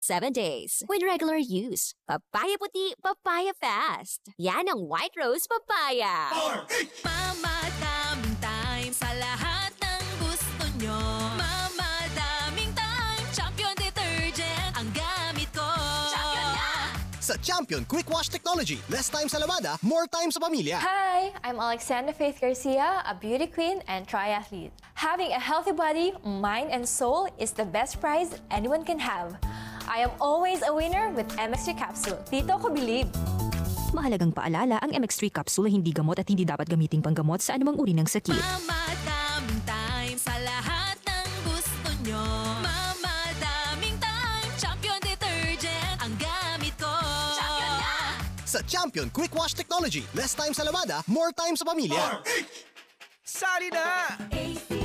Seven days. With regular use. Papaya puti, papaya fast. Yan ang White Rose Papaya. Mama, daming time sa lahat ng gusto nyo. Mama, daming time. Champion detergent ang gamit ko. Champion na! Sa Champion Quick Wash Technology, less time sa lavada, more time sa pamilya. Hi, I'm Alexandra Faith Garcia, a beauty queen and triathlete. Having a healthy body, mind, and soul is the best prize anyone can have. I am always a winner with MX3 capsule. Dito ko believe. Mahalagang paalala, ang MX3 capsule ay hindi gamot at hindi dapat gamiting panggamot sa anumang uri ng sakit. Mama, daming time sa lahat ng gusto nyo. Mama, daming time. Champion detergent ang gamit ko. Champion na! Sa Champion Quick Wash Technology, less time sa lavada, more time sa pamilya. Sali na! ACS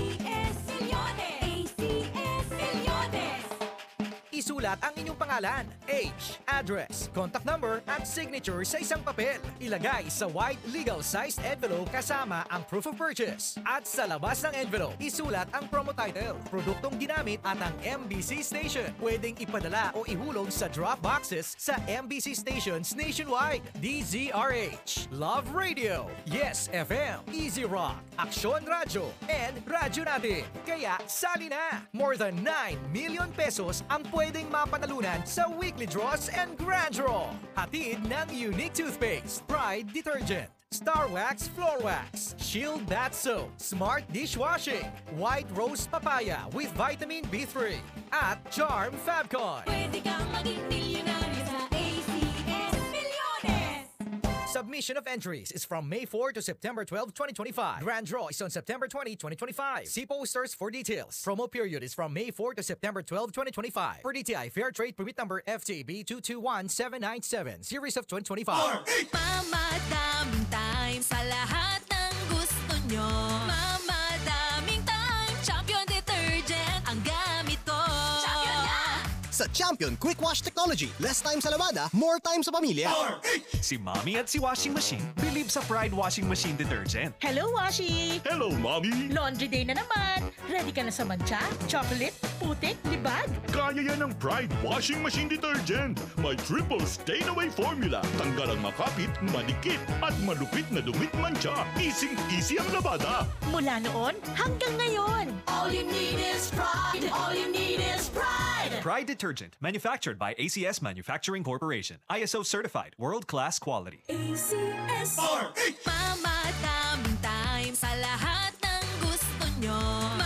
Isulat ang inyong pangalan, age, address, contact number at signature sa isang papel. Ilagay sa white legal-sized envelope kasama ang proof of purchase. At sa labas ng envelope, isulat ang promo title, produktong ginamit at ang MBC station. Pwedeng ipadala o ihulog sa drop boxes sa MBC stations nationwide. DZRH, Love Radio, Yes FM, Easy Rock, Aksyon Radio, and Radyo Natin. Kaya sali na! More than 9 million pesos ang pwedeng mapanalunan sa weekly draws and grand draw. Hatid ng unique toothpaste, Pride Detergent, Star Wax Floor Wax, Shield Bath Soap, Smart Dishwashing, White Rose Papaya with Vitamin B3, at Charm Fabcon. Pwede kang maging milyonaryo Submission of entries is from May 4 to September 12, 2025. Grand draw is on September 20, 2025. See posters for details. Promo period is from May 4 to September 12, 2025. For DTI Fair Trade Permit Number FTB 221797, Series of 2025. Mama, time sa lahat ng gusto nyo. Mama, Sa Champion Quick Wash Technology, less time sa lavada, more time sa pamilya. Si Mommy at si Washing Machine believe sa Pride Washing Machine Detergent. Hello, Washi! Hello, Mommy! Laundry day na naman! Ready ka na sa mancha, chocolate, putik, libag? Kaya yan ng Pride Washing Machine Detergent. May triple stain-away formula. Tanggal ang makapit, manikip, at malupit na dumit mancha. Easy-easy ang labada. Mula noon hanggang ngayon! All you need is pride. All you need is pride. Pride Detergent, manufactured by ACS Manufacturing Corporation. ISO certified, world-class quality. ACS. Mama, daming time sa lahat ng gusto nyo.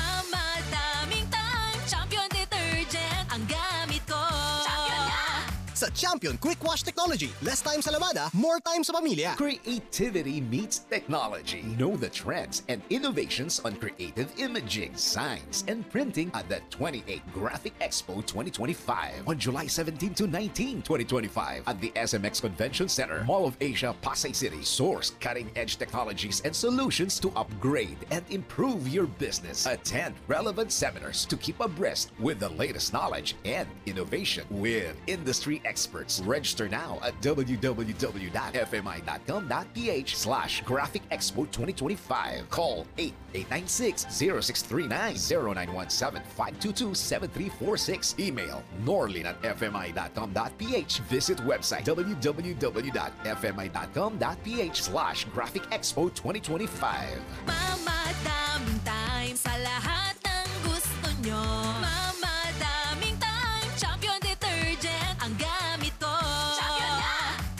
Champion Quick Wash Technology, less time sa lavada, more time sa pamilya. Creativity meets technology. Know the trends and innovations on creative imaging, signs, and printing at the 28th Graphic Expo 2025 on July 17 to 19, 2025 at the SMX Convention Center, Mall of Asia, Pasay City. Source cutting-edge technologies and solutions to upgrade and improve your business. Attend relevant seminars to keep abreast with the latest knowledge and innovation with industry experts. Register now at www.fmi.com.ph slash Graphic Expo 2025. Call 8896-0639-0917-522-7346. Email norlin at fmi.com.ph. Visit website www.fmi.com.ph slash Graphic Expo 2025. Mama, daming time sa lahat ng gusto nyo.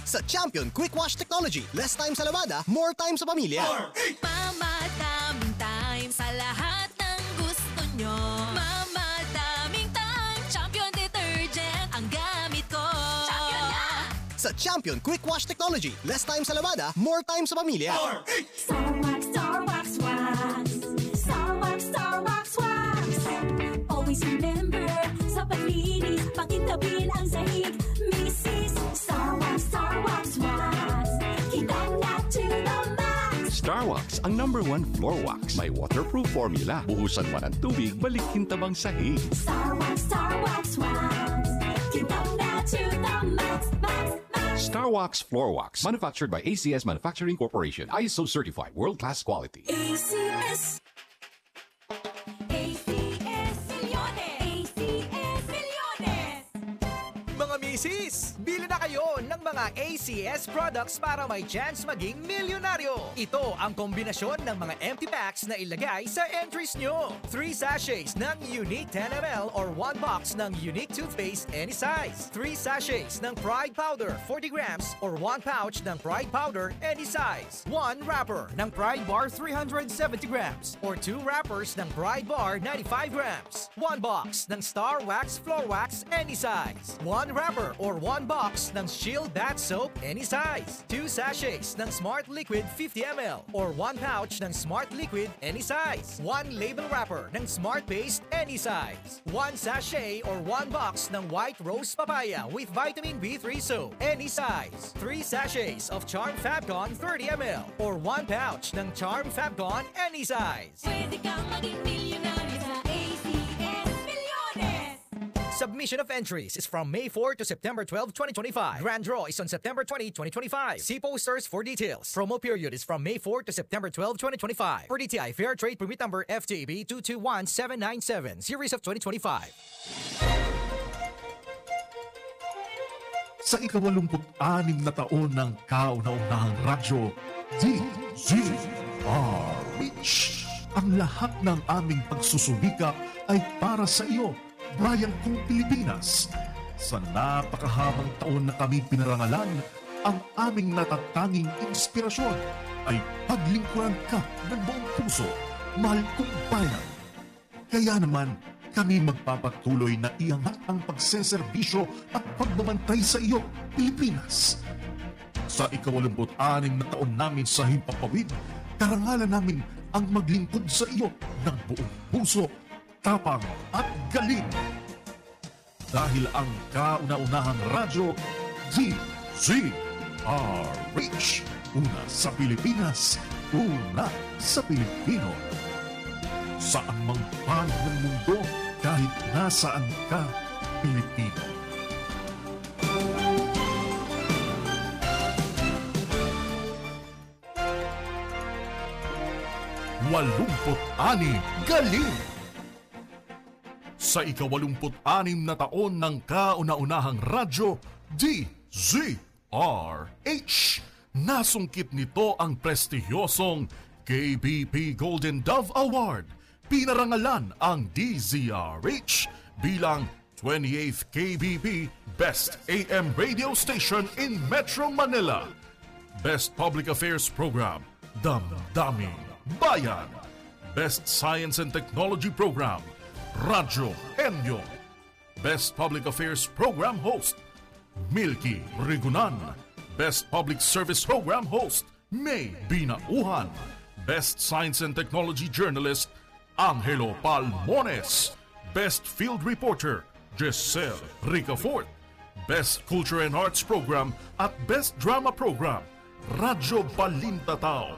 Sa Champion Quick Wash Technology, less time sa lavada, more time sa pamilya. Mama, daming time sa lahat ng gusto nyo. Mama, daming time. Champion detergent ang gamit ko. Champion na! Sa Champion Quick Wash Technology, less time sa lavada, more time sa pamilya. Star Wax, Star Wax Wax. Star Wax. Always remember, sa paglinis, pakintabin ang sahig. Mrs. Star Wax, Star Wax Wax. Kitang na to the max. Starwax, ang number one floor wax. May waterproof formula. Buhusan man ang tubig, balikin tabang sahig. Star Wax, Star Wax Wax. Kitang na to the max, max, max. Starwax Floor Wax, manufactured by ACS Manufacturing Corporation. ISO certified, world-class quality. ACS. Misis! Bili na kayo ng mga ACS products para may chance maging milyonaryo. Ito ang kombinasyon ng mga empty packs na ilagay sa entries nyo. 3 sachets ng Unique 10ml or 1 box ng Unique toothpaste any size. 3 sachets ng Pride Powder 40 grams or 1 pouch ng Pride Powder any size. 1 wrapper ng Pride Bar 370 grams or 2 wrappers ng Pride Bar 95 grams. 1 box ng Star Wax Floor Wax any size. 1 wrapper or 1 box ng Shield Bath Soap any size. 2 sachets ng Smart Liquid 50ml or 1 pouch ng Smart Liquid any size. 1 label wrapper ng Smart Paste any size. 1 sachet or 1 box ng White Rose Papaya with Vitamin B3 Soap any size. 3 sachets of Charm Fabcon 30ml or 1 pouch ng Charm Fabcon any size. Pwede maging Submission of entries is from May 4 to September 12, 2025. Grand draw is on September 20, 2025. See posters for details. Promo period is from May 4 to September 12, 2025. For DTI Fair Trade Permit Number FTB 221797, Series of 2025. Sa ikawalumput-anim na taon ng kauna-unahang radyo, DZRH. Ang lahat ng aming pagsusumika ay para sa iyo, bayan kong Pilipinas. Sa napakahabang taon na kami pinarangalan, ang aming natatanging inspirasyon ay paglingkuran ka ng buong puso, mahal kong bayan. Kaya naman, kami magpapatuloy na iangat ang pagseserbisyo at pagbabantay sa iyo, Pilipinas. Sa ikawalumput-anim na taon namin sa Himpapawid, karangalan namin ang maglingkod sa iyo ng buong puso, tapang at galing. Dahil ang kauna-unahang radyo, DZRH, una sa Pilipinas, una sa Pilipino saan mang panig ng mundo kahit nasaan ka, Pilipino. Walumput-ani galing! Sa ikawalumput-anim na taon ng kauna-unahang radyo, DZRH, nasungkit nito ang prestihiyosong KBP Golden Dove Award pinarangalan ang DZRH bilang 28th KBB Best AM Radio Station in Metro Manila. Best Public Affairs Program, Damdamin Bayan. Best Science and Technology Program, Radyo Enyo. Best Public Affairs Program Host, Milky Rigunan. Best Public Service Program Host, May Binauhan. Best Science and Technology Journalist, Angelo Palmones. Best Field Reporter, Giselle Ricafort. Best Culture and Arts Program at Best Drama Program, Radyo Balintatao.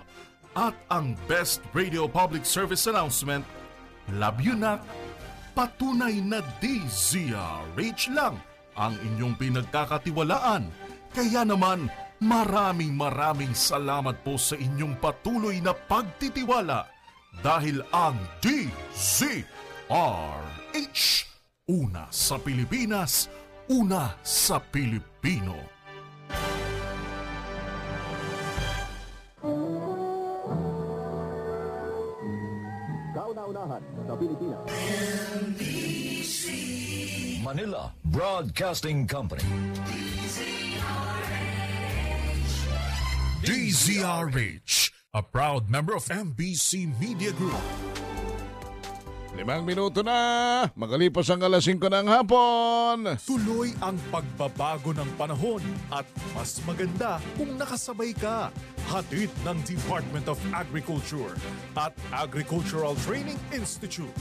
At ang Best Radio Public Service Announcement, Not, patunay na DZRH lang ang inyong pinagkakatiwalaan. Kaya naman, maraming maraming salamat po sa inyong patuloy na pagtitiwala dahil ang DZRH, una sa Pilipinas, una sa Pilipino. Kauna-unahan sa Pilipinas. Manila Broadcasting Company. DZRH, a proud member of MBC Media Group. Limang minuto na, magalipas ang alas 5 ng hapon. Tuloy ang pagbabago ng panahon at mas maganda kung nakasabay ka. Hatid ng Department of Agriculture at Agricultural Training Institute.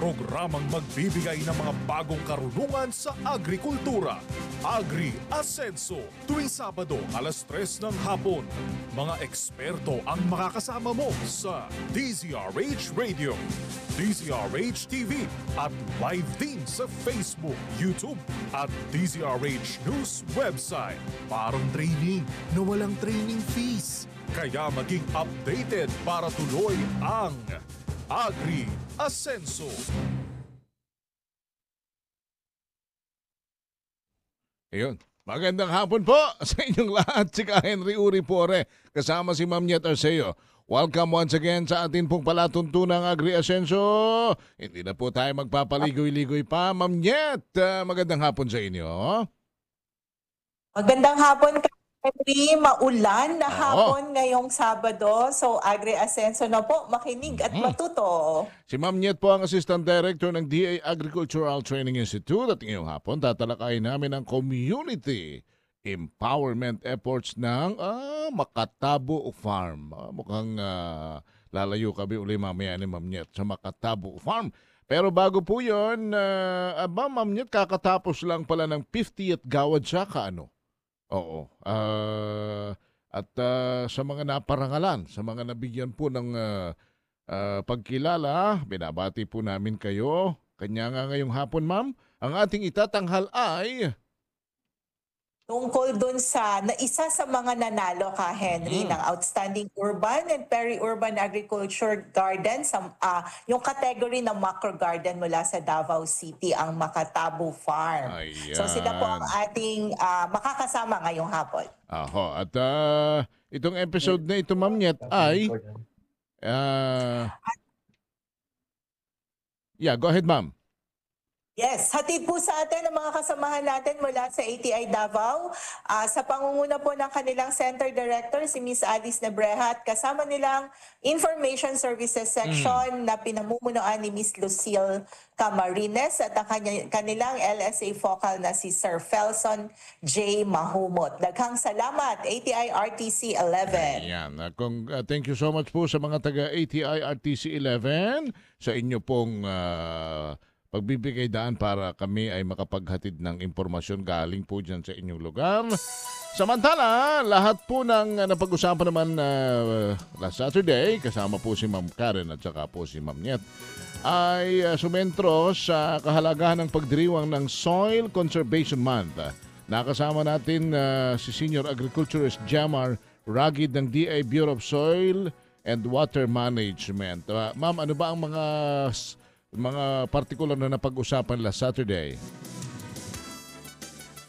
Programang magbibigay ng mga bagong karunungan sa agrikultura. Agri Ascenso, tuwing Sabado alas 3 ng hapon. Mga eksperto ang makakasama mo sa DZRH Radio, DZRH TV at live din sa Facebook, YouTube at DZRH News website. Parang training na walang training fees. Kaya maging updated para tuloy ang Agri Ascenso. Ayun. Magandang hapon po sa inyong lahat. Si Henry Uri Pore kasama si Ma'am Nyet Arceo. Welcome once again sa atin pong palatuntunang Agri Asenso. Hindi na po tayo magpapaligoy-ligoy pa. Ma'am Nyet, ah, magandang hapon sa inyo. Magandang hapon, Henry. Maulan na Oo. hapon ngayong Sabado. So, Agri Asenso na po. Makinig at Mhm. matuto. Si Ma'am Nyet po ang Assistant Director ng DA Agricultural Training Institute at ngayong hapon tatalakayin namin ang community empowerment efforts ng ah, Makatabo Farm. Ah, mukhang ah, lalayo kami uli mamaya ni Ma'am Nyet sa Makatabo Farm. Pero bago po yun, ah, aba Ma'am Nyet, kakatapos lang pala ng 50th Gawad Saka ano? Oo. Ah, at ah, sa mga naparangalan, sa mga nabigyan po ng ah, ah, pagkilala, binabati po namin kayo. Kanya nga ngayong hapon, ma'am, ang ating itatanghal ay... Tungkol dun sa, na isa sa mga nanalo ka, Henry, Mhm. ng Outstanding Urban and Peri-Urban Agriculture Garden, sa, ah, yung category ng macro garden mula sa Davao City, ang Makatabo Farm. So sila po ang ating ah, makakasama ngayong hapon. Aho, at ah, itong episode na ito, ma'am Nyet, ay... ah, yeah, go ahead, ma'am. Yes, hatid po sa atin ang mga kasamahan natin mula sa ATI Davao ah, sa pangunguna po ng kanilang Center Director si Miss Alice Nebreha at kasama nilang Information Services Section na pinamumunuan ni Miss Lucille Camarines at ang kanya- kanilang LSA focal na si Sir Felson J. Mahumot. Daghang salamat, ATI RTC 11. Yan. ah, kung, ah, thank you so much po sa mga taga ATI RTC 11 sa inyo pong ah, pagbibigay daan para kami ay makapaghatid ng impormasyon galing po dyan sa inyong lugar. Samantala, lahat po ng ah, napag-usapan naman ah, last Saturday, kasama po si Ma'am Karen at saka po si Ma'am Nyet, ay ah, sumentro sa kahalagahan ng pagdiriwang ng Soil Conservation Month. Nakasama natin ah, si Senior Agriculturist Jamar Ragid ng DA Bureau of Soil and Water Management. Ah, Ma'am, ano ba ang mga mga particular na napag-usapan last Saturday?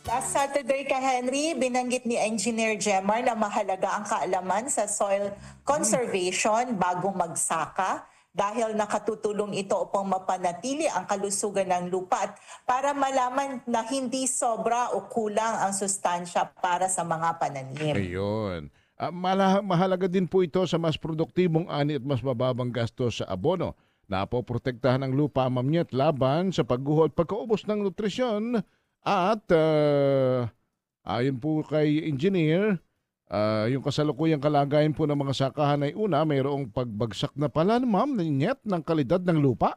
Last Saturday ka Henry, binanggit ni Engineer Gemar na mahalaga ang kaalaman sa soil conservation bago magsaka dahil nakatutulong ito upang mapanatili ang kalusugan ng lupa at para malaman na hindi sobra o kulang ang sustansya para sa mga pananim. Ayun. Mala- mahalaga din po ito sa mas produktibong ani at mas mababang gastos sa abono. Napoprotektahan ang lupa, Ma'am Nyet, laban sa pagguho at pagkaubos ng nutrisyon at ah, ayon po kay engineer, ah, yung kasalukuyang kalagayan po ng mga sakahan ay una, mayroong pagbagsak na pala, Ma'am, Nyet, ng kalidad ng lupa.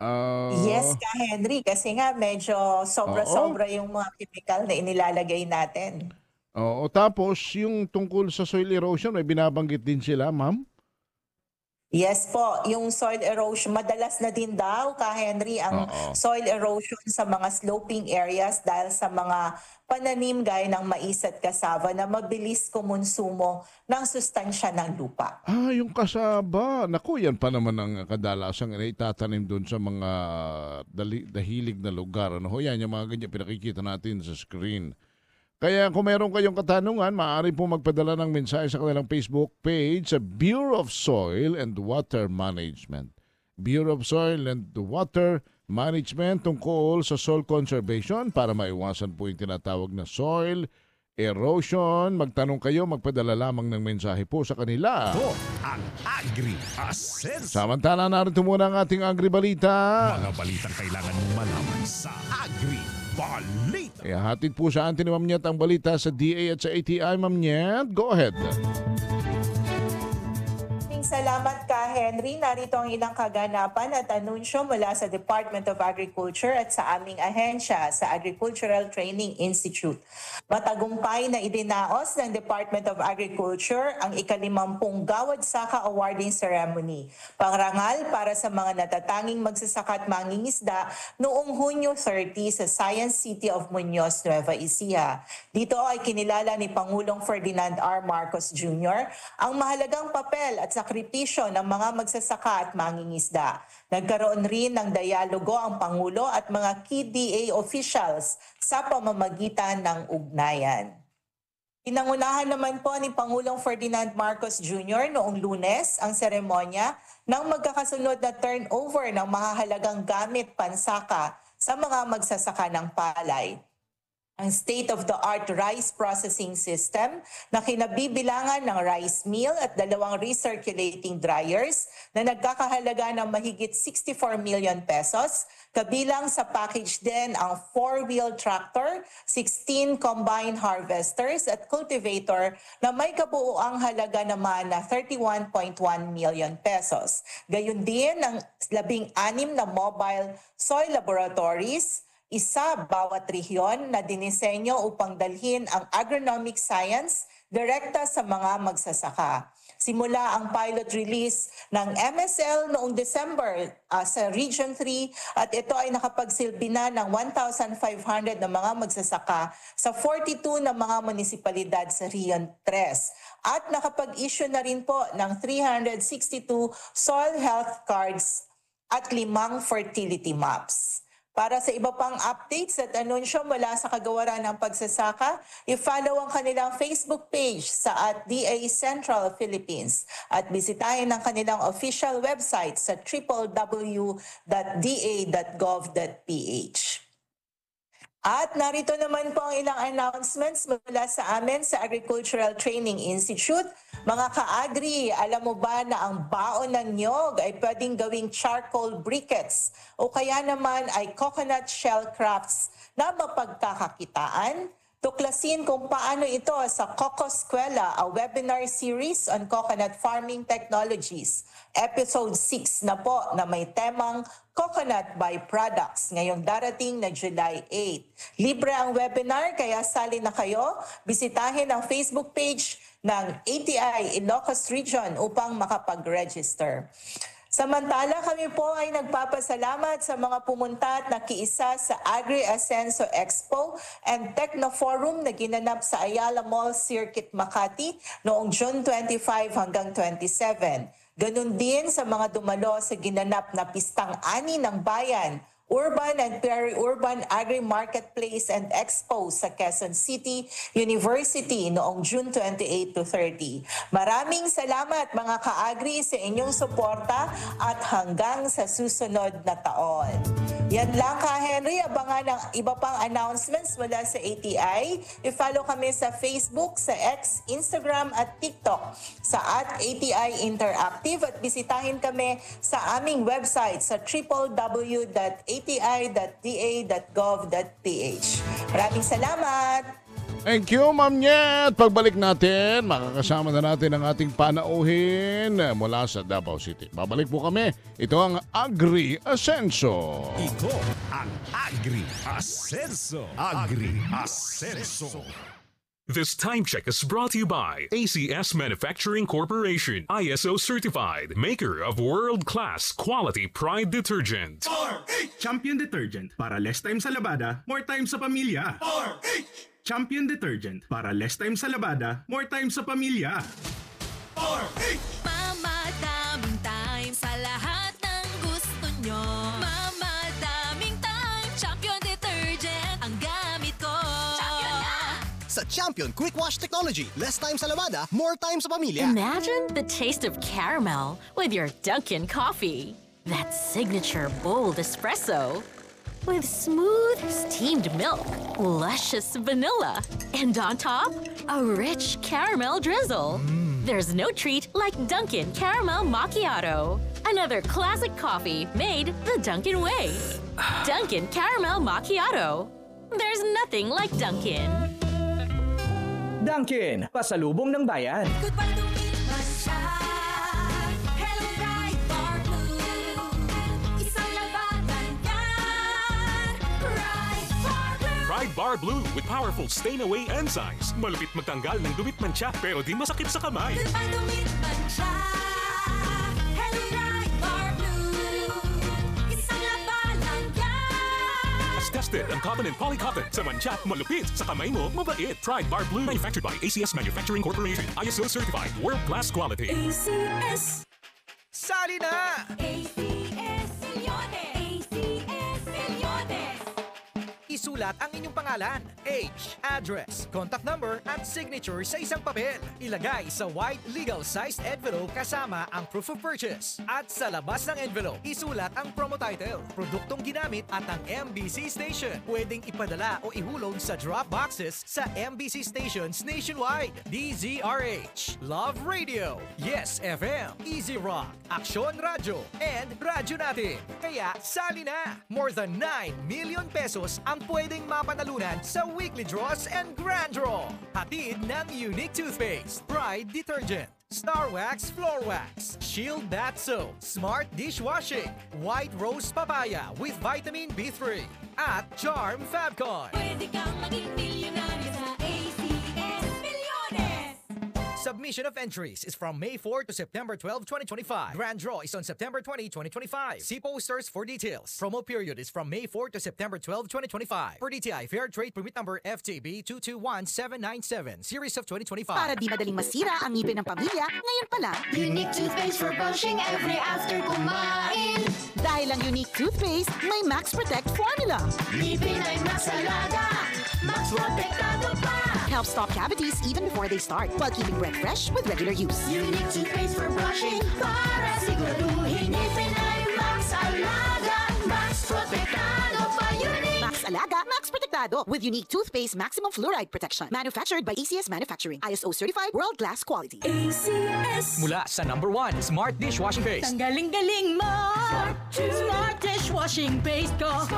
Ah, Yes ka Henry, kasi nga medyo sobra-sobra yung mga chemical na inilalagay natin. Oo, tapos yung tungkol sa soil erosion, may binabanggit din sila, Ma'am. Yes po, yung soil erosion, madalas na din daw ka Henry ang Oo. soil erosion sa mga sloping areas dahil sa mga pananim gaya ng mais at kasava na mabilis kumonsumo ng sustansya ng lupa. Ah, yung kasaba. Naku, yan pa naman ang kadalasang itatanim doon sa mga dali, dahilig na lugar. Ano ho, yan yung mga ganyan pinakikita natin sa screen. Kaya kung meron kayong katanungan, maaari po magpadala ng mensahe sa kanilang Facebook page sa Bureau of Soil and Water Management. Bureau of Soil and Water Management tungkol sa soil conservation para maiwasan po yung tinatawag na soil erosion. Magtanong kayo, magpadala lamang ng mensahe po sa kanila. Ito ang Agri Asenso. Samantala, narito muna ang ating Agri Balita. Mga balitang kailangan mong malaman sa Agri Balita. Eh, hatid po sa atin ni Ma'am Nyet ang balita sa DA at sa ATI. Ma'am Nyet, go ahead. Salamat ka Henry. Narito ang ilang kaganapan at anunsyo mula sa Department of Agriculture at sa aming ahensya sa Agricultural Training Institute. Matagumpay na idinaos ng Department of Agriculture ang ikalimampung Gawad Saka Awarding Ceremony. Pangrangal para sa mga natatanging magsasaka at mangingisda noong Hunyo 30 sa Science City of Muñoz, Nueva Ecija. Dito ay kinilala ni Pangulong Ferdinand R. Marcos Jr. ang mahalagang papel at sakripisyo sakripisyo ng mga magsasaka at mangingisda. Nagkaroon rin ng dialogo ang Pangulo at mga key DA officials sa pamamagitan ng ugnayan. Pinangunahan naman po ni Pangulong Ferdinand Marcos Jr. noong lunes ang seremonya ng magkakasunod na turnover ng mahahalagang gamit pansaka sa mga magsasaka ng palay ang state-of-the-art rice processing system na kinabibilangan ng rice mill at dalawang recirculating dryers na nagkakahalaga ng mahigit 64 million pesos. Kabilang sa package din ang four-wheel tractor, 16 combine harvesters at cultivator na may kabuuang halaga naman na 31.1 million pesos. Gayun din ang labing-anim na mobile soil laboratories, isa bawat rehiyon na dinisenyo upang dalhin ang agronomic science direkta sa mga magsasaka. Simula ang pilot release ng MSL noong December uh, sa Region 3 at ito ay nakapagsilbi na ng 1,500 na mga magsasaka sa 42 na mga munisipalidad sa Region 3 at nakapag-issue na rin po ng 362 soil health cards at limang fertility maps. Para sa iba pang updates at anunsyo mula sa kagawaran ng pagsasaka, i-follow ang kanilang Facebook page sa at DA Central Philippines at bisitahin ang kanilang official website sa www.da.gov.ph. At narito naman po ang ilang announcements mula sa amin sa Agricultural Training Institute. Mga ka-agri, alam mo ba na ang baon ng nyog ay pwedeng gawing charcoal briquettes o kaya naman ay coconut shell crafts na mapagkakakitaan? Tuklasin kung paano ito sa Coco Eskwela, a webinar series on coconut farming technologies. Episode 6 na po na may temang Coconut Byproducts ngayong darating na July 8. Libre ang webinar kaya sali na kayo. Bisitahin ang Facebook page ng ATI Ilocos Region upang makapag-register. Samantala kami po ay nagpapasalamat sa mga pumunta at nakiisa sa Agri Ascenso Expo and Technoforum na ginanap sa Ayala Mall Circuit Makati noong June 25 hanggang 27. Ganon din sa mga dumalo sa ginanap na Pistang Ani ng Bayan Urban and Peri-Urban Agri-Marketplace and Expo sa Quezon City University noong June 28 to 30. Maraming salamat mga ka-agri sa inyong suporta at hanggang sa susunod na taon. Yan lang ka Henry, abangan ang iba pang announcements mula sa ATI. I-follow kami sa Facebook, sa X, Instagram at TikTok sa at ATI Interactive at bisitahin kami sa aming website sa www.ati ati.da.gov.ph. Maraming salamat! Thank you, Ma'am Nyet. Pagbalik natin, makakasama na natin ang ating panauhin mula sa Davao City. Babalik po kami. Ito ang Agri Ascenso. Ito ang Agri Ascenso. Agri Ascenso. This time check is brought to you by ACS Manufacturing Corporation, ISO certified, maker of world-class quality Pride detergent. Champion Detergent para less time sa labada, more time sa pamilya. Champion Detergent para less time sa labada, more time sa pamilya. Mama, daming time sa lahat ng gusto nyo. Mama, Sa Champion Quick Wash Technology, less time sa labada, more time sa pamilya. Imagine the taste of caramel with your Dunkin' coffee. That signature bold espresso. With smooth steamed milk, luscious vanilla, and on top, a rich caramel drizzle. Mm. There's no treat like Dunkin' Caramel Macchiato. Another classic coffee made the Dunkin' way. Dunkin' Caramel Macchiato. There's nothing like Dunkin'. Dunkin, pasalubong ng bayan. Hello, bright bar blue. Isang labatan yan. Bright bar blue. Pride Bar Blue with powerful stain-away enzymes. Malupit magtanggal ng dumit mancha pero di masakit sa kamay. Ang dumit man tested ang cotton and polycotton sa mancha, malupit sa kamay mo, mabait. Pride Bar Blue manufactured by ACS Manufacturing Corporation. ISO certified, world-class quality. ACS. sali na! ACS Isulat ang inyong pangalan, age, address, contact number at signature sa isang papel. Ilagay sa white legal-sized envelope kasama ang proof of purchase. At sa labas ng envelope, isulat ang promo title, produktong ginamit at ang MBC station. Pwedeng ipadala o ihulog sa drop boxes sa MBC stations nationwide. DZRH, Love Radio, Yes FM, Easy Rock, Aksyon Radio, and Radyo Natin. Kaya sali na! More than 9 million pesos ang pwedeng mapanalunan sa weekly draws and grand draw. Hatid ng Unique Toothpaste, Pride Detergent, Star Wax Floor Wax, Shield Bath Soap, Smart Dishwashing, White Rose Papaya with Vitamin B3, at Charm Fabcon. Pwede kang maging milyonaryo Submission of entries is from May 4 to September 12, 2025. Grand draw is on September 20, 2025. See posters for details. Promo period is from May 4 to September 12, 2025. For DTI Fair Trade Permit Number FTB 221797, Series of 2025. Para di madaling masira ang ngipin ng pamilya, ngayon pa lang. Unique toothpaste for brushing every after kumain. Dahil ang unique toothpaste, may Max Protect formula. Ngipin ay mas alaga, mas protektado pa. Helps stop cavities even before they start, while keeping breath fresh with regular use. Toothpaste for brushing para max alaga, max pa. Max Alaga, Max Protectado with unique toothpaste maximum fluoride protection. Manufactured by ACS Manufacturing. ISO certified world-class quality. ACS Mula sa number 1 Smart Dishwashing Paste. Ang galing-galing mo! Smart dishwashing paste ko!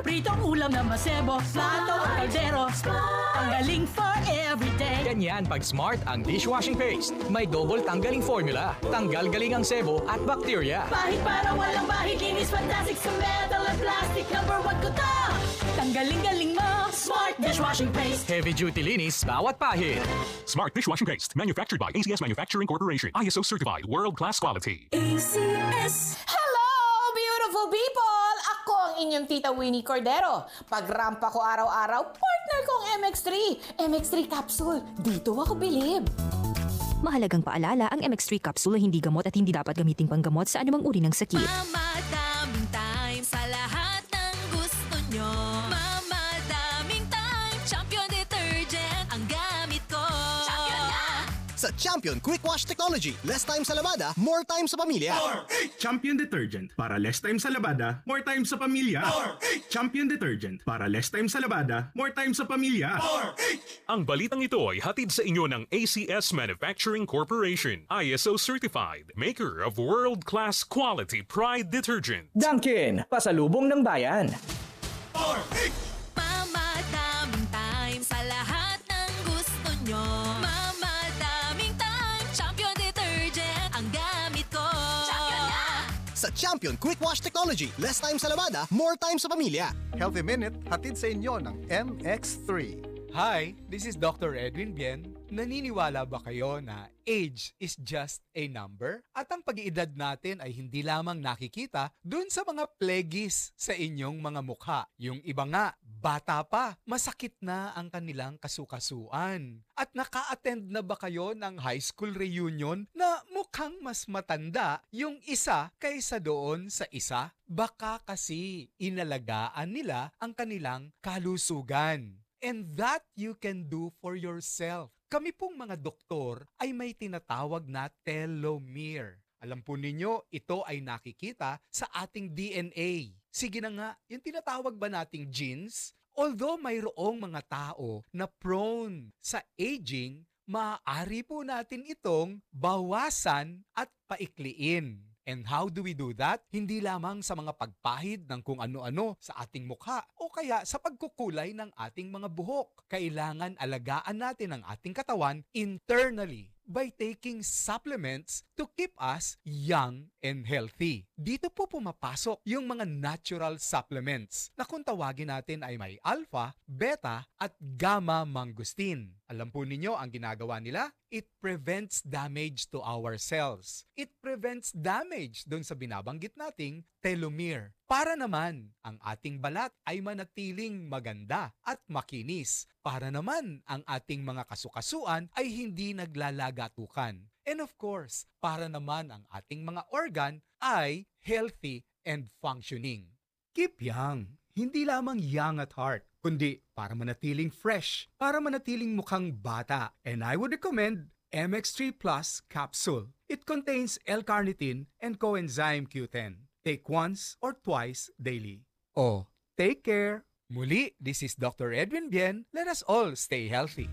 Pritong ulam na masebo, plato at kaldero. Ang galing for everyday. Ganyan pag smart ang dishwashing paste. May double tanggaling formula. Tanggal galing ang sebo at bacteria. Bahit para walang bahid, linis fantastic sa metal at plastic. Number one ko to! Tanggaling-galing mo! Smart dishwashing paste! Heavy duty linis bawat pahid. Smart dishwashing paste, manufactured by ACS Manufacturing Corporation. ISO certified, world-class quality. ACS Hello, beautiful people! Ako ang inyong tita Winnie Cordero. Pagrampa ko araw-araw, partner kong MX3. MX3 capsule. Dito ako bilib. Mahalagang paalala, ang MX3 capsule ay hindi gamot at hindi dapat gamiting panggamot sa anumang uri ng sakit. Mamadaming Champion Quick Wash Technology, less time sa labada, more time sa pamilya. Champion Detergent para less time sa labada, more time sa pamilya. Champion Detergent para less time sa labada, more time sa pamilya. Ang balitang ito ay hatid sa inyo ng ACS Manufacturing Corporation. ISO certified, maker of world-class quality Pride Detergent. Dunkin, pasalubong ng bayan. Mamadaming Champion Quick Wash Technology, less time sa labada, more time sa pamilya. Healthy Minute, hatid sa inyo ng MX3. Hi, this is Dr. Edwin Bien. Naniniwala ba kayo na age is just a number? At ang pag-iedad natin ay hindi lamang nakikita dun sa mga plegis sa inyong mga mukha. Yung iba nga, bata pa, masakit na ang kanilang kasukasuan. At naka-attend na ba kayo ng high school reunion na mukhang mas matanda yung isa kaysa doon sa isa? Baka kasi inalagaan nila ang kanilang kalusugan. And that you can do for yourself. Kami pong mga doktor ay may tinatawag na telomere. Alam po ninyo, ito ay nakikita sa ating DNA. Sige na nga, yung tinatawag ba nating genes? Although mayroong mga tao na prone sa aging, maaari po natin itong bawasan at paikliin. And how do we do that? Hindi lamang sa mga pagpahid ng kung ano-ano sa ating mukha o kaya sa pagkukulay ng ating mga buhok. Kailangan alagaan natin ang ating katawan internally by taking supplements to keep us young and healthy. Dito po pumapasok yung mga natural supplements na kung tawagin natin ay may alpha, beta at gamma mangosteen. Alam po ninyo ang ginagawa nila? It prevents damage to our cells. It prevents damage doon sa binabanggit nating telomere. Para naman ang ating balat ay manatiling maganda at makinis. Para naman ang ating mga kasukasuan ay hindi naglalagatukan. And of course, para naman ang ating mga organ ay healthy and functioning. Keep young. Hindi lamang young at heart, kundi para manatiling fresh, para manatiling mukhang bata. And I would recommend MX3 Plus Capsule. It contains L-carnitine and coenzyme Q10. Take once or twice daily. Oh, take care. Muli, this is Dr. Edwin Bien. Let us all stay healthy.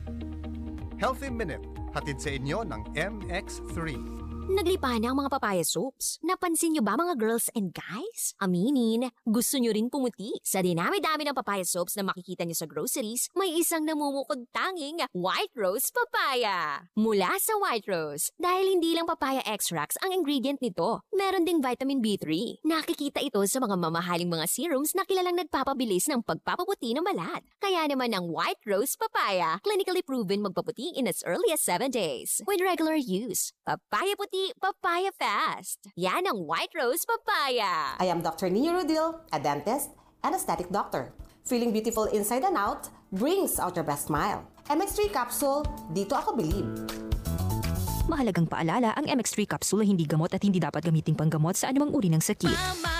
Healthy Minute, hatid sa inyo ng MX3. Naglipa na ang mga papaya soaps. Napansin nyo ba mga girls and guys? Aminin, gusto nyo rin pumuti. Sa dinami-dami ng papaya soaps na makikita nyo sa groceries, may isang namumukod tanging White Rose Papaya. Mula sa White Rose, dahil hindi lang papaya extracts ang ingredient nito, meron ding vitamin B3. Nakikita ito sa mga mamahaling mga serums na kilalang nagpapabilis ng pagpapaputi ng balat. Kaya naman ang White Rose Papaya, clinically proven magpaputi in as early as 7 days. With regular use, papaya puti, papaya fast. Yan ang White Rose Papaya. I am Dr. Nino Rudil, a dentist and aesthetic doctor. Feeling beautiful inside and out brings out your best smile. MX3 capsule, dito ako believe. Mahalagang paalala, ang MX3 capsule ay hindi gamot at hindi dapat gamiting panggamot sa anumang uri ng sakit. Mamadaming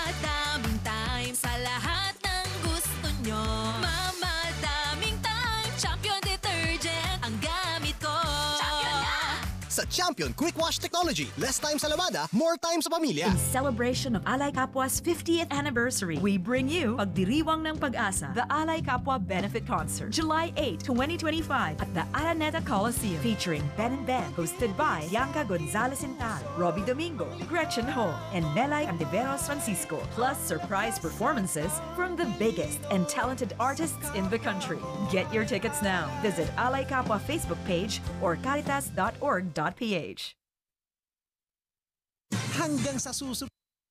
Sa Champion Quick Wash Technology, less time sa lavada, more time sa pamilya. In celebration of Alay Kapwa's 50th anniversary, we bring you Pagdiriwang ng Pag-asa, the Alay Kapwa Benefit Concert, July 8, 2025 at the Araneta Coliseum, featuring Ben and Ben, hosted by Bianca Gonzalez Intal, Robbie Domingo, Gretchen Ho, and Melay Antiveros Francisco, plus surprise performances from the biggest and talented artists in the country. Get your tickets now. Visit Alay Kapwa Facebook page or caritas.org.ph. Hanggang sa susunod.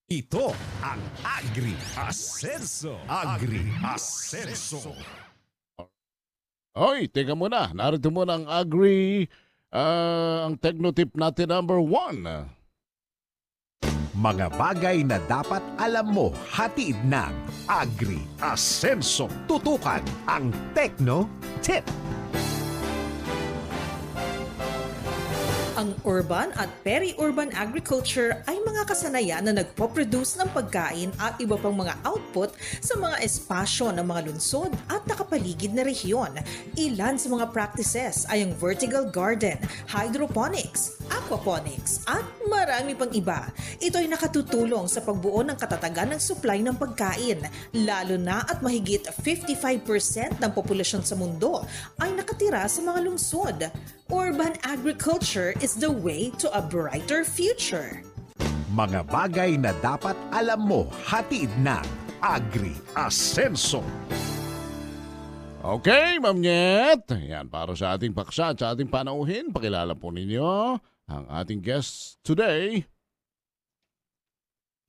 Ito ang Agri Asenso. Agri Asenso. Hoy, teka muna. Narito muna ang Agri, ah, ang technotip natin number one. Mga bagay na dapat alam mo hatid ng Agri Asenso. Tutukan ang Techno Tip. Ang urban at peri-urban agriculture ay mga kasanayan na nagpo-produce ng pagkain at iba pang mga output sa mga espasyo ng mga lungsod at nakapaligid na rehiyon. Ilan sa mga practices ay ang vertical garden, hydroponics, aquaponics at marami pang iba. Ito ay nakatutulong sa pagbuo ng katatagan ng supply ng pagkain, lalo na at mahigit 55% ng populasyon sa mundo ay nakatira sa mga lungsod. Urban agriculture is the way to a brighter future. Mga bagay na dapat alam mo hatid ng Agri Asenso. Okay, Ma'am Nyet. Yan, para sa ating paksa at sa ating panauhin, pakilala po ninyo ang ating guest today.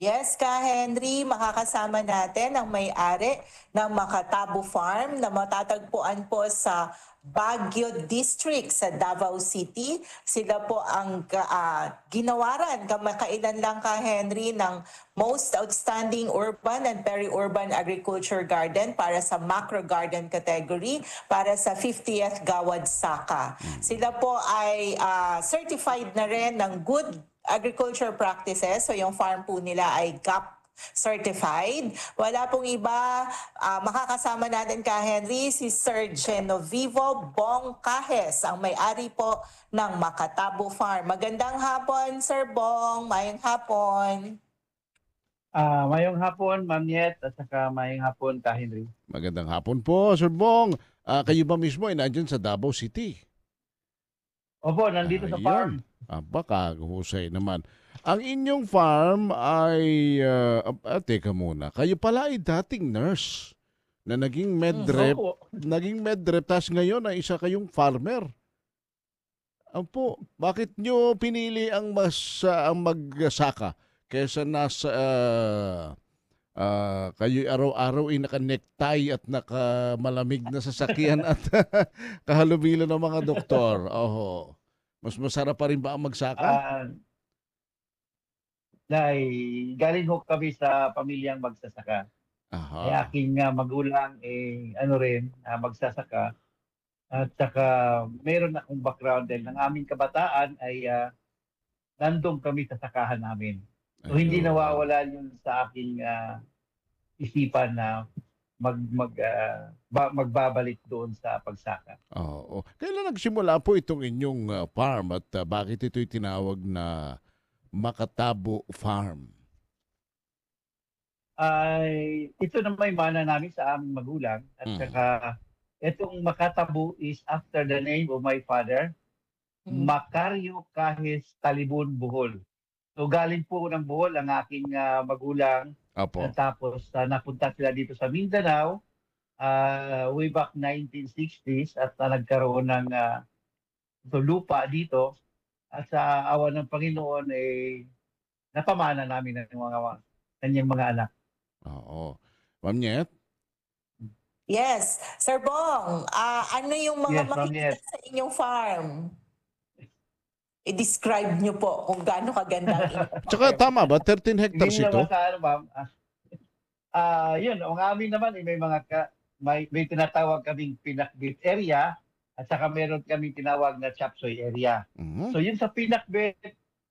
Yes, ka Henry, makakasama natin ang may-ari ng Makatabo Farm na matatagpuan po sa Baguio District sa Davao City. Sila po ang ah, ginawaran kamakailan lang ka Henry ng Most Outstanding Urban and Peri-Urban Agriculture Garden para sa Macro Garden category para sa 50th Gawad Saka. Sila po ay ah, certified na rin ng Good Agriculture Practices. So yung farm po nila ay GAP certified. Wala pong iba. Ah, makakasama natin ka Henry si Sir Genovivo Bong Cajes, ang may-ari po ng Makatabo Farm. Magandang hapon, Sir Bong. Mayong hapon. Ah, mayong hapon, Ma'am Yet, at saka mayong hapon, Ka Henry. Magandang hapon po, Sir Bong. Ah, kayo ba mismo ay nandyan sa Davao City? Opo, nandito sa farm. Aba, kaguhusay naman. Ang inyong farm ay, ah, ah, teka muna, kayo pala ay dating nurse na naging medrep, opo. naging medrep, tapos ngayon ay isa kayong farmer. Apo, bakit nyo pinili ang mas ah, ang magsaka kaysa nasa ah, ah, kayo araw-araw ay naka-necktie at nakamalamig na sasakyan at kahalubilo ng mga doktor? Oho. Mas masarap pa rin ba ang magsaka? Ah, dahil galing ho kami sa pamilyang magsasaka. Aha. Ay aking ah, magulang eh ano rin ah, magsasaka. At saka meron akong background din ng aming kabataan ay uh, nandun kami sa sakahan namin. So hindi nawawala yun sa aking ah, isipan na mag mag ah, ba- magbabalik doon sa pagsaka. Oo. Kailan nagsimula po itong inyong uh, farm at uh, bakit ito'y tinawag na Makatabo Farm? ay ito na may mana namin sa aming magulang at Mm. saka itong Makatabu is after the name of my father, Macario Kahis Talibon Bohol. So galing po ng Bohol ang aking ah, magulang Apo. at tapos ah, napunta sila dito sa Mindanao ah, way back 1960s at ah, nagkaroon ng ito, lupa dito at sa awan ng Panginoon eh napamana namin ng mga kanyang mga anak. Oo. Ma'am Nyet? Yes. Sir Bong, ah, ano yung mga Yes, makikita sa inyong farm? I-describe nyo po kung gaano kaganda ang Tsaka tama ba? 13 hectares Hindi ito? naman sa ano, ma'am. Ah, ah, yun, ang amin naman eh, may mga ka, may, may tinatawag kaming pinakbit area at saka meron kaming tinawag na chapsoy area. Mhm. So yun sa pinakbit,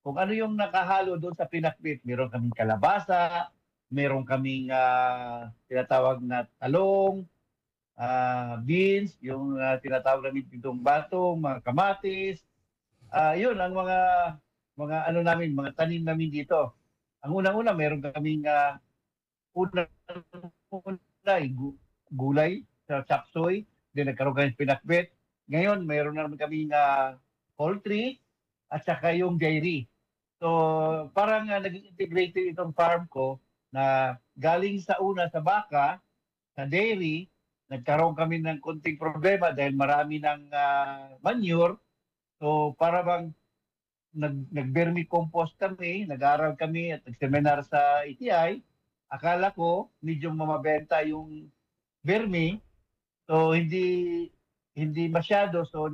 kung ano yung nakahalo doon sa pinakbit, meron kaming kalabasa, meron kaming ah, tinatawag na talong, ah, beans, yung ah, tinatawag namin pitong batong, mga kamatis. Ah, yun ang mga mga ano namin, mga tanim namin dito. Ang unang-una, meron kaming uh, unang unay, gu- gulay sa chapsoy, then nagkaroon kami pinakbet. Ngayon, meron na naman kaming uh, poultry at saka yung dairy. So, parang uh, naging integrated itong farm ko na galing sa una sa baka, sa dairy, nagkaroon kami ng konting problema dahil marami ng ah, manure. So, para bang nag, nag-vermicompost kami, nag-aral kami at nag-seminar sa ETI. Akala ko medyo mamabenta yung vermi. So, hindi hindi masyado. So,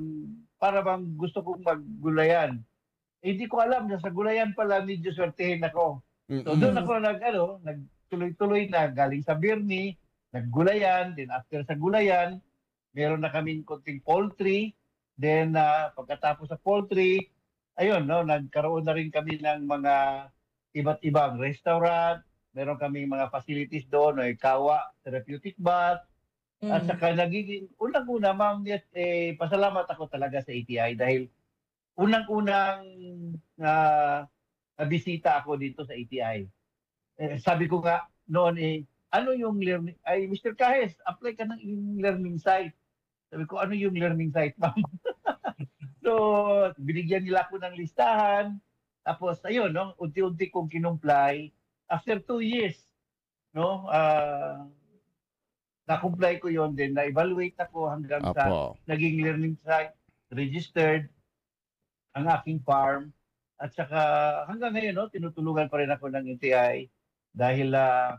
para bang gusto kong maggulayan. Eh, hindi ko alam na sa gulayan pala medyo swertehin ako. So, doon ako nag, ano, nagtuloy-tuloy na galing sa Birni, naggulayan, then after sa gulayan, meron na kaming konting poultry, then ah, pagkatapos sa poultry, ayun, no, nagkaroon na rin kami ng mga iba't ibang restaurant, meron kaming mga facilities doon, may kawa, therapeutic bath, at Mm. saka nagiging, unang-una, ma'am, yes, eh, pasalamat ako talaga sa ATI dahil unang-unang na bisita ako dito sa ATI. Eh, sabi ko nga noon eh, ano yung learning, ay Mr. Kahes, apply ka ng learning site. Sabi ko, ano yung learning site, ma'am? so, binigyan nila ako ng listahan. Tapos, ayun, no, unti-unti kong kinumply. After two years, no, ah, na-comply ko yon din, na-evaluate ako hanggang sa Apo. naging learning site, registered ang aking farm. At saka hanggang ngayon, no, tinutulungan pa rin ako ng NTI dahil ah,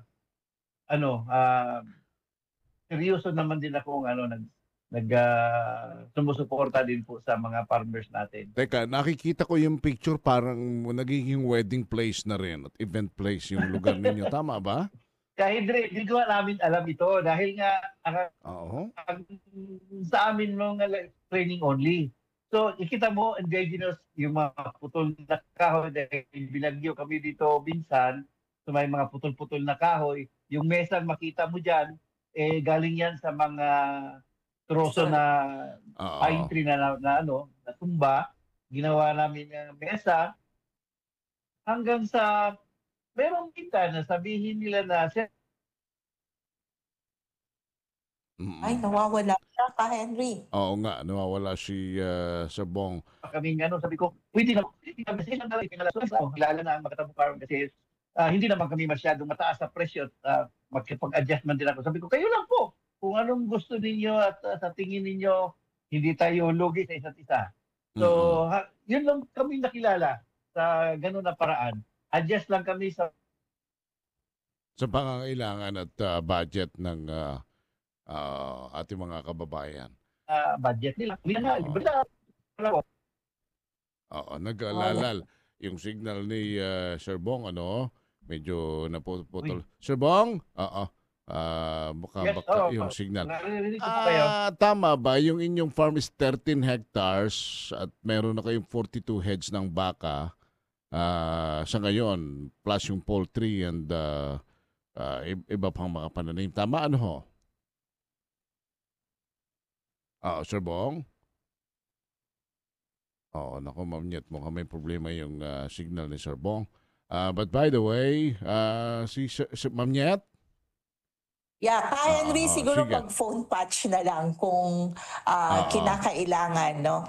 ano, ah, seryoso naman din ako ano nag nag ah, sumusuporta din po sa mga farmers natin. Teka, nakikita ko yung picture parang nagiging wedding place na rin at event place yung lugar ninyo. Tama ba? Kahit hindi, hindi ko namin alam ito dahil nga ang, ang sa amin mga training only. So, ikita mo, indigenous, yung mga putol na kahoy, dahil binagyo kami dito minsan, so may mga putol-putol na kahoy, yung mesang makita mo dyan, eh, galing yan sa mga troso na Oo. pine tree na, na, na ano, na tumba. Ginawa namin ng mesa hanggang sa merong kita na sabihin nila na "Sir, Ay, nawawala siya ka, Henry. Oo nga, nawawala si uh, Sir Bong. kaming ano, sabi ko, pwede na, pwede na kasi lang talaga pinalaso sa kilala na ang Makatabo Farm kasi ah, hindi naman kami masyadong mataas sa presyo at uh, magkipag-adjustment din ako. Sabi ko, kayo lang po. Kung anong gusto ninyo at ah, sa tingin ninyo, hindi tayo lugi sa isa't isa. So, ha, yun lang kami nakilala sa ganun na paraan. Adjust lang kami sa Sa pangangailangan at uh, budget ng uh, uh, ating mga kababayan. ah, budget nila. Na. Wala ko. Oo, nag-alalal. yung signal ni ah, Sir Bong, ano, medyo naputol. Sir Bong? Oo. Ah, baka, Yes, baka oo. yung signal. Ah, tama ba yung inyong farm is 13 hectares at meron na kayong 42 heads ng baka ah, sa ngayon plus yung poultry and ah, i- iba pang mga pananim. Tama ano ho? Ah, Sir Bong? Oo, naku, Ma'am Nyet, mukhang may problema yung ah, signal ni Sir Bong. Ah, but by the way, ah, si, si Ma'am Nyet? Yeah, ka Henry, Ah, siguro sige. pag phone patch na lang kung Ah, ah, kinakailangan, no?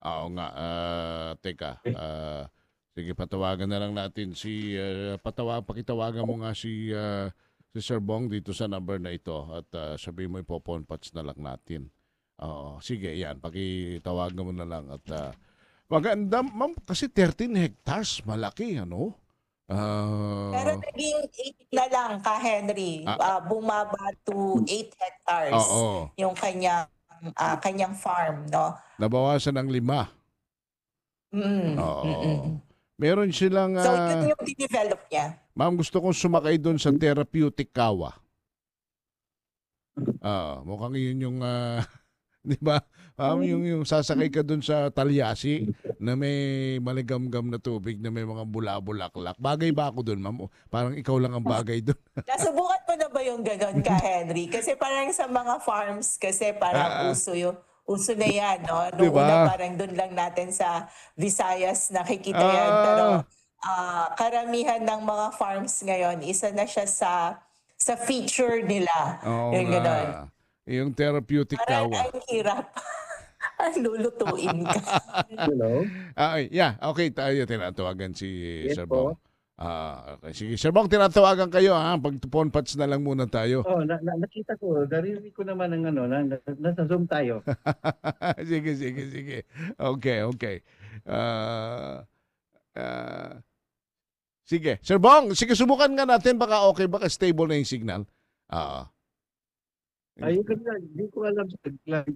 Oo nga. ah, teka. ah, sige, patawagan na lang natin si... ah, patawa, pakitawagan mo nga si, ah, si Sir Bong dito sa number na ito at uh, sabihin mo ipoponpats na lang natin. Oo. Sige, yan. Pakitawagan mo na lang at... ah, maganda, ma'am, kasi 13 hectares, malaki, ano? Ah, Pero naging 8 na lang ka Henry. Ah. Ah, bumaba to 8 hectares Oo. yung kanyang ah, kanyang farm, no? nabawasan ng lima. Mm. Oo. mm-mm. Meron silang... So, ah, yun yung dinevelop niya. Ma'am, gusto kong sumakay doon sa therapeutic kawa. Ah, mukhang yun yung ah, 'di ba? Ma'am, yung yung sasakay ka doon sa Talyasi na may maligamgam na tubig na may mga bula-bulaklak. Bagay ba ako doon, ma'am? Parang ikaw lang ang bagay doon. Nasubukan mo na ba yung ganon ka, Henry? Kasi parang sa mga farms, kasi Ah, parang ah. uso yung uso na yan, no? Noong Diba? una parang doon lang natin sa Visayas nakikita yan. Ah. Pero ah, karamihan ng mga farms ngayon, isa na siya sa sa feature nila. Oo yung ganon. Yung therapeutic Parang kawa. ang hirap. ang lulutuin ka. Hello? Ah, ay, yeah, okay, tayo tinatawagan si Yes Sir po. Bong. Ah, okay. Sige, Sir Bong, tinatawagan kayo ha. Pag phone pats na lang muna tayo. Oh, na, na, nakita ko, narinig ko naman ng ano, na, na, nasa Zoom tayo. sige, sige, sige. Okay, okay. Ah, ah, sige. Sir Bong, sige, subukan nga natin. Baka okay, baka stable na yung signal. Ah, Ayun ka na, hindi ko alam sa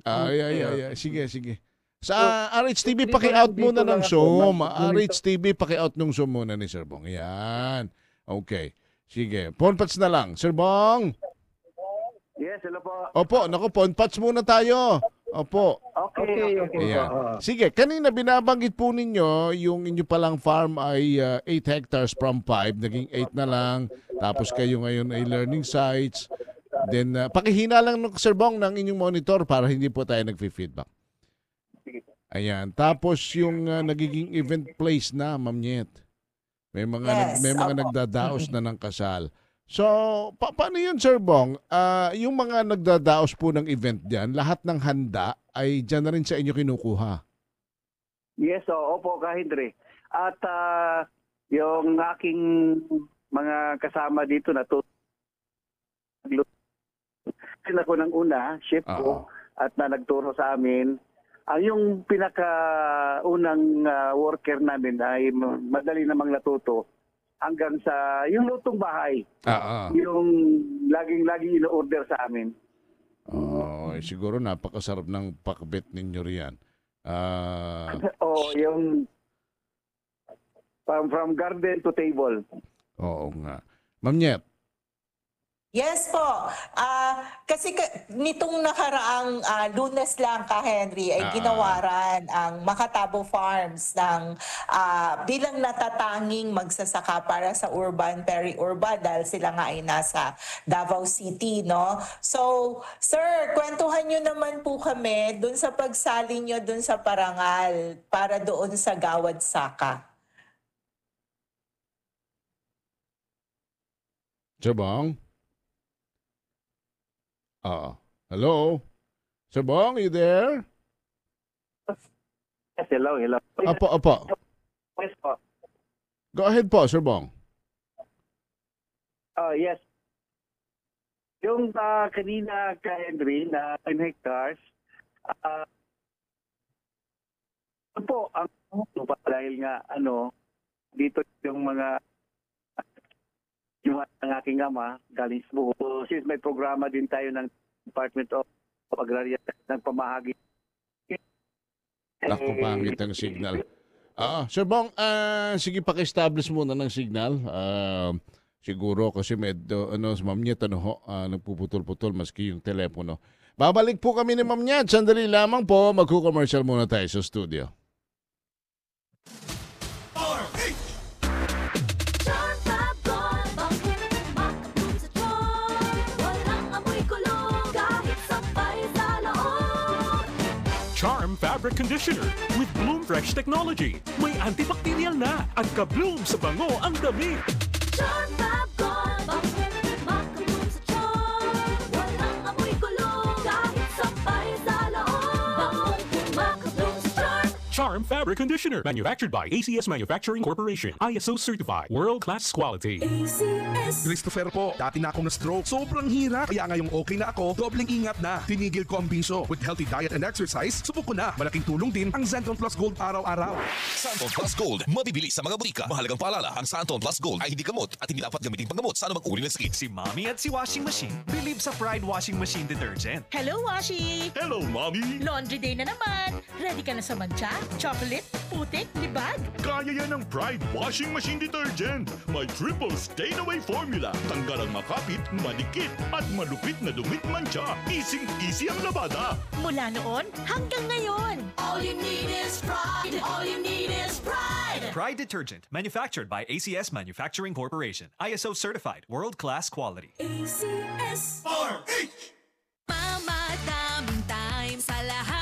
ah, ay, ay, ay, ay. Sige, sige. Sa RHTV, dito paki-out lang, muna ng lang. Zoom. RHTV, paki-out ng Zoom muna ni Sir Bong. Yan. Okay. Sige. Phone na lang. Sir Bong. Yes, hello po. Opo, naku, phone muna tayo. Opo. Okay, okay. Ayan. Oo. Sige, kanina binabanggit po ninyo yung inyo palang farm ay 8 hectares from 5, naging 8 na lang. Tapos kayo ngayon ay learning sites. Then, uh, pakihina lang ng Sir Bong ng inyong monitor para hindi po tayo nag-feedback. Ayan. Tapos yung uh, nagiging event place na, Ma'am Nyet. May mga nag- Yes, may mga opo. nagdadaos na ng kasal. So, pa- paano yun, Sir Bong? Ah, yung mga nagdadaos po ng event diyan, lahat ng handa ay diyan na rin sa inyo kinukuha. Yes, oo po, Kahindre. At ah, yung aking mga kasama dito na to ako ng una, chef ko, at na nagturo sa amin. Ang yung pinaka unang ah, worker namin ay madali namang natuto hanggang sa yung lutong bahay. Ah, ah. Yung laging-laging ino-order sa amin. Oh, eh, siguro napakasarap ng pakbet ninyo riyan. Ah, O yung from, from garden to table. oo nga. Ma'am Nyet, Yes po. Ah, kasi ka- nitong nakaraang ah, lunes lang ka Henry ay Ah. ginawaran ang Makatabo Farms ng ah, bilang natatanging magsasaka para sa urban peri-urban dahil sila nga ay nasa Davao City, no? So, sir, kwentuhan nyo naman po kami dun sa pagsali nyo dun sa parangal para doon sa Gawad Saka. Sir Ah, hello? Sir Bong, you there? Yes, hello, hello. Apo, apo. Yes po. Go ahead po, Sir Bong. Oh, yes. Yung ah, kanina ka Henry na 10 hectares, ano po ang dahil nga ano dito yung mga yung ang aking ama galing sa buho. So, since may programa din tayo ng Department of Agraria ng pamahagi. Naku, pangit ang signal. Ah, Sir Bong, ah, sige paki-establish muna ng signal. Ah, siguro kasi medyo ano si Ma'am Nyet ano ah, nagpuputol-putol maski yung telepono. Babalik po kami ni Ma'am Nyet. Sandali lamang po, magko-commercial muna tayo sa studio. Fabric Conditioner with Bloom Fresh Technology. May antibacterial na at ka-bloom sa bango ang damit. Charm Fabric Conditioner. Manufactured by ACS Manufacturing Corporation. ISO certified. World-class quality. Christopher po, dati na akong na-stroke. Sobrang hirap. Kaya ngayong okay na ako, dobleng ingat na. Tinigil ko ang biso. With healthy diet and exercise, subok ko na. Malaking tulong din ang Zenton Plus Gold araw-araw. Santon Plus Gold, mabibili sa mga butika. Mahalagang paalala, ang Santon Plus Gold ay hindi gamot at hindi dapat gamitin panggamot sa anumang uri ng sakit. Si Mommy at si Washing Machine believe sa Pride Washing Machine Detergent. Hello, Washi! Hello, Mommy! Laundry day na naman. Ready ka na sa mancha, chocolate, putik, libag? Kaya yan ng Pride Washing Machine Detergent. May triple stain-away formula. Tanggal ang makapit, madikit, at malupit na dumit mancha. Easy-easy ang labada. Mula noon hanggang ngayon. All you need is pride. All you need is pride. Pride Detergent, manufactured by ACS Manufacturing Corporation. ISO certified, world-class quality. ACS. Mama, daming time sa lahat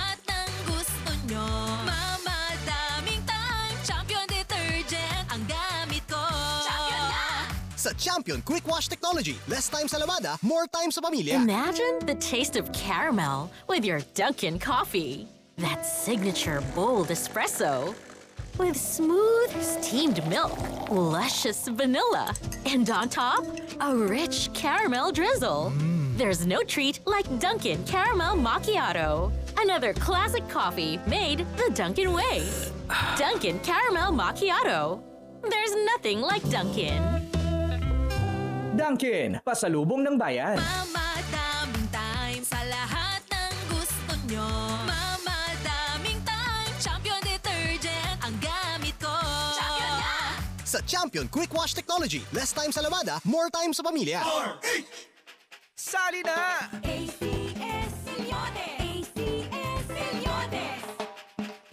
Champion Quick Wash Technology, less time sa lavada, more time sa pamilya. Imagine the taste of caramel with your Dunkin' coffee. That signature bold espresso with smooth steamed milk, luscious vanilla, and on top, a rich caramel drizzle. Mm. There's no treat like Dunkin' Caramel Macchiato. Another classic coffee made the Dunkin' way. Dunkin' Caramel Macchiato. There's nothing like Dunkin'. Dunkin, pasalubong ng bayan. Mama, daming time sa lahat ng gusto nyo. Mama, daming time. Champion Detergent ang gamit ko. Champion na! Sa Champion Quick Wash Technology, less time sa lavada, more time sa pamilya. Sali na! ACS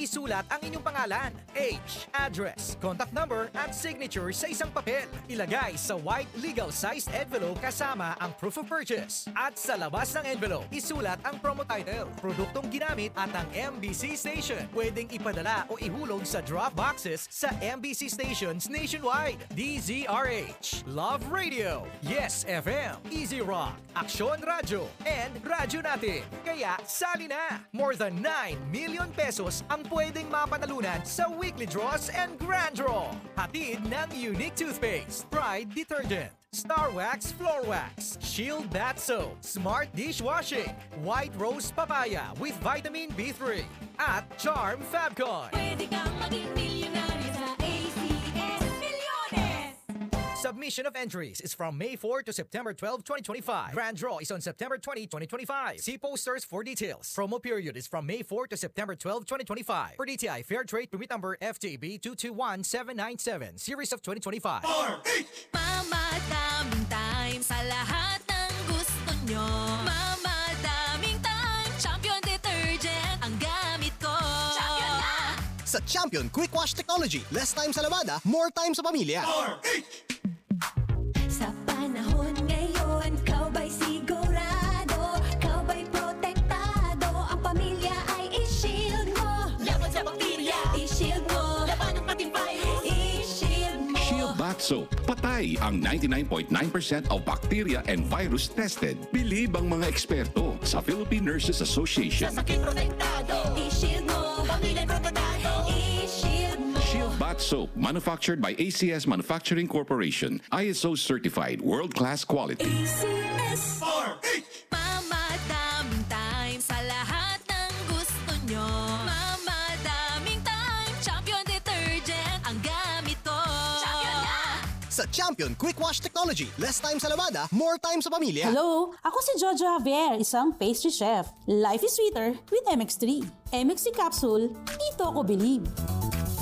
Isulat ang inyong pangalan, age, address, contact number at signature sa isang papel. Ilagay sa white legal-sized envelope kasama ang proof of purchase. At sa labas ng envelope, isulat ang promo title, produktong ginamit at ang MBC station. Pwedeng ipadala o ihulog sa drop boxes sa MBC stations nationwide. DZRH, Love Radio, Yes FM, Easy Rock, Aksyon Radio, and Radyo Natin. Kaya sali na! More than 9 million pesos ang pwedeng mapanalunan sa weekly draws and grand draw. Hatid ng unique toothpaste, Pride Detergent, Star Wax Floor Wax, Shield Bath Soap, Smart Dishwashing, White Rose Papaya with Vitamin B3, at Charm Fabcon. Pwede kang maging Submission of entries is from May 4 to September 12, 2025. Grand draw is on September 20, 2025. See posters for details. Promo period is from May 4 to September 12, 2025. For DTI Fair Trade Permit Number FTB 221797, Series of 2025. Mama, daming time sa lahat ng gusto nyo. Mama, daming time. Champion Detergent ang gamit ko. Champion na! Sa Champion Quick Wash Technology, less time sa lavada, more time sa pamilya. Sa panahon ngayon, ikaw ba'y sigurado? Ikaw ba'y protektado? Ang pamilya ay i-shield mo. Laban sa bakterya, i-shield mo. Laban ng pating virus, i-shield mo. Shield Bath Soap. Patay ang 99.9% of bacteria and virus tested. Believe ang mga eksperto sa Philippine Nurses Association. Sa sakit protektado, i-shield Bath Soap, manufactured by ACS Manufacturing Corporation. ISO certified world-class quality. ACS. Mama, daming time sa lahat ng gusto nyo. Mama, daming time. Champion Detergent ang gamit ko. Champion na! Sa Champion Quick Wash Technology, less time sa lavada, more time sa pamilya. Hello, ako si Jojo Javier, isang pastry chef. Life is sweeter with MX3. MX3 capsule, dito ako believe.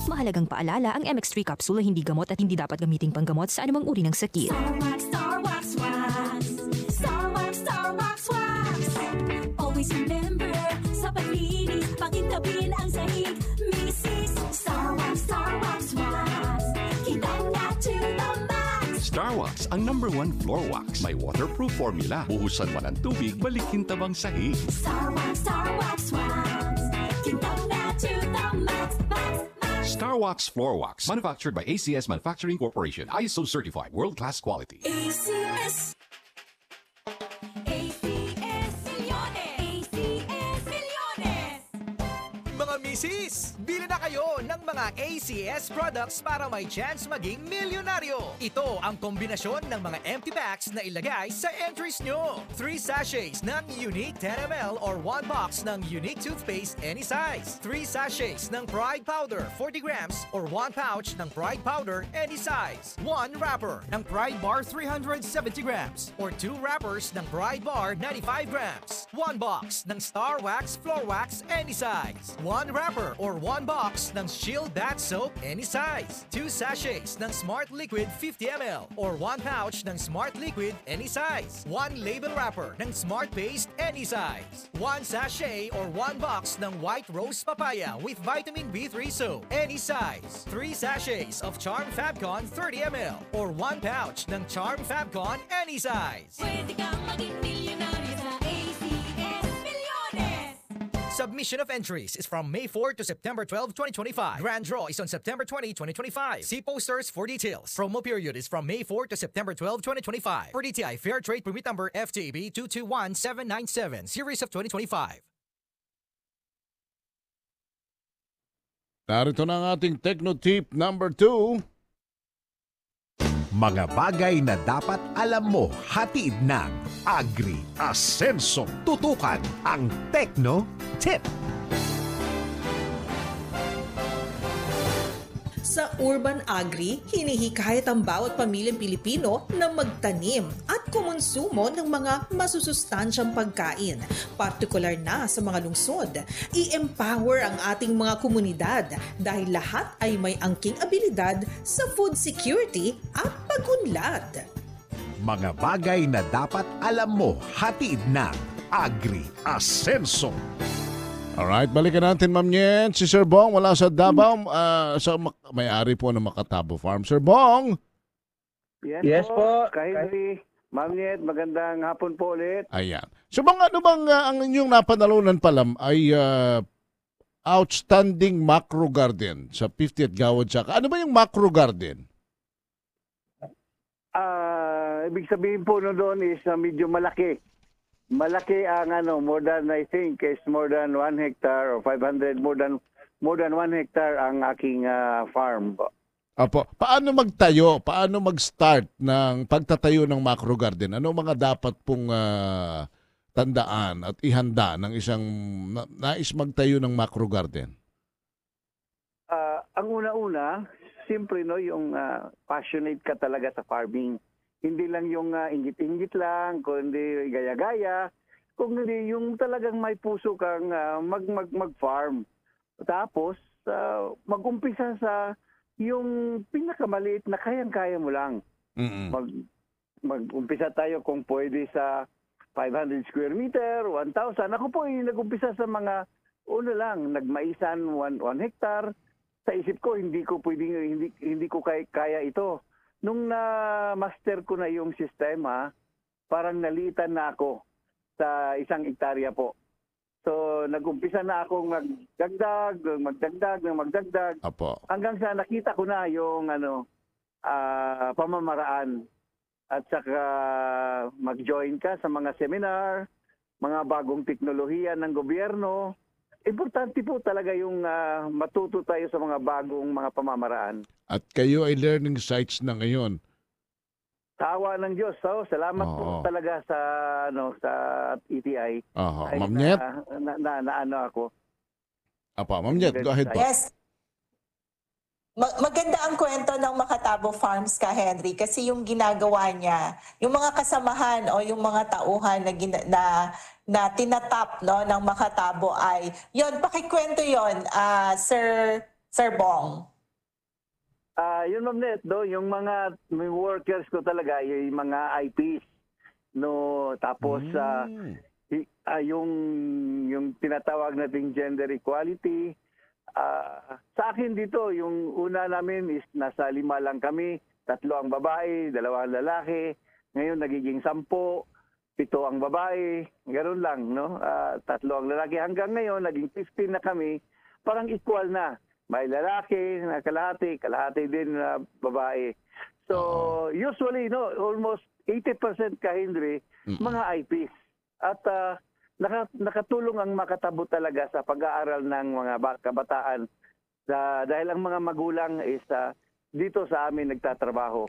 Mahalagang paalala, ang MX3 capsule ay hindi gamot at hindi dapat gamiting panggamot sa anumang uri ng sakit. Starwax, Starwax, wax. Starwax, Starwax, wax. Always remember, sa paglinis, pakintabin ang sahig. Mrs. Starwax, Starwax, wax. Kitang na to the max. Starwax, ang number one floor wax. May waterproof formula. Buhusan man ang tubig, balikin tabang sahig. Starwax, Starwax, wax. Kitang na to the max, max, max. Starwax Floor Wax. Manufactured by ACS Manufacturing Corporation. ISO certified. World-class quality. ACS. ACS misis, bili na kayo ng mga ACS products para may chance maging milyonaryo. Ito ang kombinasyon ng mga empty packs na ilagay sa entries nyo. 3 sachets ng Unique 10ml or 1 box ng Unique toothpaste any size. 3 sachets ng Pride Powder 40 grams or 1 pouch ng Pride Powder any size. 1 wrapper ng Pride Bar 370 grams or 2 wrappers ng Pride Bar 95 grams. 1 box ng Star Wax Floor Wax any size. 1 wrapper or 1 box ng Shield Bath Soap any size. 2 sachets ng Smart Liquid 50ml or 1 pouch ng Smart Liquid any size. 1 label wrapper ng Smart Paste any size. 1 sachet or 1 box ng White Rose Papaya with Vitamin B3 Soap any size. 3 sachets of Charm Fabcon 30ml or 1 pouch ng Charm Fabcon any size. Pwede maging sa. Submission of entries is from May 4 to September 12, 2025. Grand draw is on September 20, 2025. See posters for details. Promo period is from May 4 to September 12, 2025. For DTI Fair Trade Permit Number FTB 221797, Series of 2025. Narito na ang ating Techno Tip number 2. Mga bagay na dapat alam mo hatid ng Agri Ascenso. Tutukan ang Techno Tip. Sa Urban Agri, hinihikayat ang bawat pamilyang Pilipino na magtanim at kumonsumo ng mga masusustansyang pagkain, partikular na sa mga lungsod. I-empower ang ating mga komunidad dahil lahat ay may angking abilidad sa food security at pagunlad. Mga bagay na dapat alam mo hatid ng Agri Ascenso. Alright, balikan natin Ma'am Yen. Si Sir Bong wala sa Davao. ah, sa may-ari po ng Makatabo Farm. Sir Bong! Yes, Yes po. Kahit Ma'am Niet, magandang hapon po ulit. Ayan. So bang ano bang ah, ang inyong napanalunan palam ay ah, outstanding macro garden sa 50th Gawad Saka. Ano ba yung macro garden? Ah, ibig sabihin po no doon is ah, medyo malaki. Malaki ang ano, more than I think is more than 1 hectare or 500 more than more than 1 hectare ang aking ah, farm. po. Apo, paano magtayo? Paano mag-start ng pagtatayo ng macro garden? Ano mga dapat pong ah, tandaan at ihanda ng isang na- nais magtayo ng macro garden? Ah, ang una-una, siyempre no, yung ah, passionate ka talaga sa farming. Hindi lang yung ah, inggit-inggit lang, kundi gaya-gaya, kundi yung talagang may puso kang ah, mag, mag, mag-farm. Tapos, ah, mag-umpisa sa yung pinakamaliit na kayang-kaya mo lang. Mag, mag-umpisa tayo kung pwede sa 500 square meter, 1,000. Ako po ay nag-umpisa sa mga, una lang, nagmaisan 1 hectare. Sa isip ko, hindi ko pwedeng, hindi, hindi ko kaya, kaya ito. Nung na-master ko na yung sistema, parang nalitan na ako sa isang hektarya po. So, nag-umpisa na akong magdagdag, magdagdag, magdagdag. Apo. Hanggang sa nakita ko na yung ano ah, pamamaraan at saka mag-join ka sa mga seminar, mga bagong teknolohiya ng gobyerno. Importante po talaga yung ah, matuto tayo sa mga bagong mga pamamaraan. At kayo ay learning sites na ngayon. Tawa ng Diyos. So, salamat po Oo. talaga sa ano sa ETI. Aha. Ay, Ma'am na, Nyet? na, na, na ano ako. Apo, Ma'am Jet, go ahead po. Yes. Ma- maganda ang kwento ng Makatabo Farms ka, Henry, kasi yung ginagawa niya, yung mga kasamahan o yung mga tauhan na, gina- na, na tinatap no, ng Makatabo ay, yon pakikwento yon ah, Sir, Sir Bong. Ah, yun ma'am Net, do, yung mga may workers ko talaga, yung mga IPs. No, tapos ah, i- ah, yung yung tinatawag nating gender equality. Ah, sa akin dito, yung una namin is nasa lima lang kami, tatlo ang babae, dalawa ang lalaki. Ngayon nagiging sampo, pito ang babae, ganoon lang, no? Ah, tatlo ang lalaki. Hanggang ngayon, naging 15 na kami, parang equal na. May lalaki na kalahati, kalahati din na babae. So, usually, no, almost 80% ka, Henry, mga IPs. At ah, naka, nakatulong ang makatabo talaga sa pag-aaral ng mga ba- kabataan. Sa- dahil ang mga magulang is ah, dito sa amin nagtatrabaho.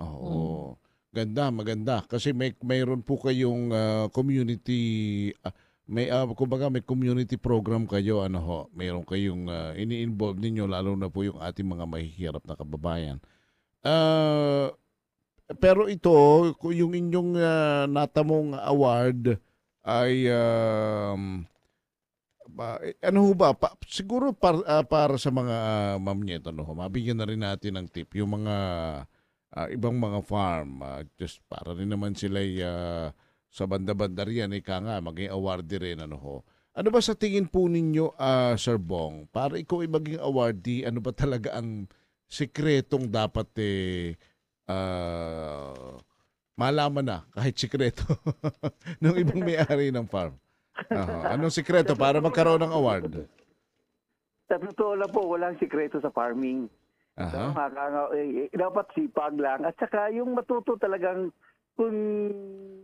Oo. Ganda, maganda. Kasi may mayroon po kayong ah, community ah, may ah, kumbaga may community program kayo ano ho. Mayroon kayong ah, ini-involve ninyo lalo na po yung ating mga mahihirap na kababayan. Ah, pero ito, kung yung inyong ah, natamong award ay um, ba, eh, ano ho ba? Pa- siguro par- ah, para sa mga uh, ma'am Nyet, ano ho, mabigyan na rin natin ng tip. Yung mga ah, ibang mga farm, ah, just para rin naman sila sa banda-banda riyan, ika nga, maging awardee rin, ano ho. Ano ba sa tingin po ninyo, ah, Sir Bong, para ikaw ay maging awardee, ano ba talaga ang sikretong dapat eh, ah, malaman na, kahit sikreto, ng ibang may-ari ng farm? Aha. Anong sikreto para magkaroon ng award? Sa totoo lang po, walang sikreto sa farming. Nakaka- eh, eh, dapat sipag lang. At saka yung matuto talagang kung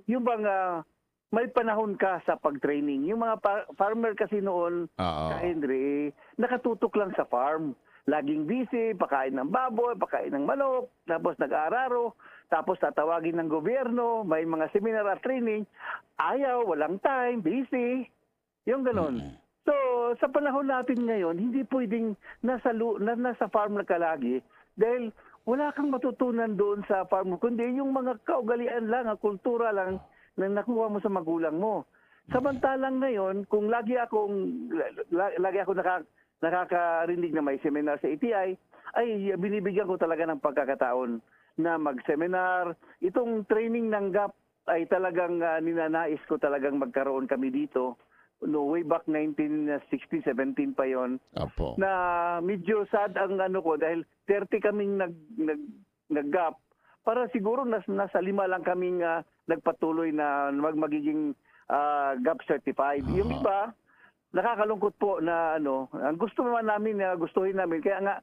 yung bang ah, may panahon ka sa pag-training. Yung mga pa- farmer kasi noon, Oo. ka Henry, nakatutok lang sa farm. Laging busy, pakain ng baboy, pakain ng manok, tapos nag-aararo, tapos tatawagin ng gobyerno, may mga seminar at training. Ayaw, walang time, busy. Yung ganun. So, sa panahon natin ngayon, hindi pwedeng nasa, na, nasa farm na ka lagi dahil wala kang matutunan doon sa farm kundi yung mga kaugalian lang, ang kultura lang na nakuha mo sa magulang mo. Samantalang ngayon, kung lagi akong la- lagi ako naka, nakakarinig na may seminar sa ATI, ay binibigyan ko talaga ng pagkakataon na mag-seminar. Itong training ng GAP ay talagang ah, ninanais ko talagang magkaroon kami dito. No, way back 1916-17 pa yon Apo. na medyo sad ang ano ko dahil 30 kaming nag nag nag-gap para siguro nas, nasa lima lang kaming ah, nagpatuloy na mag magiging ah, gap certified. Yung iba nakakalungkot po na ano, ang gusto naman namin na gustuhin namin kaya nga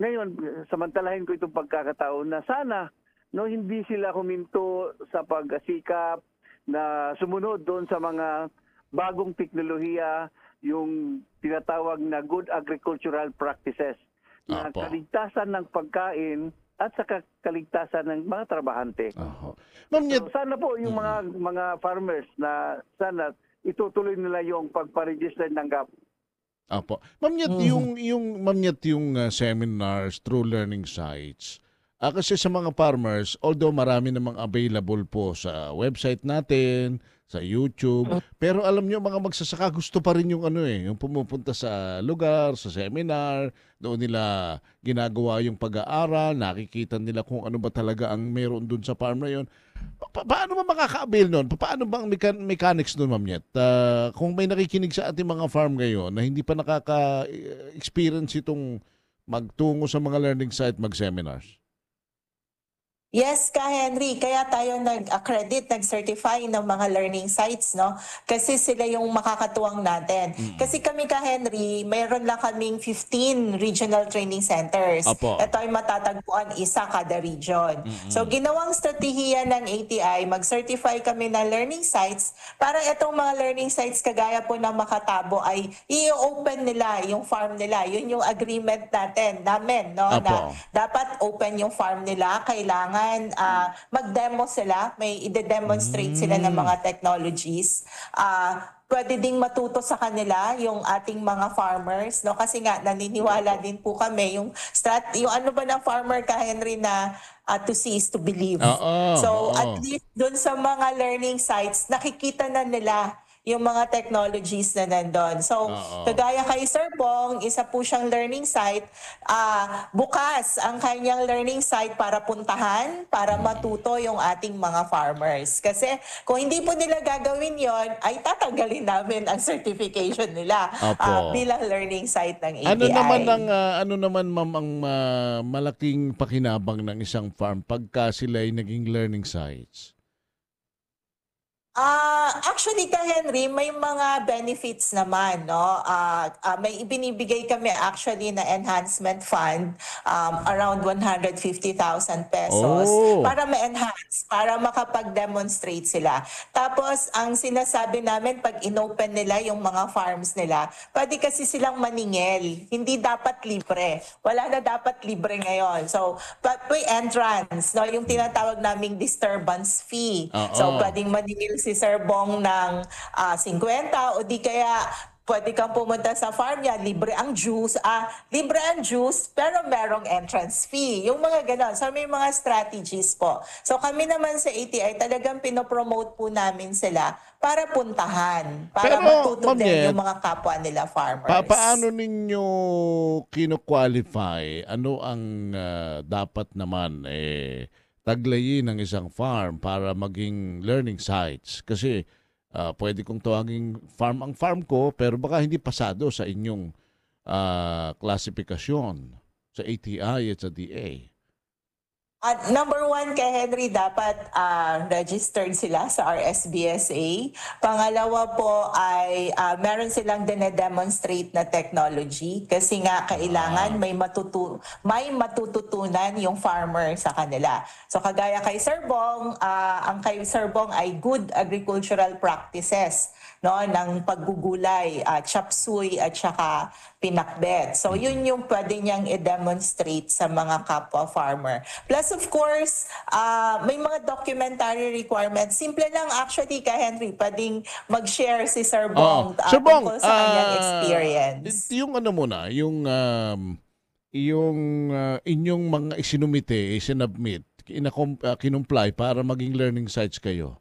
ngayon samantalahin ko itong pagkakataon na sana no hindi sila huminto sa pagsikap na sumunod doon sa mga bagong teknolohiya, yung tinatawag na good agricultural practices na Apo. kaligtasan ng pagkain at saka kaligtasan ng mga trabahante. Ma'am So, sana po yung mga mga farmers na sana itutuloy nila yung pagpa-register ng GAP. Apo. Ma'am Nyet, Mhm. yung, yung, Ma'am Nyet, yung uh, seminars through learning sites, ah, kasi sa mga farmers, although marami namang available po sa website natin, sa YouTube, pero alam nyo, mga magsasaka, gusto pa rin yung ano eh, yung pumupunta sa lugar, sa seminar, doon nila ginagawa yung pag-aaral, nakikita nila kung ano ba talaga ang meron doon sa farm na yun. Pa- paano ba makaka-avail nun? Pa- Paano ba ang mecha- mechanics nun, Ma'am Nyet? Ah, kung may nakikinig sa ating mga farm ngayon na hindi pa nakaka-experience itong magtungo sa mga learning site, mag-seminars. Yes, ka Henry, kaya tayo nag-accredit, nag-certify ng mga learning sites, no? Kasi sila yung makakatuwang natin. Kasi kami ka Henry, mayroon lang kaming 15 regional training centers. Apo. Ito ay matatagpuan isa kada region. So ginawang strategiya ng ATI, mag-certify kami ng learning sites para itong mga learning sites kagaya po ng Makatabo ay i-open nila yung farm nila. Yun yung agreement natin, namin, no? Apo. Na dapat open yung farm nila, kailangan ah, mag-demo sila, may ide-demonstrate sila ng mga technologies. Ah, pwede ding matuto sa kanila yung ating mga farmers, no? Kasi nga naniniwala din po kami yung strat yung ano ba ng farmer ka Henry na ah, to see is to believe. Oo, so oo. at least doon sa mga learning sites, nakikita na nila yung mga technologies na nandun. So, Oo. kagaya kay Sir Bong, isa po siyang learning site. ah bukas ang kanyang learning site para puntahan, para matuto yung ating mga farmers. Kasi kung hindi po nila gagawin yon ay tatanggalin namin ang certification nila Opo. ah, bilang learning site ng ABI. Ano naman ang ah, ano naman ma'am ang ah, malaking pakinabang ng isang farm pagka sila ay naging learning sites? Ah, actually ka Henry, may mga benefits naman, no? Ah, ah, may ibinibigay kami actually na enhancement fund um, around 150,000 pesos Oh. para ma-enhance, para makapag-demonstrate sila. Tapos ang sinasabi namin pag inopen nila yung mga farms nila, pwede kasi silang maningil. Hindi dapat libre. Wala na dapat libre ngayon. So, but may entrance, no? Yung tinatawag naming disturbance fee. Oo. So, pwedeng maningil si Sir Bong ng ah, 50 o di kaya pwede kang pumunta sa farm niya, libre ang juice, ah, libre ang juice, pero merong entrance fee. Yung mga ganon. So, may mga strategies po. So, kami naman sa ATI, talagang pinopromote po namin sila para puntahan, para Pero, matuto din yung mga kapwa nila farmers. Pa- paano ninyo kino-qualify? Ano ang ah, dapat naman eh taglayin ng isang farm para maging learning sites? Kasi ah, pwede kong tawaging farm ang farm ko pero baka hindi pasado sa inyong ah, klasifikasyon sa ATI at sa DA. At number one kay Henry, dapat ah, registered sila sa RSBSA. Pangalawa po ay ah, meron silang dine-demonstrate na technology kasi nga kailangan may, matutu may matututunan yung farmer sa kanila. So kagaya kay Sir Bong, ah, ang kay Sir Bong ay good agricultural practices no ng paggugulay, at chop suey at saka pinakbet. So yun yung pwede niyang i-demonstrate sa mga kapwa farmer. Plus of course, ah, may mga documentary requirements. Simple lang actually ka Henry, pwedeng mag-share si Sir Bong Oo. ah, Sir Bong, tungkol sa kanyang ah, experience. Yung ano muna, yung um, yung ah, inyong mga isinumite, isinubmit, kinakom, ah, kinumply para maging learning sites kayo.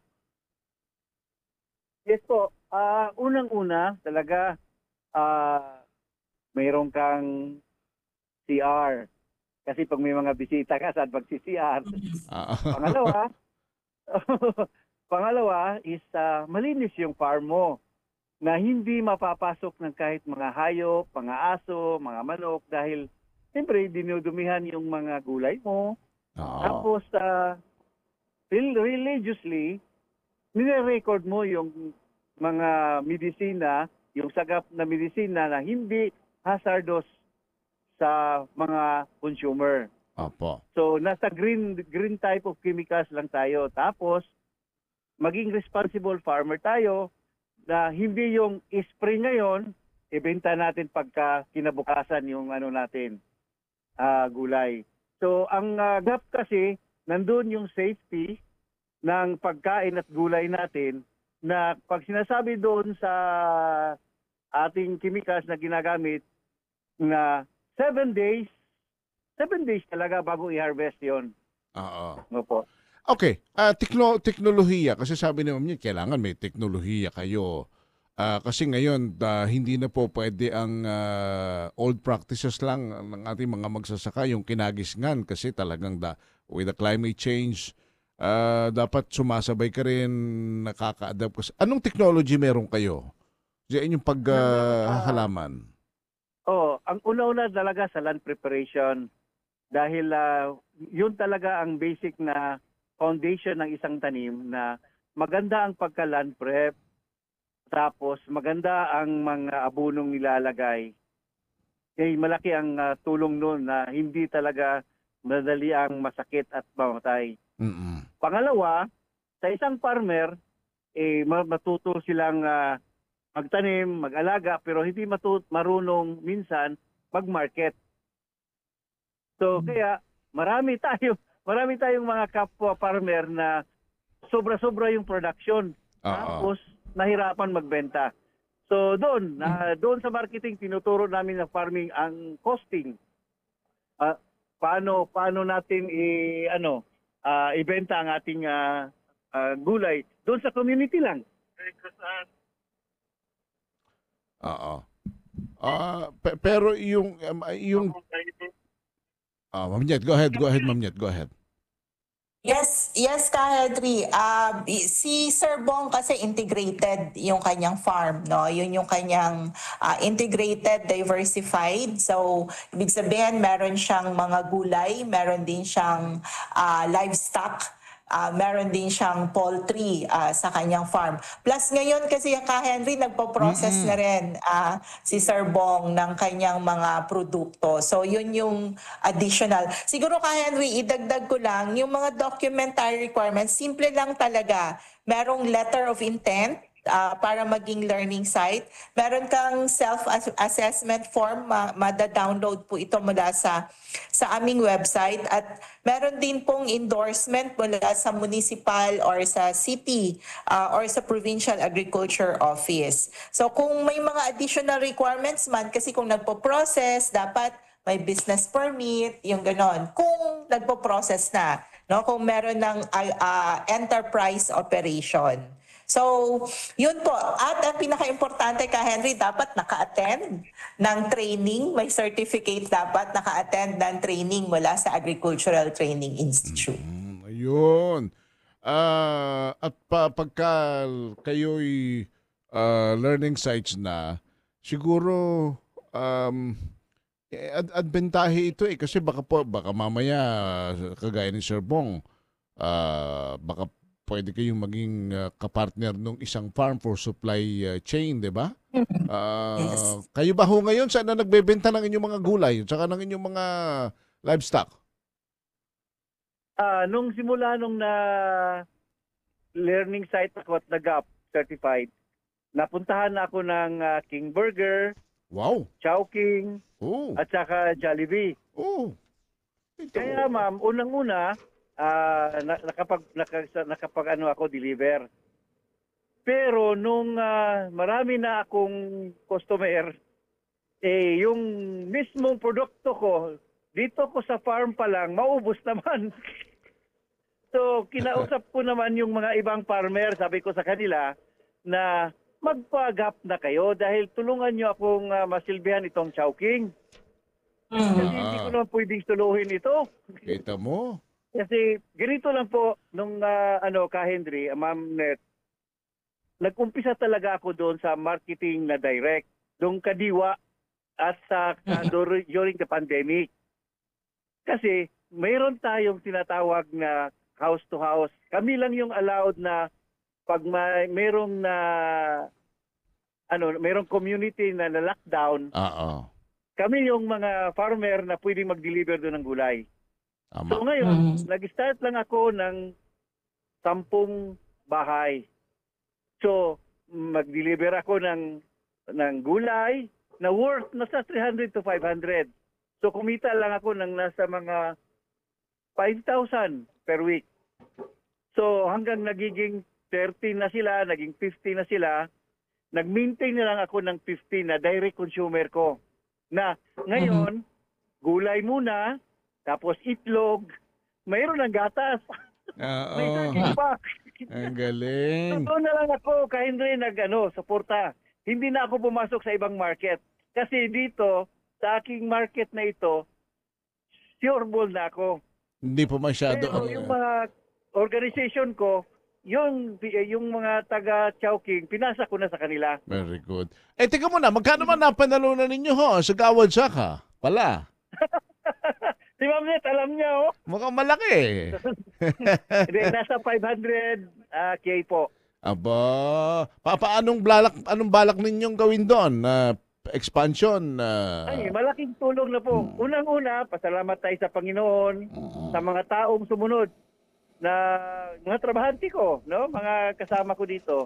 Yes po. Ah, unang-una, talaga ah mayroon kang CR. Kasi pag may mga bisita ka, saan mag-CR? Ah. Pangalawa, pangalawa is ah, malinis yung farm mo na hindi mapapasok ng kahit mga hayop, mga aso, mga manok dahil siyempre dinudumihan yung mga gulay mo. Tapos ah, rel- religiously, nire-record mo yung mga medisina, yung sagap na medisina na hindi hazardous sa mga consumer. Opo. So nasa green green type of chemicals lang tayo. Tapos maging responsible farmer tayo na hindi yung spray ngayon ibenta natin pagka kinabukasan yung ano natin ah, gulay. So ang ah, gap kasi nandun yung safety ng pagkain at gulay natin na pag sinasabi doon sa ating chemicals na ginagamit na 7 days 7 days talaga bago i-harvest yon. Oo. Opo. Okay, ah tekno teknolohiya kasi sabi ni Ma'am niya kailangan may teknolohiya kayo. Ah, kasi ngayon ah, hindi na po pwede ang ah, old practices lang ng ating mga magsasaka yung kinagisngan kasi talagang da, with the climate change ah, dapat sumasabay ka rin nakaka-adapt ka. Anong technology meron kayo? Sa inyong paghalaman? Oh, ang una-una talaga sa land preparation dahil ah, yun talaga ang basic na foundation ng isang tanim na maganda ang pagka-land prep tapos maganda ang mga abunong nilalagay. Eh malaki ang ah, tulong noon na hindi talaga madali ang masakit at mamatay. Mm-mm. Pangalawa, sa isang farmer, eh, ma- matuto silang ah, magtanim, mag-alaga, pero hindi matu- marunong minsan mag-market. So, kaya marami tayo, marami tayong mga kapwa farmer na sobra-sobra yung production. Tapos, nahirapan magbenta. So, doon, na doon sa marketing, tinuturo namin ng farming ang costing. Ah, paano paano natin i ano uh, ibenta ang ating uh, uh, gulay doon sa community lang. Oo. Ah, pero yung um, yung Ah, Ma'am go ahead, go ahead, Ma'am go ahead. Yes, yes ka Henry. Ah, bi- si Sir Bong kasi integrated yung kanyang farm, no? Yun yung kanyang ah, integrated, diversified. So, ibig sabihin meron siyang mga gulay, meron din siyang ah, livestock, ah, meron din siyang poultry ah, sa kanyang farm. Plus ngayon kasi ka Henry nagpo-process na rin ah, si Sir Bong ng kanyang mga produkto. So yun yung additional. Siguro ka Henry, idagdag ko lang yung mga documentary requirements, simple lang talaga. Merong letter of intent ah, para maging learning site. Meron kang self-assessment form, ma- mada-download po ito mula sa sa aming website at meron din pong endorsement mula sa municipal or sa city ah, or sa provincial agriculture office. So kung may mga additional requirements man kasi kung nagpo-process dapat may business permit, yung ganon. Kung nagpo-process na, no, kung meron ng ah, enterprise operation. So, yun po. At ang pinaka-importante ka, Henry, dapat naka-attend ng training. May certificate dapat naka-attend ng training mula sa Agricultural Training Institute. Ayun. Ah, at pa, pagka kayo'y ah, learning sites na, siguro um, eh, ad- adbentahe ito eh kasi baka po baka mamaya kagaya ni Sir Bong ah, baka pwede kayong maging ah, kapartner ng isang farm for supply ah, chain, 'di ba? Ah, Kayo ba ho ngayon saan na nagbebenta ng inyong mga gulay at saka ng inyong mga livestock? Ah, nung simula nung na learning site ako at nag certified, napuntahan na ako ng ah, King Burger, Wow. Chowking, Oh. at saka Jollibee. Oh. Kaya ma'am, unang-una, ah, na- nakapag, naka, nakapag ano ako, deliver. Pero nung ah, marami na akong customer, eh, yung mismong produkto ko, dito ko sa farm pa lang, maubos naman. so, kinausap ko naman yung mga ibang farmer, sabi ko sa kanila, na magpagap na kayo dahil tulungan nyo akong ah, masilbihan itong Chowking. Kasi hindi ko naman pwedeng suluhin ito. Kita mo? Kasi ganito lang po nung ah, ano ka Henry, ah, Ma'am Net. Nag-umpisa talaga ako doon sa marketing na direct, doon kadiwa at sa dur- during the pandemic. Kasi mayroon tayong tinatawag na house to house. Kami lang yung allowed na pag may mayroong na ano, mayroong community na na lockdown, Oo. kami yung mga farmer na pwedeng mag-deliver doon ng gulay. Tama. So ngayon, nag-start lang ako ng sampung bahay. So, mag-deliver ako ng ng gulay na worth nasa 300 to 500. So, kumita lang ako ng nasa mga 5,000 per week. So, hanggang nagiging 30 na sila, naging 50 na sila, nag-maintain na lang ako ng 50 na direct consumer ko. Na ngayon, gulay muna, tapos itlog, mayroon ng gatas. May Oo. saging pa. Ang galing. Doon na lang ako, kay Henry, nag, ano, suporta. Hindi na ako pumasok sa ibang market. Kasi dito, sa aking market na ito, sure ball na ako. Hindi po masyado. Pero yung mga organization ko, yung, yung mga taga Chowking, pinasa ko na sa kanila. Very good. Eh, teka muna, magkano man napanalunan ninyo ho sa Gawad Saka? Pala. Si Ma'am Net, alam niya, oh. Mukhang malaki. Hindi, nasa 500 ah, K po. Aba, pa paanong balak anong balak ninyong gawin doon? Na expansion na Ay, malaking tulong na po. Unang-una, pasalamat tayo sa Panginoon, sa mga taong sumunod na mga trabahante ko, no? Mga kasama ko dito.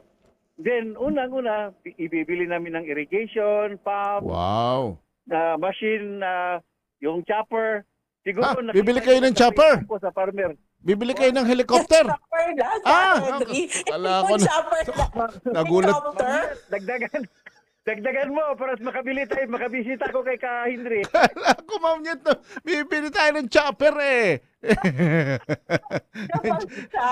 Then, unang-una, ibibili namin ng irrigation, pump, Wow. na machine, na yung chopper. Siguro, Ah, nakita bibili kayo ng chopper? Ko sa farmer. Bibili kayo ng helicopter. Chopper lang, Ah, akala ko Yung na- chopper. Nagulat. Helicopter? Dagdagan. Dagdagan mo para makabili tayo, makabisita ko kay Ka Henry. Ako, ma'am Nyet, no, bibili tayo ng chopper eh.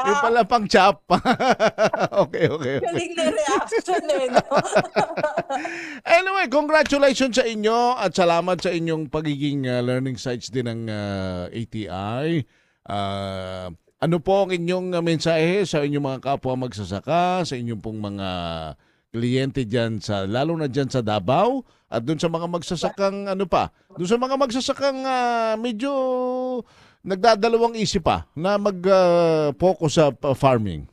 Yung pala pang chop. okay, okay, okay. Galing na reaction eh. No? Anyway, congratulations sa inyo at salamat sa inyong pagiging uh, learning sites din ng uh, ATI. Uh, ano po ang inyong uh, mensahe sa inyong mga kapwa magsasaka, sa inyong pong mga kliyente dyan sa, lalo na dyan sa Davao at dun sa mga magsasakang ano pa, dun sa mga magsasakang uh, medyo nagdadalawang isip pa na mag-focus sa uh, farming.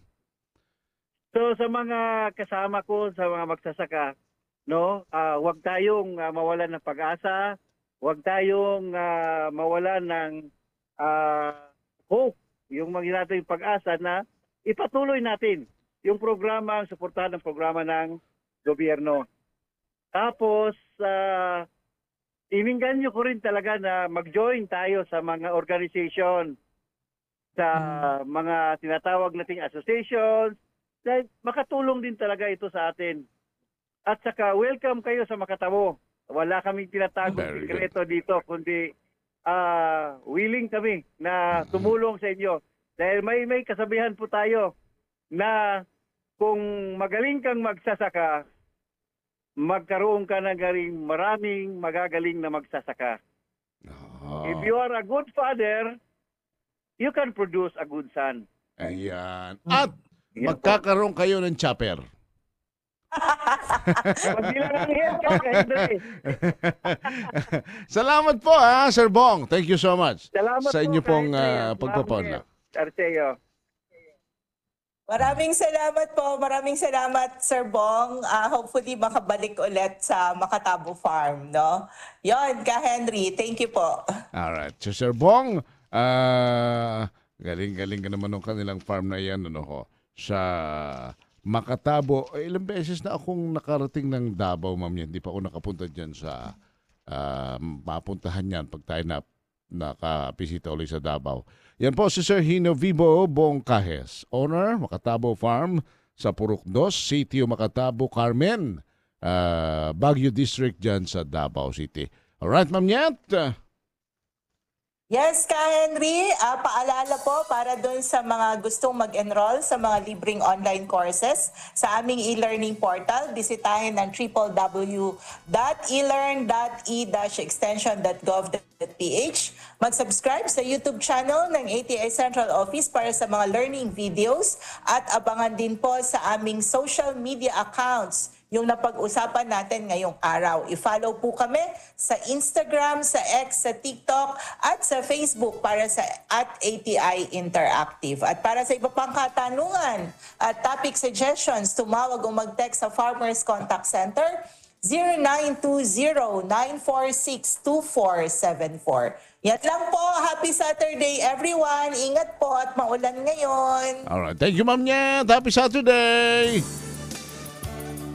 So sa mga kasama ko, sa mga magsasaka, no, ah, huwag tayong ah, mawalan ng pag-asa, huwag tayong ah, mawalan ng ah, hope, yung mga natin pag-asa na ipatuloy natin yung programa, suportahan ng programa ng gobyerno. Tapos, uh, ininganyo ko rin talaga na mag-join tayo sa mga organization, sa mga tinatawag nating associations, dahil makatulong din talaga ito sa atin. At saka, welcome kayo sa Makatamo. Wala kaming tinatagong sikreto dito, kundi ah, willing kami na tumulong sa inyo. Dahil may may kasabihan po tayo na kung magaling kang magsasaka, magkaroon ka ng maraming magagaling na magsasaka. If you are a good father, you can produce a good son. Ayan. At magkakaroon kayo ng chopper. Salamat po ha, Sir Bong. Thank you so much Salamat sa po, inyo pong kahit uh, na- pagpapaunlak. Arceo. Maraming salamat po. Maraming salamat, Sir Bong. Ah, hopefully, makabalik ulit sa Makatabo Farm, no? Yon, ka Henry. Thank you po. Alright. So, Sir Bong, ah, galing-galing ka naman ng kanilang farm na yan, ano ho, sa Makatabo. Eh, ilang beses na akong nakarating ng Davao, ma'am. Hindi pa ako nakapunta dyan sa ah, mapuntahan yan pag tayo na nakapisita ulit sa Davao. Yan po si Sir Hino Vibo Bongkahes, owner, Makatabo Farm sa Purok 2, Sitio Makatabo, Carmen, ah, Baguio District dyan sa Davao City. Alright, ma'am Nyat. Yes, ka Henry, Ah, paalala po para doon sa mga gustong mag-enroll sa mga libreng online courses sa aming e-learning portal, bisitahin ang www.elearn.e-extension.gov.ph. Mag-subscribe sa YouTube channel ng ATI Central Office para sa mga learning videos at abangan din po sa aming social media accounts yung napag-usapan natin ngayong araw. I-follow po kami sa Instagram, sa X, sa TikTok, at sa Facebook para sa at ATI Interactive. At para sa iba pang katanungan at topic suggestions, tumawag o mag-text sa Farmers Contact Center 0920-946-2474. Yan lang po. Happy Saturday, everyone. Ingat po at maulan ngayon. Alright. Thank you, Ma'am Nyet. Happy Saturday!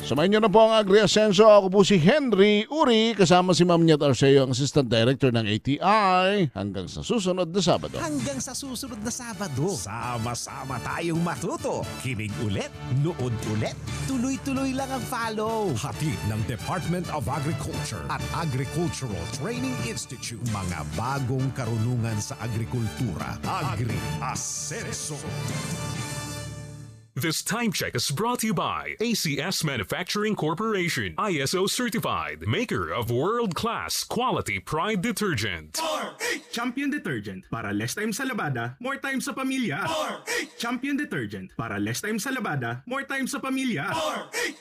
Samayin niyo na po ang Agri Ascenso. Ako po si Henry Uri, kasama si Ma'am Nyet Arceo, ang Assistant Director ng ATI. Hanggang sa susunod na Sabado. Hanggang sa susunod na Sabado. Sama-sama tayong matuto. Kinig ulit, nood ulit. Tuloy-tuloy lang ang follow. Hatid ng Department of Agriculture at Agricultural Training Institute. Mga bagong karunungan sa agrikultura. Agri Ascenso. This time check is brought to you by ACS Manufacturing Corporation, ISO certified, maker of world-class quality pride detergent. Champion Detergent para less time sa labada, more time sa pamilya. Champion Detergent para less time sa labada, more time sa pamilya.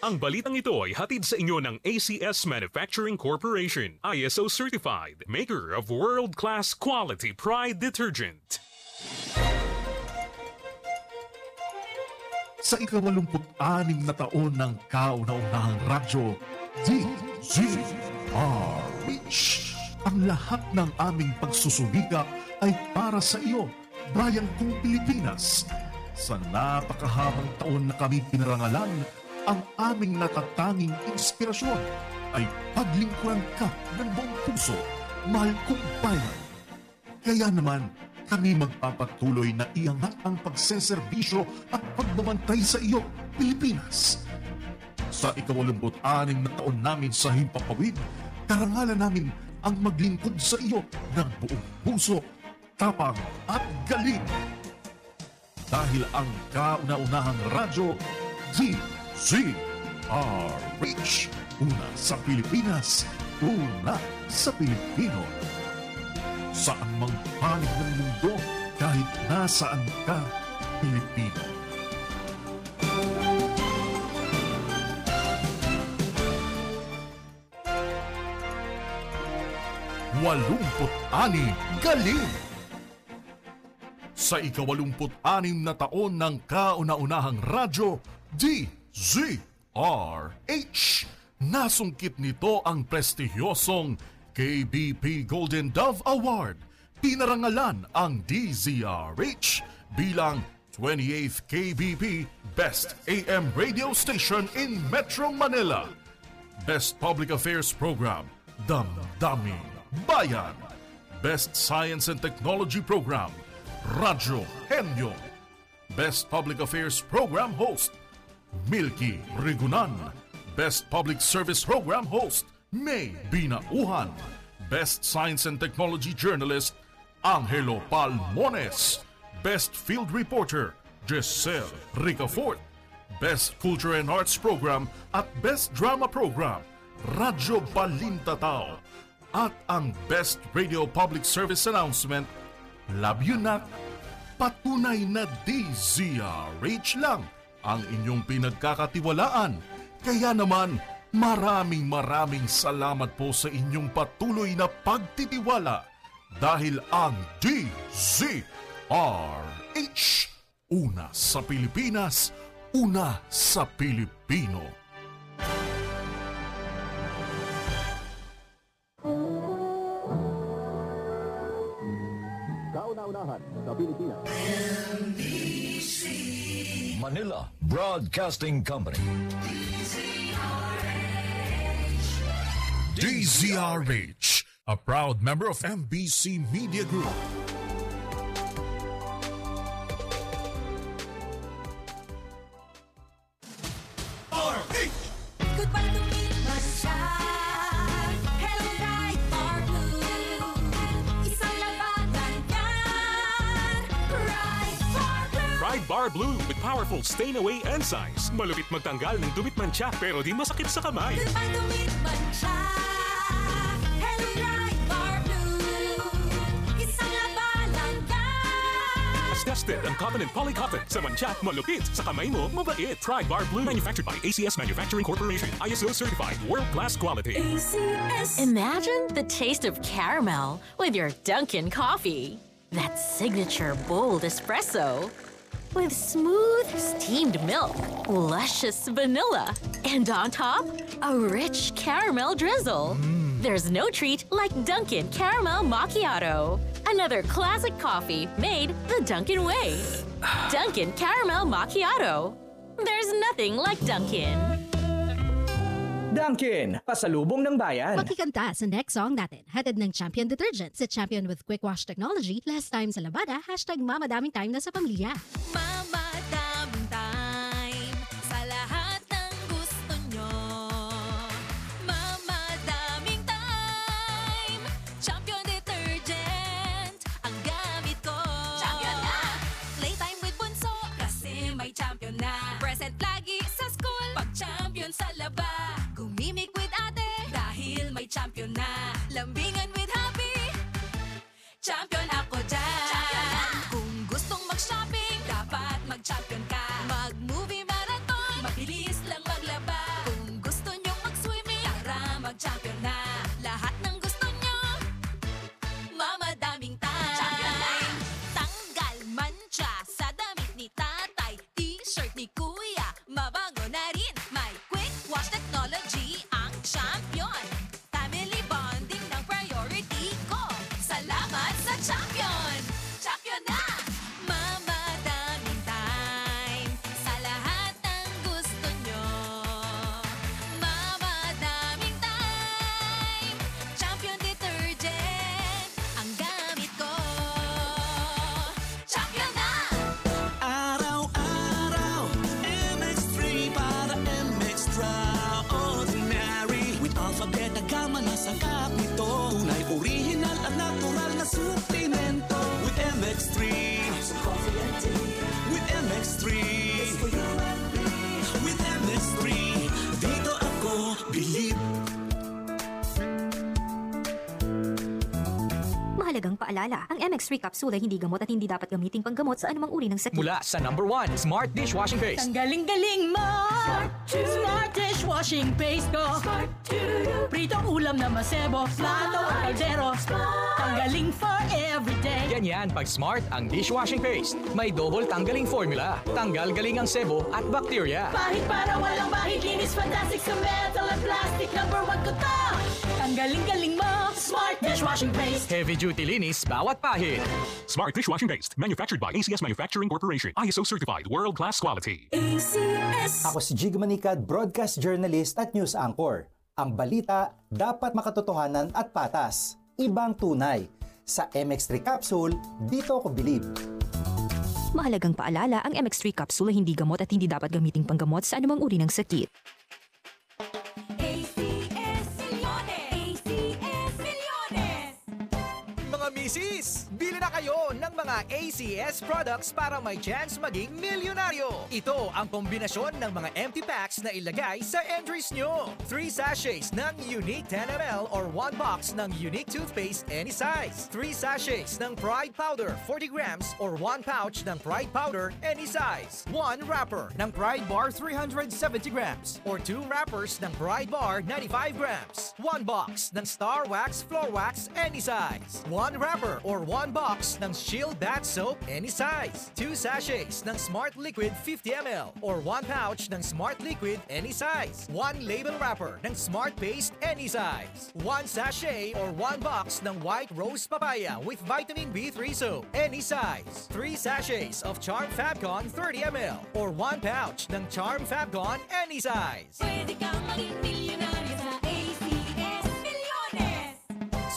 Ang balitang ito ay hatid sa inyo ng ACS Manufacturing Corporation, ISO certified, maker of world-class quality pride detergent. Sa ikawalumput-anim na taon ng kauna-unahang radyo, DZRH. Ang lahat ng aming pagsusumikap ay para sa iyo, bayang kong Pilipinas. Sa napakahabang taon na kami pinarangalan, ang aming natatanging inspirasyon ay paglingkuran ka ng buong puso, mahal kong bayan. Kaya naman, kami magpapatuloy na iangat ang pagseserbisyo at pagbabantay sa iyo, Pilipinas. Sa ikawalumput-anim na taon namin sa Himpapawid, karangalan namin ang maglingkod sa iyo ng buong puso, tapang at galing. Dahil ang kauna-unahang radyo, DZRH. Una sa Pilipinas, una sa Pilipino. Saan mang panig ng mundo, kahit nasaan ka, Pilipino. Walumput ani galing! Sa ikawalumput-anim na taon ng kauna-unahang radyo, DZRH, nasungkit nito ang prestihiyosong KBP Golden Dove Award. Pinarangalan ang DZRH bilang 28th KBP Best AM Radio Station in Metro Manila. Best Public Affairs Program, Damdamin Bayan. Best Science and Technology Program, Radyo Henyo. Best Public Affairs Program Host, Milky Rigunan. Best Public Service Program Host, May Binauhan. Best Science and Technology Journalist, Angelo Palmones. Best Field Reporter, Giselle Ricafort. Best Culture and Arts Program at Best Drama Program, Radyo Balintatao. At ang Best Radio Public Service Announcement, Not, patunay na DZRH lang ang inyong pinagkakatiwalaan. Kaya naman, maraming maraming salamat po sa inyong patuloy na pagtitiwala dahil ang DZRH, una sa Pilipinas, una sa Pilipino. Kauna-unahan sa Pilipinas. Manila Broadcasting Company. DZRH, a proud member of MBC Media Group. Goodbye lumipas siya Hello Bright Bar Blue Isang labanan yan Bright Bar Blue Pride Bar Blue with powerful stain-away enzymes. Malupit magtanggal ng dumit mancha pero di masakit sa kamay. Goodbye lumipas siya yan As tested ang cotton and polycotton sa mancha, malupit sa kamay mo, mabait. Pride Bar Blue manufactured by ACS Manufacturing Corporation. ISO certified world-class quality. ACS. Imagine the taste of caramel with your Dunkin' coffee. That signature bold espresso. With smooth steamed milk, luscious vanilla, and on top, a rich caramel drizzle. Mm. There's no treat like Dunkin' Caramel Macchiato. Another classic coffee made the Dunkin' way. Dunkin' Caramel Macchiato. There's nothing like Dunkin'. Dunkin, pasalubong ng bayan. Makikanta sa next song natin. Hatid ng Champion Detergent. Sa Champion with Quick Wash Technology, last time sa labada, hashtag mamadaming time na sa pamilya. Mamadaming Champion paalala, ang MX3 capsule ay hindi gamot at hindi dapat gamiting panggamot sa anumang uri ng sakit. Mula sa number 1, Smart Dishwashing Paste. Ang galing-galing mo! Smart dishwashing paste ko! Pritong ulam na masebo, plato at kaldero. Tanggaling for everyday. Ganyan pag Smart ang dishwashing paste. May double tanggaling formula. Tanggal galing ang sebo at bakterya. Pahit para walang bahid, linis fantastic sa metal at plastic. Number one ko to! Ang galing-galing mo! Smart dishwashing paste! Heavy duty linis bawat pahit. Smart Dishwashing Paste, manufactured by ACS Manufacturing Corporation. ISO certified, world-class quality. Ako si Jig Manikad, broadcast journalist at news anchor. Ang balita dapat makatotohanan at patas. Ibang tunay. Sa MX3 capsule, dito ako bilib. Mahalagang paalala, ang MX3 capsule ay hindi gamot at hindi dapat gamiting panggamot sa anumang uri ng sakit. Misis, bili na kayo ng mga ACS products para may chance maging milyonaryo. Ito ang kombinasyon ng mga empty packs na ilagay sa entries nyo. 3 sachets ng Unique 10ml or 1 box ng Unique toothpaste any size. 3 sachets ng Pride Powder 40 grams or 1 pouch ng Pride Powder any size. 1 wrapper ng Pride Bar 370 grams or 2 wrappers ng Pride Bar 95 grams. 1 box ng Star Wax Floor Wax any size. 1 wrapper or 1 box ng Shield Bath Soap any size. 2 sachets ng Smart Liquid 50ml or 1 pouch ng Smart Liquid any size. 1 label wrapper ng Smart Paste any size. 1 sachet or 1 box ng White Rose Papaya with Vitamin B3 Soap any size. 3 sachets of Charm Fabcon 30ml or 1 pouch ng Charm Fabcon any size. Pwede maging sa!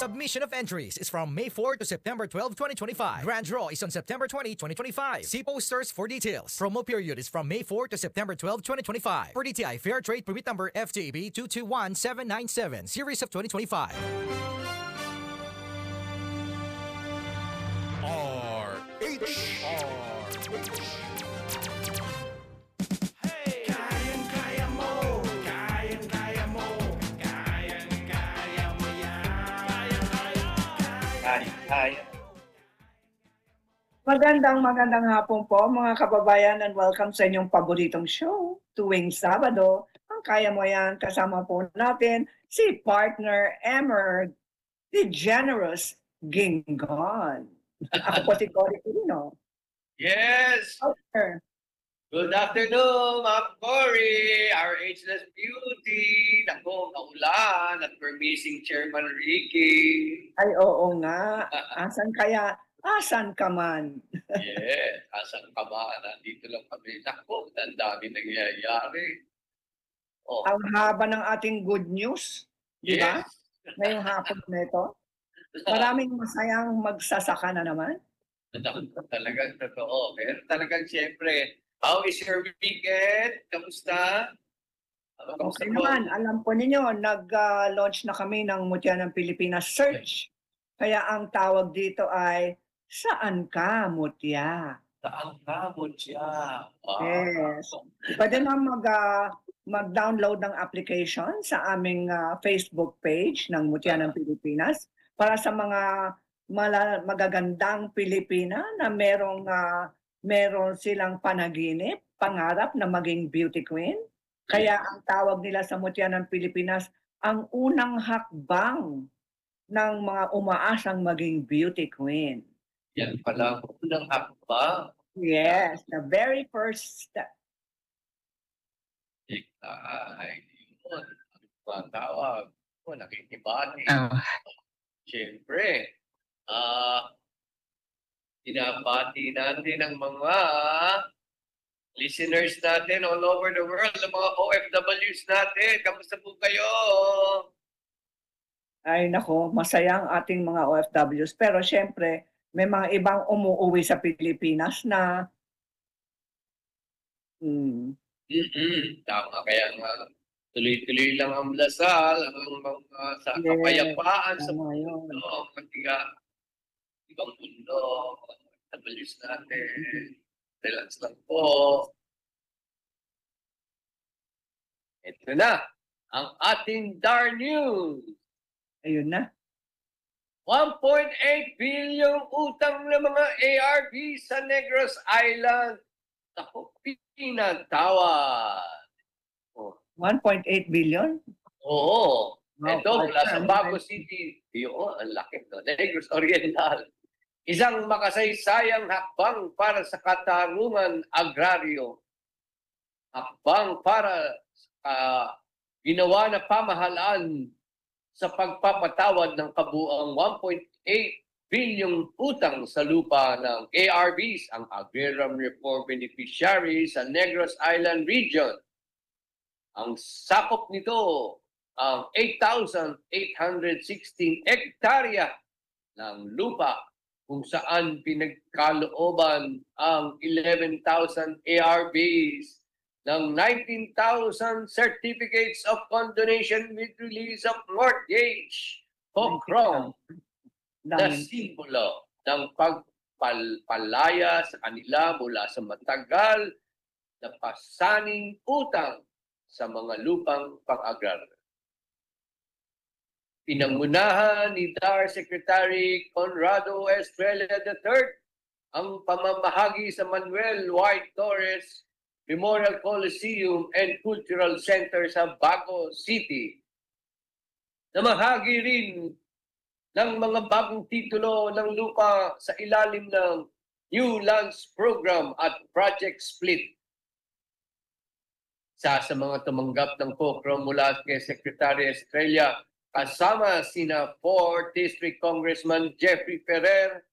Submission of entries is from May 4 to September 12, 2025. Grand draw is on September 20, 2025. See posters for details. Promo period is from May 4 to September 12, 2025. Per DTI Fair Trade Permit Number FTB 221797, Series of 2025. R H Kayang-kaya Kaya. Magandang magandang hapon po mga kababayan and welcome sa inyong paboritong show tuwing Sabado. Ang kaya mo yan kasama po natin si partner Emer, the generous Gingon. Ako po si Cory Quirino. Yes! Partner. Good afternoon, mga Cory! Our ageless beauty! Nako, naulan at we're missing Chairman Ricky. Ay oo nga. Asan kaya? Asan ka man? Yes, asan ka ba? Nandito lang kami. Nako, ang dami nangyayari. Oh, Ang haba ng ating good news. Di ba? yes! Ngayong hapon na ito. Maraming masayang magsasaka na naman. Talagang totoo. Pero talagang siyempre, how is your weekend? Kamusta? Ano, kamusta Okay po? naman, alam po ninyo, nag-launch na kami ng Mutya ng Pilipinas Search. Kaya ang tawag dito ay, Saan ka, Mutya? Saan ka, Mutya? Wow. Yes. Pwede na mag, ah, mag-download ng application sa aming ah, Facebook page ng Mutya ng Pilipinas para sa mga mala- magagandang Pilipina na merong ah, meron silang panaginip, pangarap na maging beauty queen. Kaya ang tawag nila sa Mutya ng Pilipinas, ang unang hakbang ng mga umaasang maging beauty queen. Yan pala, unang hakbang. Yes, the very first step. Ay, yun. Ang tawag. O, nakikibati. Siyempre, ah, pinabati natin ang mga listeners natin all over the world, ang mga OFWs natin. Kamusta po kayo? Ay nako, masaya ang ating mga OFWs. Pero syempre, may mga ibang umuuwi sa Pilipinas na hmm, Mm-mm. Tama, kaya nga tuloy-tuloy lang ang lasal, ang mga sa kapayapaan sa mundo, ang mga ibang mundo, OFWs natin. Relax lang po. Ito na, ang ating Dar News. ayun na. 1.8 bilyong utang ng mga ARV sa Negros Island. Ako, pinatawad. 1.8 billion? Oo. Wow, Ito, mula sa Bago City. Yun, ang laki to. Negros Oriental. Isang makasaysayang hakbang para sa katarungan agraryo. Hakbang para sa ginawa na pamahalaan sa pagpapatawad ng kabuang 1.8 bilyong utang sa lupa ng ARBs, ang Agrarian Reform Beneficiary sa Negros Island Region. Ang sakop nito ang 8,816 hektarya ng lupa kung saan pinagkalooban ang 11,000 ARBs ng 19,000 certificates of condonation with release of mortgage o CROM na simbolo ng pagpalaya sa kanila mula sa matagal na pasaning utang sa mga lupang pang-agrar. Pinangunahan ni DAR Secretary Conrado Estrella III ang pamamahagi sa Manuel White Torres Memorial Coliseum and Cultural Center sa Bago City. Namahagi rin ng mga bagong titulo ng lupa sa ilalim ng New Lands Program at Project Split. Sa sa mga tumanggap ng POCRO mula kay Secretary Estrella, kasama sina 4th District Congressman Jeffrey Ferrer,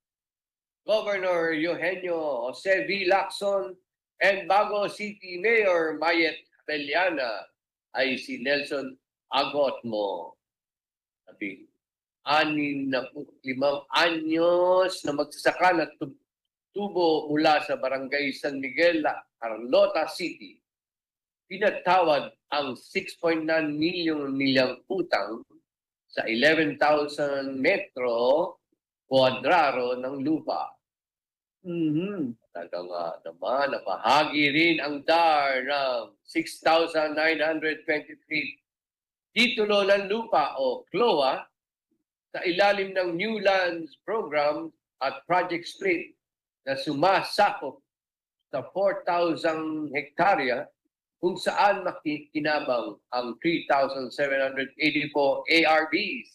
Governor Eugenio Jose V. Lacson, and Bago City Mayor Mayet Peliana ay si Nelson Agotmo. Sabi, anin na limang anyos na magsasaka na tub- tubo mula sa Barangay San Miguel, Carlota City. Pinatawad ang 6.9 milyon nilang utang sa 11,000 metro kwadraro ng lupa. Mm-hmm. Talaga nga naman, napahagi rin ang DAR ng 6,923 titulo ng lupa o CLOA sa ilalim ng New Lands Program at Project Split na sumasakop sa 4,000 hektarya kung saan makikinabang ang 3,784 ARBs.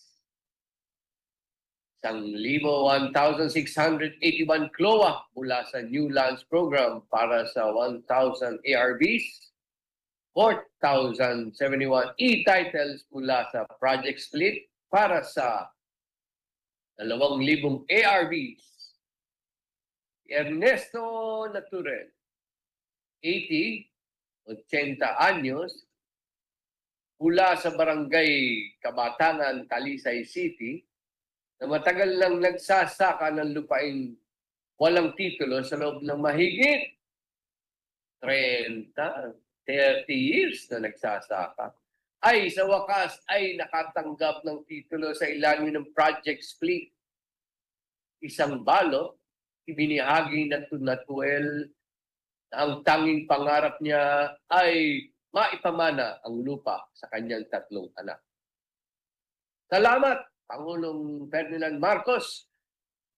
Isang libo 1,681 CLOA mula sa New Lands Program para sa 1,000 ARBs, 4,071 e-titles mula sa Project Split para sa 2,000 ARBs. Ernesto Naturel, 80, 80 anyos, mula sa barangay Kabatangan, Talisay City, na matagal lang nagsasaka ng lupain walang titulo sa loob ng mahigit 30, 30 years na nagsasaka, ay sa wakas ay nakatanggap ng titulo sa ilalim ng Project Split. Isang balo, ibinihagi na na ang tanging pangarap niya ay maipamana ang lupa sa kanyang tatlong anak. Salamat, Pangulong Ferdinand Marcos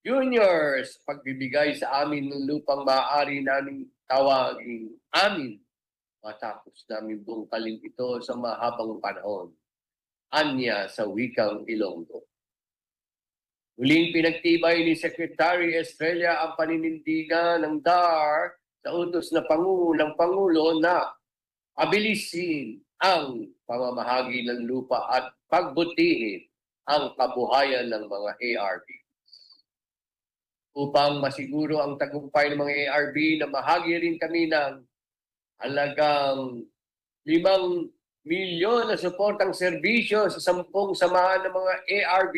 Jr. sa pagbibigay sa amin ng lupang maaari namin tawagin amin matapos namin bungkalin ito sa mahabang panahon. Anya sa wikang Ilonggo. Muling pinagtibay ni Secretary Estrella ang paninindigan ng DAR sa utos na Pangulo ng Pangulo na abilisin ang pamamahagi ng lupa at pagbutihin ang kabuhayan ng mga ARB. Upang masiguro ang tagumpay ng mga ARB na mahagi rin kami ng halagang limang milyon na suportang serbisyo sa sampung samahan ng mga ARB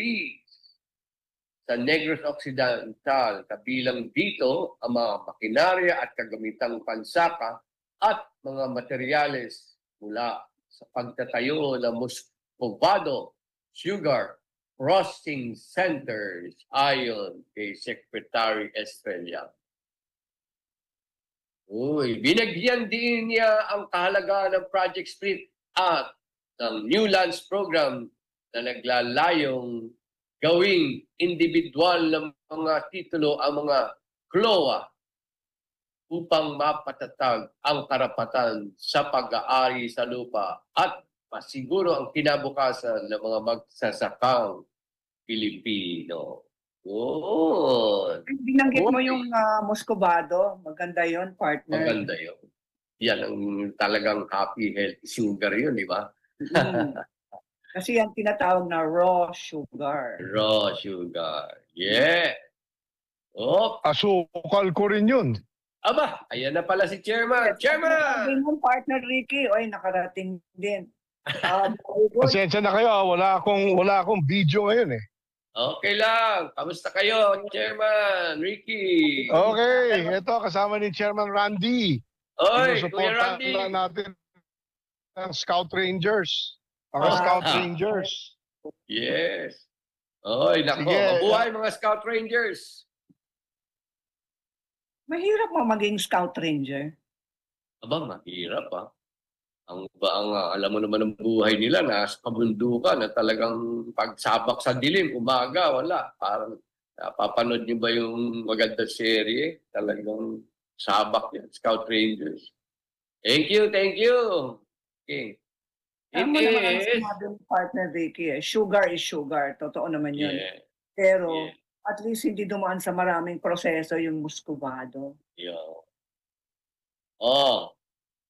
sa Negros Occidental. Kabilang dito ang mga makinarya at kagamitang pansaka at mga materyales mula sa pagtatayo ng Muscovado Sugar Roasting Centers ayon kay Secretary Estrella. Uy, binagyan din niya ang kahalagaan ng Project Split at ng New Lands Program na naglalayong gawing individual ng mga titulo ang mga klowa upang mapatatag ang karapatan sa pag-aari sa lupa at masiguro ang kinabukasan ng mga magsasakang Pilipino. Yun. Binanggit mo Okay. yung ah, Moscovado. Maganda yon partner. Maganda yun. Yan ang talagang happy, healthy sugar yun, di ba? Mm. Kasi yan tinatawag na raw sugar. Raw sugar. Yeah. Oh. Asukal ko rin yun. Aba, ayan na pala si Chairman. Chairman! Sabi mo, partner Ricky, oy, nakarating din. Um, Pasensya na kayo, ah. wala akong wala akong video ngayon eh. Okay lang. Kamusta kayo, Chairman Ricky? Okay, ito kasama ni Chairman Randy. Oy, Kuya Sinusuportahan Randy. lang natin ang Scout Rangers. Mga Ah. Scout Rangers. Yes. Oy, nako. Sige. Mabuhay mga Scout Rangers. Mahirap mo maging scout ranger. Aba, mahirap ah. Ang, ba, ang ah, alam mo naman ang buhay nila na sa kabundukan na talagang pagsabak sa dilim, umaga, wala. Parang napapanood niyo ba yung maganda serye? Talagang sabak yan, Scout Rangers. Thank you, thank you. Okay. Alam mo naman ang is. sinabi ng partner Ricky, eh, sugar is sugar. Totoo naman yun. Yeah. Pero at least hindi dumaan sa maraming proseso yung Muscovado. Yo. Oh.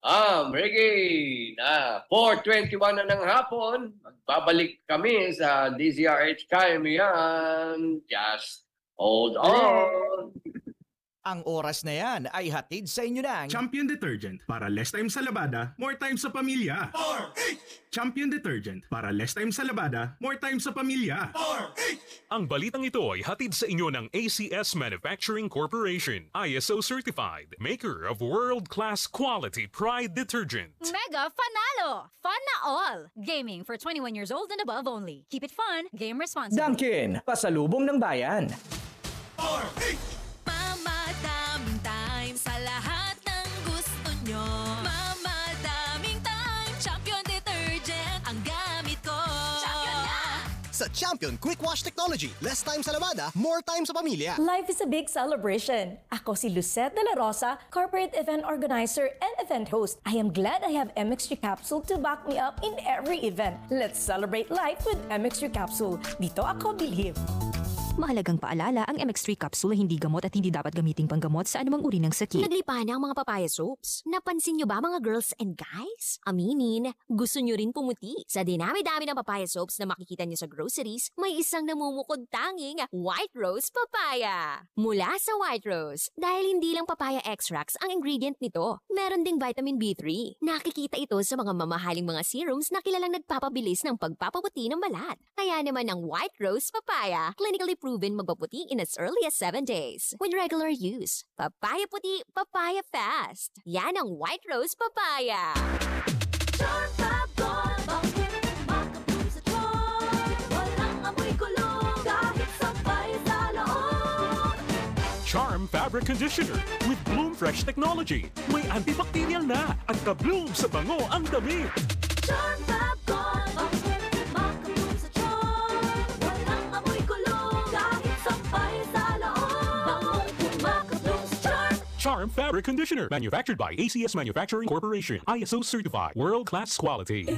Ah, Reggae. Na 4:21 na ng hapon. Magbabalik kami sa DZRH Kaimian. Just hold on. Ang oras na yan ay hatid sa inyo ng Champion Detergent para less time sa labada, more time sa pamilya. 4H! Champion Detergent para less time sa labada, more time sa pamilya. 4H! Ang balitang ito ay hatid sa inyo ng ACS Manufacturing Corporation, ISO certified, maker of world-class quality pride detergent. Mega Fanalo! Fun na all! Gaming for 21 years old and above only. Keep it fun, game responsibly. Dunkin! Pasalubong ng bayan! 4H! Champion Quick Wash Technology, less time sa labada, more time sa pamilya. Life is a big celebration. Ako si Lucette De La Rosa, corporate event organizer and event host. I am glad I have MX3 Capsule to back me up in every event. Let's celebrate life with MX3 Capsule. Dito ako bilib. Mahalagang paalala, ang MX3 capsule ay hindi gamot at hindi dapat gamiting panggamot sa anumang uri ng sakit. Naglipa na ang mga papaya soaps. Napansin nyo ba mga girls and guys? Aminin, gusto nyo rin pumuti. Sa dinami-dami ng papaya soaps na makikita nyo sa groceries, may isang namumukod tanging White Rose Papaya. Mula sa White Rose, dahil hindi lang papaya extracts ang ingredient nito, meron ding vitamin B3. Nakikita ito sa mga mamahaling mga serums na kilalang nagpapabilis ng pagpapaputi ng balat. Kaya naman ang White Rose Papaya, clinically proven magpaputi in as early as 7 days. With regular use, papaya puti, papaya fast. Yan ang White Rose Papaya. Charm Fabric Conditioner with Bloom Fresh Technology. May antibacterial na at ka-bloom sa bango ang damit. Charm Fabric Conditioner. Manufactured by ACS Manufacturing Corporation. ISO certified. World-class quality.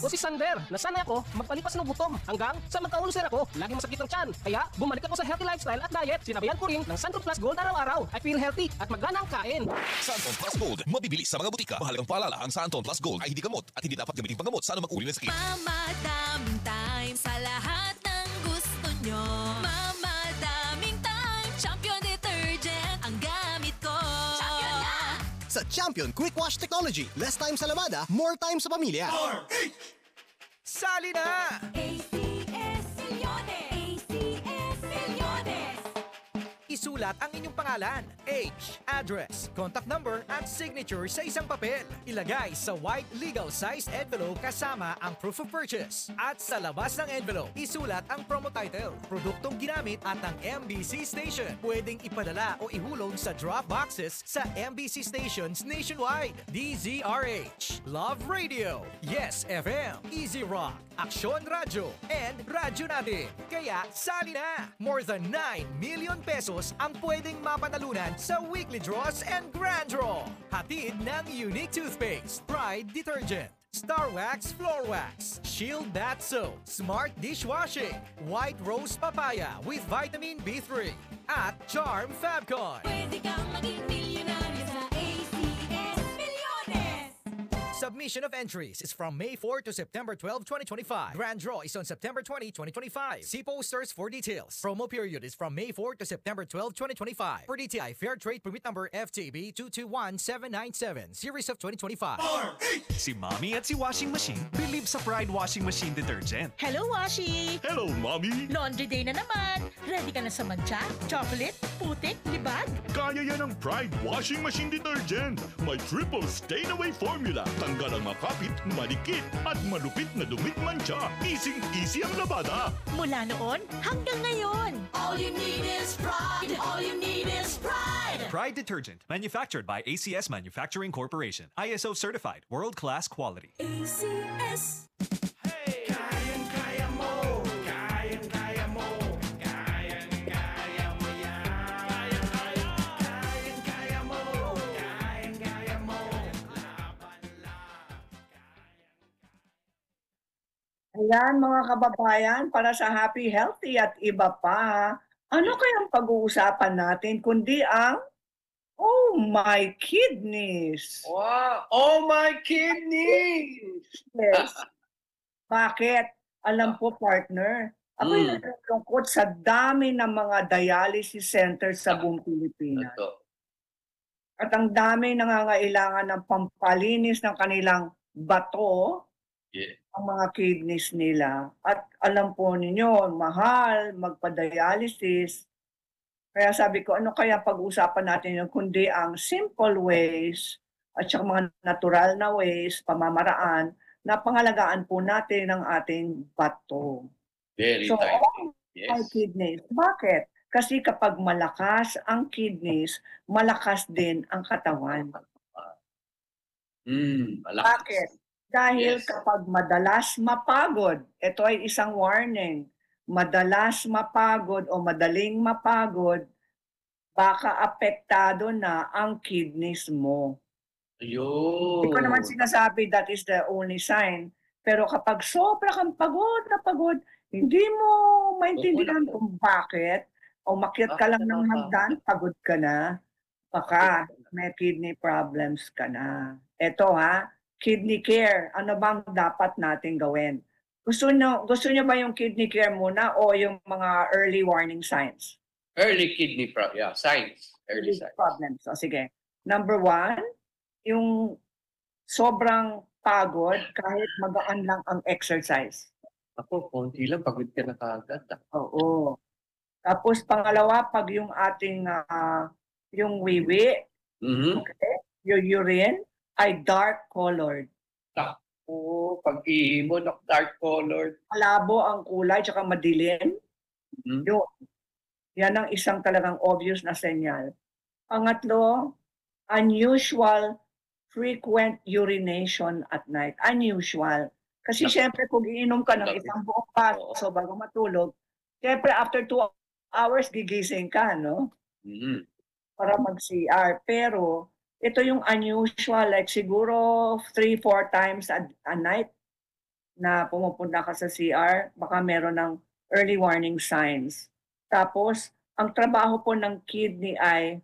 O si Sander, nasanay ako magpalipas ng gutom hanggang sa magka-ulcer ako. Laging masakit ang tiyan. Kaya bumalik ako sa healthy lifestyle at diet. Sinabayan ko rin ng Santon Plus Gold araw-araw. I feel healthy at magana ang kain. Santon Plus Gold, mabibili sa mga butika. Mahalagang paalala, ang Santon Plus Gold ay hindi gamot at hindi dapat gamitin panggamot sa anumang uri ng sakit. Mamadaming time sa lahat ng gusto nyo. Sa Champion Quick Wash Technology, less time sa labada, more time sa pamilya. Sali na! ACS Isulat ang inyong pangalan, age, address, contact number at signature sa isang papel. Ilagay sa white legal sized envelope kasama ang proof of purchase. At sa labas ng envelope, isulat ang promo title, produktong ginamit at ang MBC station. Pwedeng ipadala o ihulog sa drop boxes sa MBC stations nationwide. DZRH, Love Radio, Yes FM, Easy Rock, Aksyon Radyo, and Radyo natin. Kaya sali na! More than 9 million pesos ang pwedeng mapanalunan sa weekly draws and grand draw. Hatid ng unique toothpaste, Pride Detergent, Star Wax Floor Wax, Shield Bath Soap, Smart Dishwashing, White Rose Papaya with Vitamin B3, at Charm Fabcon. Pwede kang maging Submission of entries is from May 4 to September 12, 2025. Grand draw is on September 20, 2025. See posters for details. Promo period is from May 4 to September 12, 2025. For DTI Fair Trade Permit Number FTB 221797, Series of 2025. Si Mommy at si Washing Machine believe sa Pride Washing Machine Detergent. Hello, Washi! Hello, Mommy! Laundry day na naman! Ready ka na sa mancha, chocolate, putik, libag? Kaya yan ang Pride Washing Machine Detergent. My triple stain-away formula. Tanggal ang makapit, malikit, at malupit na dumit mancha. Easy-easy ang labada. Mula noon hanggang ngayon. All you need is pride! All you need is pride! Pride Detergent, manufactured by ACS Manufacturing Corporation. ISO certified, world-class quality. ACS Kayang-kaya Ayan mga kababayan, para sa happy, healthy at iba pa, ano kayang pag-uusapan natin kundi ang Oh my kidneys! Wow! Oh my kidneys! Yes. Bakit? Alam po partner, ako'y Mm. nalulungkot sa dami ng mga dialysis centers sa buong Pilipinas. Ito. At ang dami nangangailangan ng pampalinis ng kanilang bato, Yeah. Ang mga kidneys nila. At alam po ninyo, mahal magpa-dialysis. Kaya sabi ko, ano kaya pag-usapan natin yun, kundi ang simple ways at saka mga natural na ways, pamamaraan, na pangalagaan po natin ang ating bato. Very So, timely. Yes. kidneys. Bakit? Kasi kapag malakas ang kidneys, malakas din ang katawan. Mm, malakas. Bakit? Dahil Yes. kapag madalas mapagod, ito ay isang warning, madalas mapagod o madaling mapagod, baka apektado na ang kidneys mo. Ayun. Hindi ko naman sinasabi that is the only sign. Pero kapag sobra kang pagod na pagod, hindi mo maintindihan kung bakit, o makyat ka lang ng hagdan, pagod ka na, baka may kidney problems ka na. Ito ha, kidney care, ano bang dapat natin gawin? Gusto nyo, gusto nyo ba yung kidney care muna o yung mga early warning signs? Early kidney problem. Yeah, signs. Early signs. problems. So, sige. Number one, yung sobrang pagod kahit magaan lang ang exercise. Ako, konti lang, pagod ka na kagad. ah. Oo. Tapos pangalawa, pag yung ating ah, yung wiwi, Mhm. okay, yung urine ay dark colored. Oo, pag-ihi mo, nak- dark colored. Malabo ang kulay, tsaka madilim. Mhm. Yun. Yan ang isang talagang obvious na senyal. Pangatlo, unusual frequent urination at night. Unusual. Kasi syempre kung iinom ka ng isang buong baso bago matulog, syempre after two hours gigising ka, no? Mhm. Para mag-CR. Pero ito yung unusual, like siguro three, four times a, a night na pumupunta ka sa CR, baka meron ng early warning signs. Tapos, ang trabaho po ng kidney ay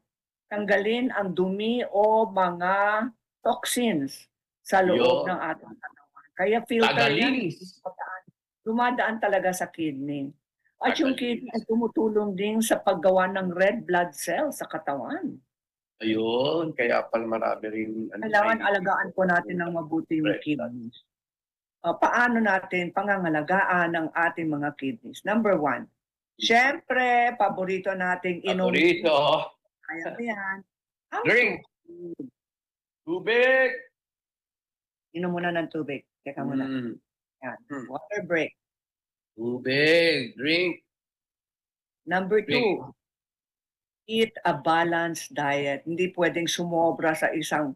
tanggalin ang dumi o mga toxins sa loob Yun. ng ating katawan. Kaya filter yan. Tagalinis. Dumadaan, dumadaan talaga sa kidney. At yung kidney ay tumutulong din sa paggawa ng red blood cells sa katawan. Ayun, kaya pala marami rin. ano, Kailangan alagaan po natin ng mabuti yung kidneys. Uh, paano natin pangangalagaan ng ating mga kidneys? Number one, syempre, paborito nating inom. Paborito. Kaya yan. Ang Drink. tubig. Tubig. Inom muna ng tubig. Teka muna. Mm. Yan. Water break. Tubig. Drink. Number Drink. two, eat a balanced diet. Hindi pwedeng sumobra sa isang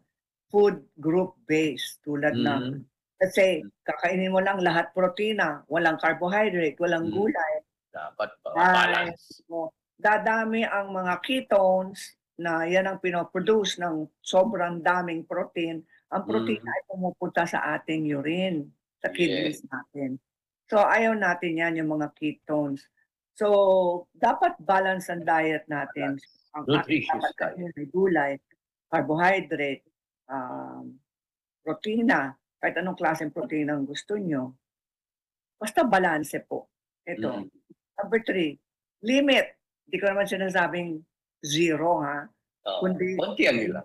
food group base tulad ng Mm. Kasi kakainin mo lang lahat protina, walang carbohydrate, walang Mm. gulay. Dapat? Ay, Balance. mo, dadami ang mga ketones na yan ang pinoproduce ng sobrang daming protein. Ang protein Mm. ay pumupunta sa ating urine, sa kidneys natin. So ayaw natin yan, yung mga ketones. So dapat balance ang diet natin. Ang Nutritious diet. may gulay, carbohydrate, um, protina, kahit anong klaseng protein ang gusto nyo. Basta balanse po. Ito. Mm. Number three, limit. Hindi ko naman sinasabing zero ha. Oo. Kundi Kontihan nila.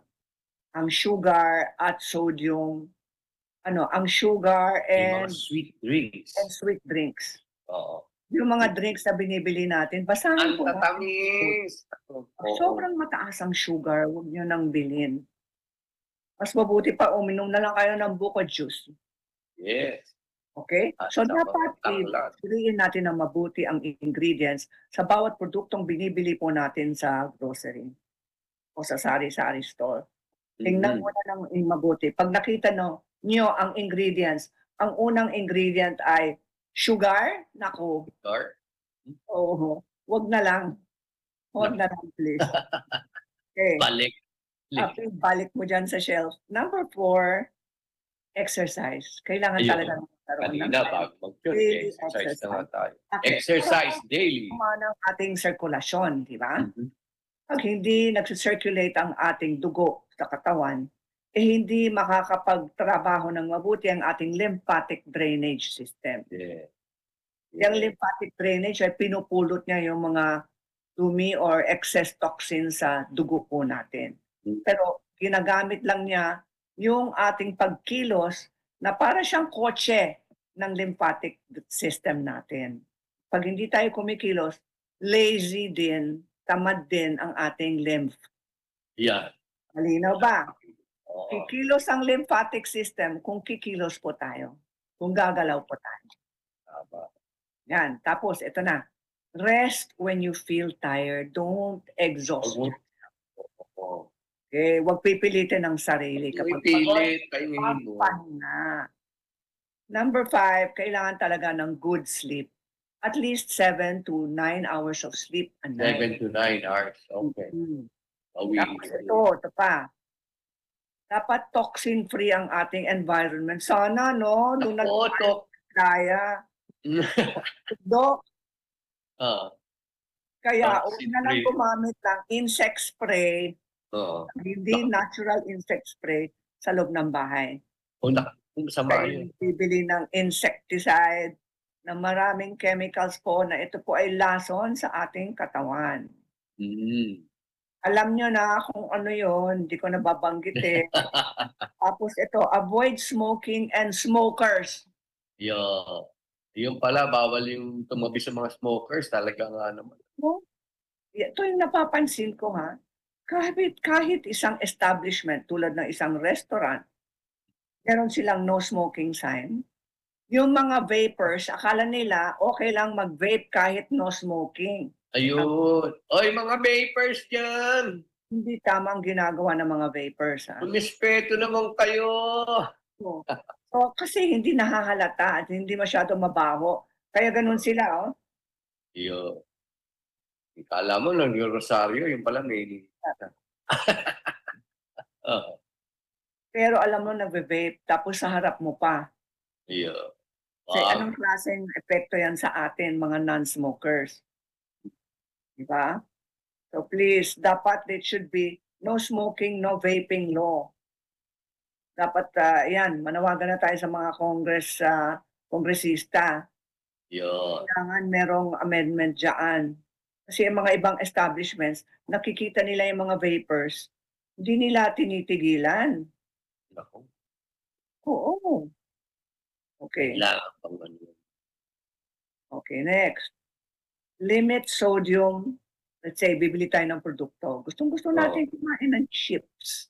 ang sugar at sodium, ano, ang sugar and, sweet drinks. and sweet drinks. Oo. Yung mga drinks na binibili natin, basahin Ang po. tatamis. Sobrang mataas ang sugar, huwag nyo nang bilhin. Mas mabuti pa uminom na lang kayo ng buko juice. Yes. Okay? So sa dapat piliin natin ng mabuti ang ingredients sa bawat produktong binibili po natin sa grocery o sa sari-sari store. Tingnan Mhm. mo na lang yung mabuti. Pag nakita no, nyo ang ingredients, ang unang ingredient ay sugar, naku, Sugar. oo, wag na lang. Wag na lang, please. Okay. Balik. Okay, balik mo dyan sa shelf. Number four, exercise. Kailangan Ayun. talaga magkaroon ng Kanina, bago mag-church, daily exercise na nga tayo. Okay. Exercise daily. Kumana ang ating sirkulasyon, di ba? Mhm. Pag hindi nagsi-circulate ang ating dugo sa katawan, eh hindi makakapagtrabaho ng mabuti ang ating lymphatic drainage system. Yeah. Yung lymphatic drainage ay pinupulot niya yung mga dumi or excess toxin sa dugo po natin. Pero ginagamit lang niya yung ating pagkilos na para siyang kotse ng lymphatic system natin. Pag hindi tayo kumikilos, lazy din, tamad din ang ating lymph. Yan. Malinaw ba? Oo. Kikilos ang lymphatic system kung kikilos po tayo. Kung gagalaw po tayo. Tama. Yan. Tapos, ito na. Rest when you feel tired. Don't exhaust. Oo. Okay, huwag pipilitin ang sarili. Kapag Huwag pilit, pahingahin mo. pahinga. Number five, kailangan talaga ng good sleep. At least seven to nine hours of sleep a night. Seven to nine hours. Okay. Mm. Bawi. Tapos ito, ito pa. Dapat toxin-free ang ating environment. Sana, no? Nung nag kaya. Dok, Ah. kaya huwag na lang gumamit ng insect spray, Oo. hindi natural insect spray sa loob ng bahay. O, na, kung masama Kayo yun. bibili ng insecticide na maraming chemicals po na ito po ay lason sa ating katawan. Mm. Alam nyo na kung ano yon, hindi ko nababanggit eh. Tapos ito, avoid smoking and smokers. Yo. Yung pala, bawal yung tumabi sa mga smokers. Talaga nga naman. No? Ito yung napapansin ko ha. Kahit, kahit isang establishment tulad ng isang restaurant, meron silang no smoking sign. Yung mga vapors, akala nila okay lang mag-vape kahit no smoking. Ayun. Oy, mga vapors dyan! Hindi tama ang ginagawa ng mga vapors. Ha? Umispeto naman kayo! So, so, kasi hindi nahahalata at hindi masyado mabaho. Kaya ganun sila, oh. Yo. Ikala mo lang yung rosaryo, yung pala may... oh, Pero alam mo, nagve-vape, tapos sa harap mo pa. yo. Kasi Wow. anong klaseng epekto yan sa atin, mga non-smokers? Di ba? So please, dapat it should be no smoking, no vaping law. Dapat, ah, yan, manawagan na tayo sa mga congress, ah, kongresista. Yo. Kailangan merong amendment dyan. Kasi ang mga ibang establishments, nakikita nila yung mga vapors, hindi nila tinitigilan. Naku. Oo. Okay. Kailangan pang ano. yun. Okay, next. Limit sodium. Let's say, bibili tayo ng produkto. Gustong gusto natin kumain ng chips.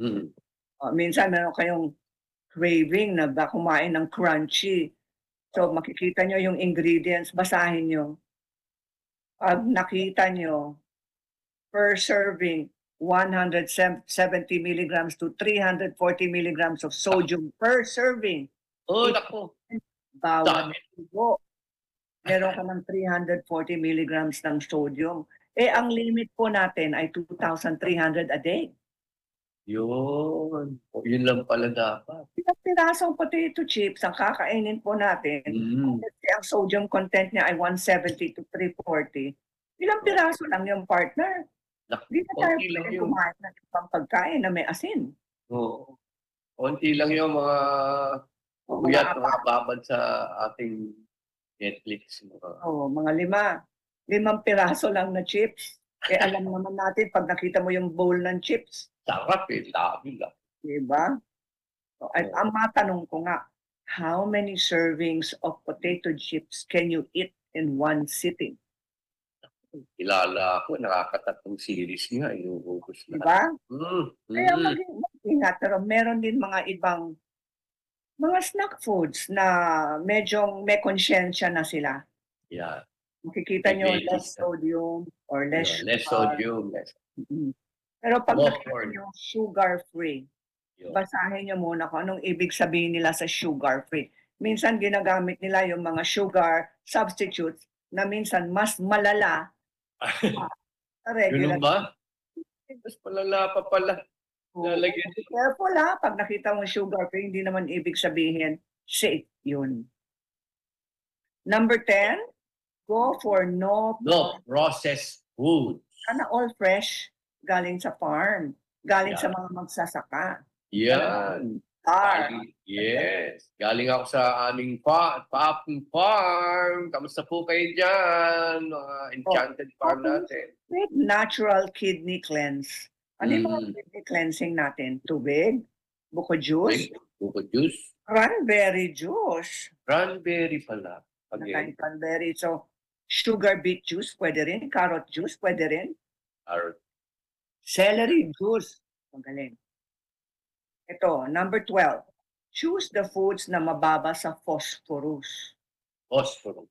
Mm. Uh, minsan meron kayong craving na ba kumain ng crunchy. So makikita nyo yung ingredients, basahin nyo. Pag nakita nyo, per serving, 170 milligrams to 340 milligrams of sodium per serving. Oh, nako. Bawat dugo. Meron ka ng 340 milligrams ng sodium. Eh, ang limit po natin ay 2,300 a day. Yun. O, yun lang pala dapat. Ilang pirasong potato chips ang kakainin po natin. Mm. Kasi ang sodium content niya ay 170 to 340. Ilang piraso lang yung partner. Hindi na tayo lang pwede kumain ng ibang pagkain na may asin. Oo. Konti lang yung mga uyat, mga babad sa ating Netflix. Mga... Oh, mga lima. Limang piraso lang na chips. Eh alam naman natin pag nakita mo yung bowl ng chips, Sarap eh. Dami lang. Diba? So, at ang matanong ko nga, how many servings of potato chips can you eat in one sitting? Kilala ako, nakakatatlong series nga. Inuubos na. Diba? Mm. Kaya Mm. maging mag-ingat. Pero meron din mga ibang mga snack foods na medyo may konsyensya na sila. Yeah. Makikita nyo May less sodium or less Yeah, less sodium. Less. Mhm. Pero pag More nakita nyo sugar-free, basahin nyo muna kung anong ibig sabihin nila sa sugar-free. Minsan ginagamit nila yung mga sugar substitutes na minsan mas malala sa regular. Ganun ba? Mas palala pa pala. Lalagyan. Be careful ha, pag nakita mo sugar-free, hindi naman ibig sabihin safe yun. Number 10, go for no, No processed food. sana all fresh, galing sa farm, galing sa Yeah. mga magsasaka. Yan. Farm. Galing- Yes. Galing ako sa aming fa farm. farm. Kamusta po kayo dyan? Mga enchanted farm natin. With natural kidney cleanse. Ano yung mga Mm. cleansing natin? Tubig, buko juice, Buko juice. cranberry juice. Cranberry pala. Nakain Again. cranberry. So, sugar beet juice, pwede rin. Carrot juice, pwede rin. Carrot. Celery juice. Magaling. Ito, number 12. Choose the foods na mababa sa phosphorus. Phosphorus.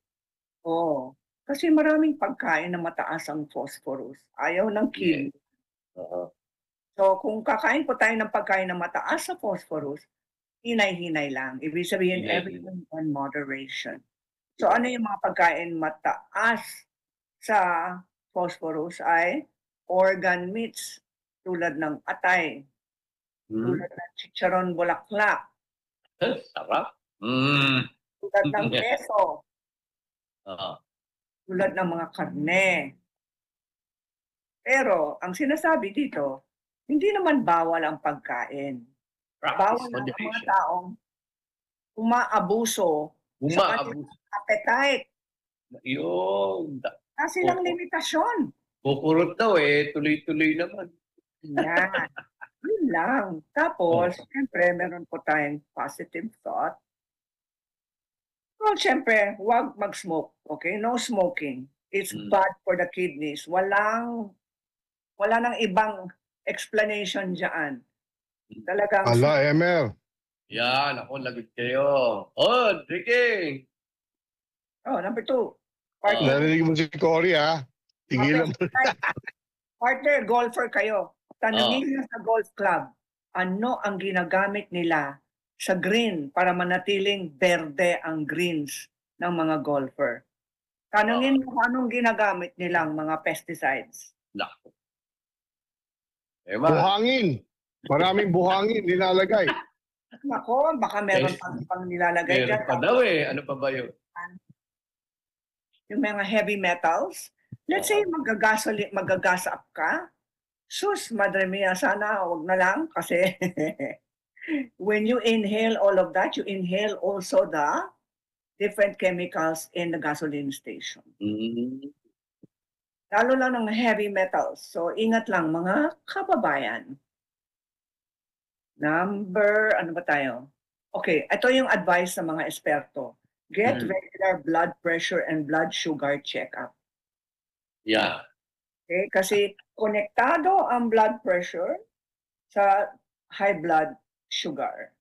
Oo. Kasi maraming pagkain na mataas ang phosphorus. Ayaw ng kidney. Oo. So, kung kakain po tayo ng pagkain na mataas sa phosphorus, hinay-hinay lang. Ibig sabihin, Hinay-hinay. everything in moderation. So, ano yung mga pagkain mataas sa phosphorus ay organ meats tulad ng atay, Hmm. tulad ng chicharon bulaklak, Sarap. Mm. tulad ng keso, Oo. tulad ng mga karne. Pero, ang sinasabi dito, hindi naman bawal ang pagkain. Practice Bawal ang mga taong umaabuso sa Umaabuso. kanilang appetite. Yun. Kasi lang limitasyon. Kukurot daw eh. Tuloy-tuloy naman. Yan. Yun lang. Tapos, siyempre, meron po tayong positive thought. Well, siyempre, huwag mag-smoke. Okay? No smoking. It's bad for the kidneys. Walang, wala nang ibang explanation dyan. Talagang, Ala, Emer. Yan. Ako, lagot kayo. Oh, drinking. oh, number two. Narinig mo si Cory, ha? Tigilan mo. Partner, golfer kayo. Tanungin Oh. niyo sa golf club, ano ang ginagamit nila sa green para manatiling berde ang greens ng mga golfer. Tanungin mo kung anong ginagamit nilang mga pesticides. Nako. Buhangin. Maraming buhangin nilalagay. Nako, baka meron Yes. pang, pang nilalagay Meron dyan. pa daw eh. Ano pa ba yun? Yung mga heavy metals. Let's say magagasoli, magagas up ka. Sus, madre mia, sana wag na lang kasi when you inhale all of that, you inhale also the different chemicals in the gasoline station. Mm. Lalo lang ng heavy metals. So, ingat lang mga kababayan. Number, ano ba tayo? Okay, ito yung advice sa mga esperto. Get Mm. regular blood pressure and blood sugar checkup. Yeah. Okay? Kasi konektado ang blood pressure sa high blood sugar.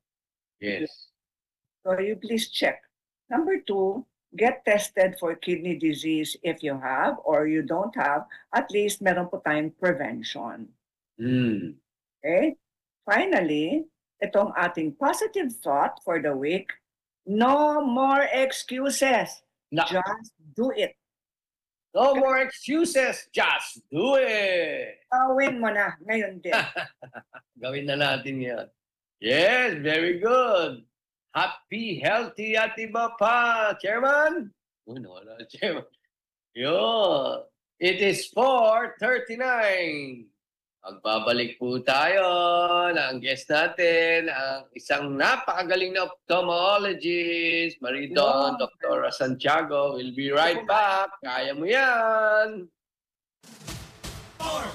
Yes. So you please check. Number two, get tested for kidney disease if you have or you don't have. At least meron po tayong prevention. Mm. Okay? Finally, itong ating positive thought for the week, No more excuses. Na- Just do it. No more excuses. Just do it. Gawin mo na ngayon din. Gawin na natin yan. Yes, very good. Happy, healthy at iba pa. Chairman? Uy, nawala, Chairman. Yun. It is 4.39. Magbabalik po tayo na ang guest natin, ang isang napakagaling na ophthalmologist, Maridon, Dr. Santiago. We'll be right back. Kaya mo yan. Mama,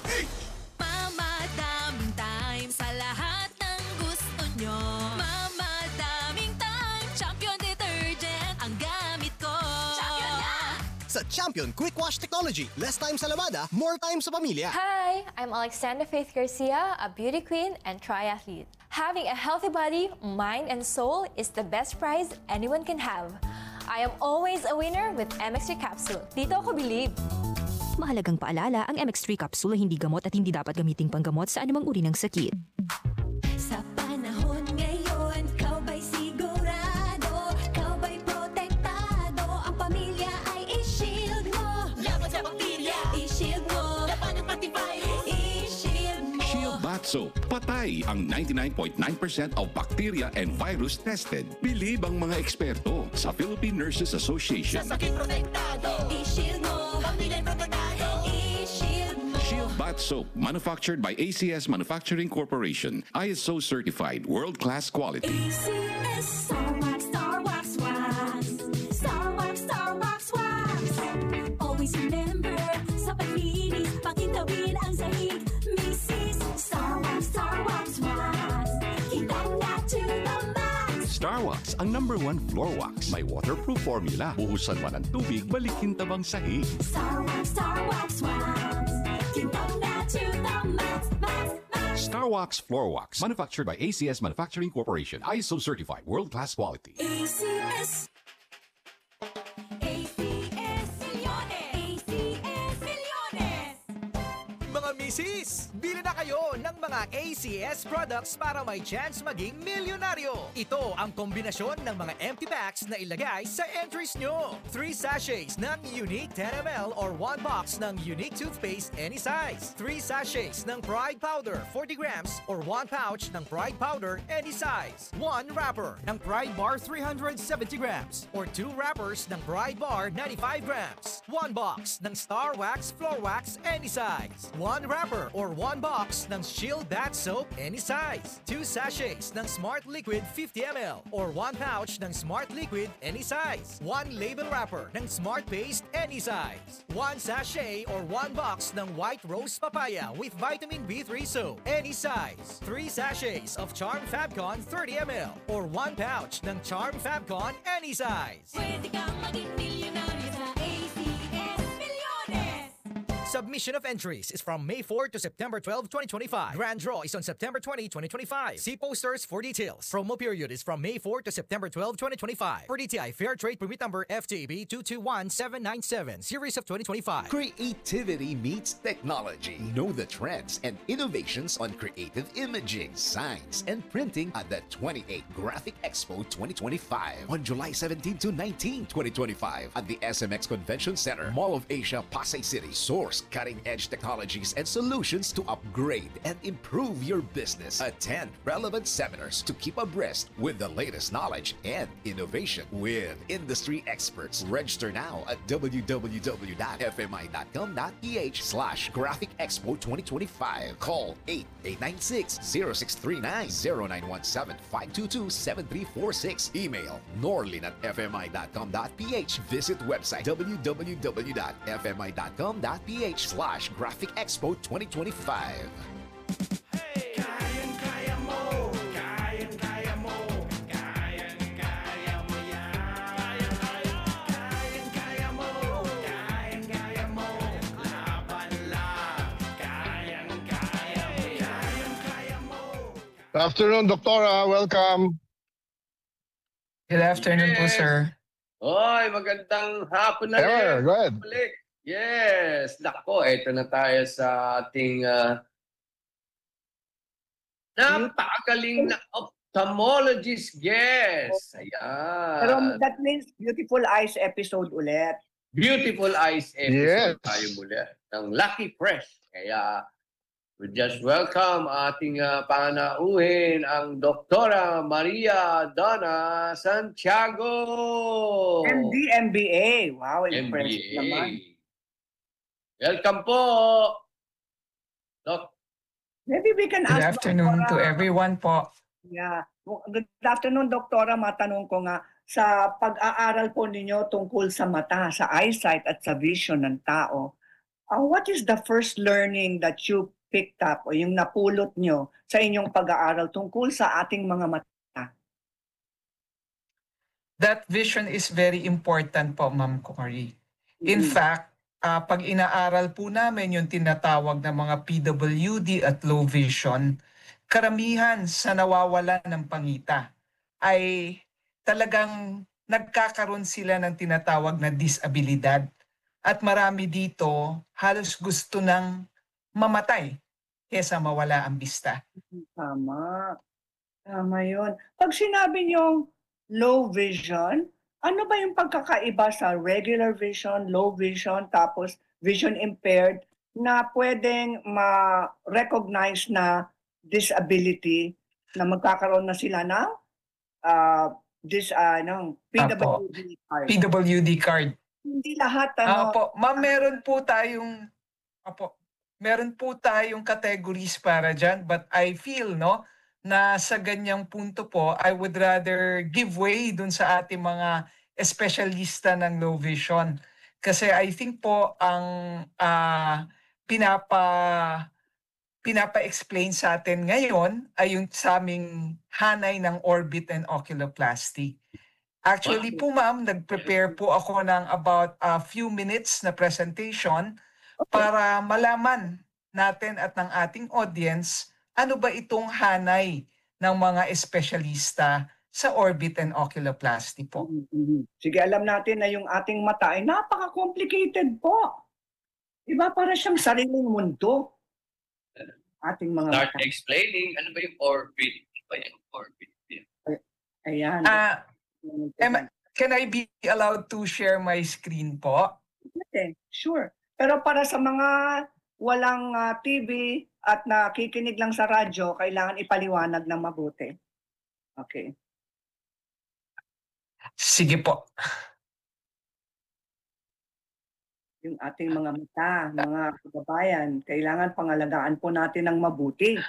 Champion Quick Wash Technology, less time sa labada, more time sa pamilya. Hi, I'm Alexandra Faith Garcia, a beauty queen and triathlete. Having a healthy body, mind, and soul is the best prize anyone can have. I am always a winner with MX3 Capsule. Dito ako believe. Mahalagang paalala, ang MX3 capsule ay hindi gamot at hindi dapat gamiting panggamot sa anumang uri ng sakit. Soap. Patay ang 99.9% of bacteria and virus tested. Believe ang mga eksperto sa Philippine Nurses Association. Sa sakit protektado, i-shield mo. Pamilya protektado, i-shield mo. Shield Bath Soap, manufactured by ACS Manufacturing Corporation. ISO certified, world-class quality. ACS Star Starwax, ang number one floor wax. May waterproof formula. Buhusan man ang tubig, balikin tabang sahig. Star Wax, Star Wax. Kitang na to the max, max, max. Starwax Floor Wax, manufactured by ACS Manufacturing Corporation. ISO certified, world-class quality. ACS misis, bili na kayo ng mga ACS products para may chance maging milyonaryo. Ito ang kombinasyon ng mga empty packs na ilagay sa entries nyo. 3 sachets ng Unique 10ml or 1 box ng Unique toothpaste any size. 3 sachets ng Pride Powder 40 grams or 1 pouch ng Pride Powder any size. 1 wrapper ng Pride Bar 370 grams or 2 wrappers ng Pride Bar 95 grams. 1 box ng Star Wax Floor Wax any size. 1 wrapper or 1 box ng Shield Bath Soap any size. 2 sachets ng Smart Liquid 50ml or 1 pouch ng Smart Liquid any size. 1 label wrapper ng Smart Paste any size. 1 sachet or 1 box ng White Rose Papaya with Vitamin B3 Soap any size. 3 sachets of Charm Fabcon 30ml or 1 pouch ng Charm Fabcon any size. Pwede kang maging sa. Submission of entries is from May 4 to September 12, 2025. Grand draw is on September 20, 2025. See posters for details. Promo period is from May 4 to September 12, 2025. For DTI Fair Trade Permit Number FTB 221797, Series of 2025. Creativity meets technology. Know the trends and innovations on creative imaging, signs, and printing at the 28th Graphic Expo 2025 on July 17 to 19, 2025 at the SMX Convention Center, Mall of Asia, Pasay City. Source cutting-edge technologies and solutions to upgrade and improve your business. Attend relevant seminars to keep abreast with the latest knowledge and innovation with industry experts. Register now at www.fmi.com.ph slash Graphic Expo 2025. Call 8896-0639-0917-522-7346. Email norlin at fmi.com.ph. Visit website www.fmi.com.ph slash Graphic Expo 2025. Kayang-kaya mo, kayang-kaya mo, kayang-kaya mo yan. Kayang-kaya, kayang-kaya mo, kayang-kaya mo, laban lang. Kayang-kaya mo, kayang-kaya mo. Good afternoon, Doktora. Welcome. Good afternoon po, sir. Hoy, magandang hapon na Sure, rin. go ahead. Balik. Yes. Nako, ito na tayo sa ating ah, napakagaling na ophthalmologist guest. Pero Ayan. that means Beautiful Eyes episode ulit. Beautiful Eyes episode Yes. tayo muli ng Lucky Fresh. Kaya we just welcome ating uh, panauhin ang Doktora Maria Donna Santiago. MD, MBA. Wow, impressive MBA. naman. Welcome po. Doc, Maybe we can Good ask afternoon to everyone po. Yeah. Good afternoon, Doktora. Matanong ko nga, sa pag-aaral po ninyo tungkol sa mata, sa eyesight at sa vision ng tao, uh, what is the first learning that you picked up o yung napulot nyo sa inyong pag-aaral tungkol sa ating mga mata? That vision is very important po, Ma'am Cory. In fact, ah, pag inaaral po namin yung tinatawag na mga PWD at low vision, karamihan sa nawawala ng pangita ay talagang nagkakaroon sila ng tinatawag na disabilidad. At marami dito halos gusto ng mamatay kesa mawala ang bista. Tama. Tama yun. Pag sinabi niyong low vision, ano ba yung pagkakaiba sa regular vision, low vision, tapos vision impaired na pwedeng ma-recognize na disability na magkakaroon na sila ng uh, this, uh, PWD card? PWD card. Hindi lahat, Ah, ano, Opo, ma'am, meron po tayong Opo, meron po tayong categories para diyan, but I feel no na sa ganyang punto po, I would rather give way dun sa ating mga espesyalista ng low vision. Kasi I think po ang ah, pinapa pinapa-explain sa atin ngayon ay yung sa aming hanay ng orbit and oculoplasty. Actually po ma'am, nag-prepare po ako ng about a few minutes na presentation para malaman natin at ng ating audience ano ba itong hanay ng mga espesyalista sa orbit and oculoplasty po. Sige, alam natin na yung ating mata ay napaka-complicated po. Iba para siyang sariling mundo. Ating mga start mata. explaining ano ba yung orbit? Ano ba yung orbit? Ayan. Ah, am- can I be allowed to share my screen po? Okay, sure. Pero para sa mga walang ah, TV at nakikinig lang sa radyo, kailangan ipaliwanag ng mabuti. Okay. Sige po. Yung ating mga mata, mga kababayan, kailangan pangalagaan po natin ng mabuti.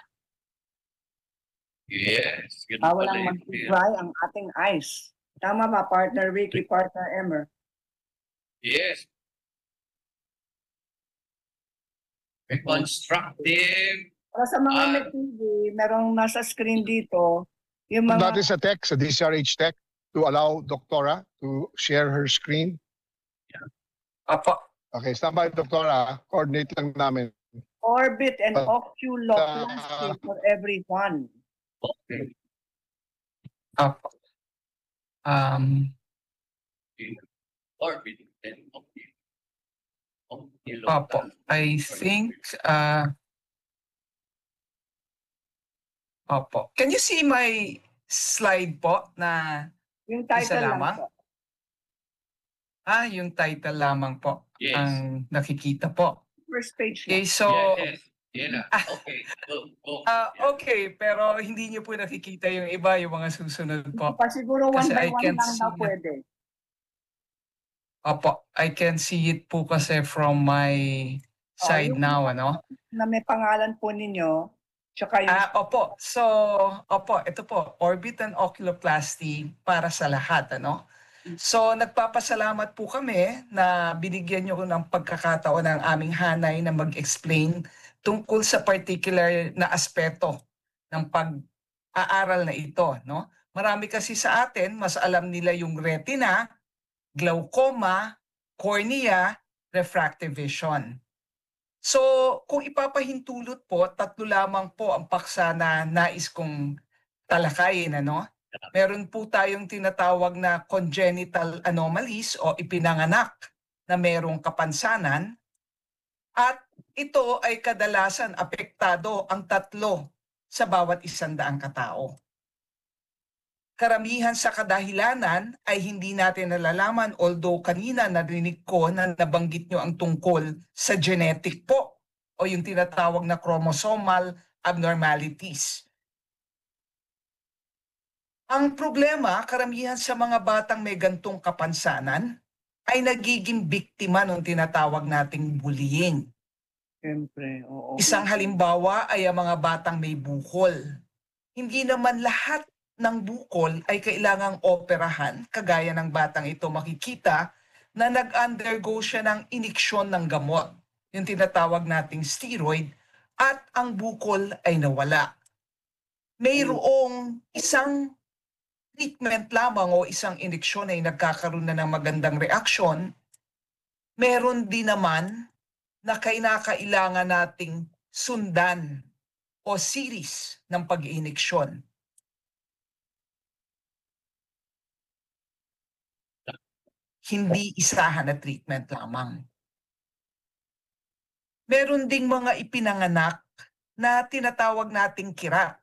Yes. Bawal ang mag-dry ang ating eyes. Tama ba, partner Ricky, partner Emmer? Yes. Constructive. Para sa mga Ah. may TV, merong nasa screen dito, yung mga... That is a text, a DCRH tech, to allow Doctora to share her screen. Apo. Okay, stand by, Doctora. Coordinate lang namin. orbit and Uh, oculoplasty for everyone. Okay. Apo. Um, Orbit and okay. Okay. Opo. I think uh Opo. Can you see my slide po na Yung isa title lang lamang? po. Ah, yung title lamang po Yes. ang nakikita po. First page Okay, lang. so Yes. Yan na. Okay. Go, go. ah okay, pero hindi niyo po nakikita yung iba, yung mga susunod po. Pa siguro one Kasi by I one can't lang see- pwede. Opo, I can see it po kasi from my side yung- now, ano? Na may pangalan po ninyo, tsaka yung Ah, opo. So, opo, ito po, orbit and oculoplasty para sa lahat, ano? So, nagpapasalamat po kami na binigyan niyo ng pagkakataon ng aming hanay na mag-explain tungkol sa particular na aspeto ng pag-aaral na ito, no? Marami kasi sa atin, mas alam nila yung retina, glaucoma, cornea, refractive vision. So, kung ipapahintulot po, tatlo lamang po ang paksa na nais kong talakayin, ano? Meron po tayong tinatawag na congenital anomalies o ipinanganak na merong kapansanan. At ito ay kadalasan apektado ang tatlo sa bawat isandaang katao. Karamihan sa kadahilanan ay hindi natin nalalaman although kanina narinig ko na nabanggit nyo ang tungkol sa genetic po o yung tinatawag na chromosomal abnormalities. Ang problema, karamihan sa mga batang may gantong kapansanan ay nagiging biktima ng tinatawag nating bullying. Siyempre, oo. Isang halimbawa ay ang mga batang may bukol. Hindi naman lahat ng bukol ay kailangang operahan, kagaya ng batang ito makikita na nag-undergo siya ng iniksyon ng gamot, yung tinatawag nating steroid, at ang bukol ay nawala. Mayroong isang treatment lamang o isang iniksyon ay nagkakaroon na ng magandang reaksyon, meron din naman na kinakailangan nating sundan o series ng pag-iiniksyon. Hindi isahan na treatment lamang. Meron ding mga ipinanganak na tinatawag nating kirat.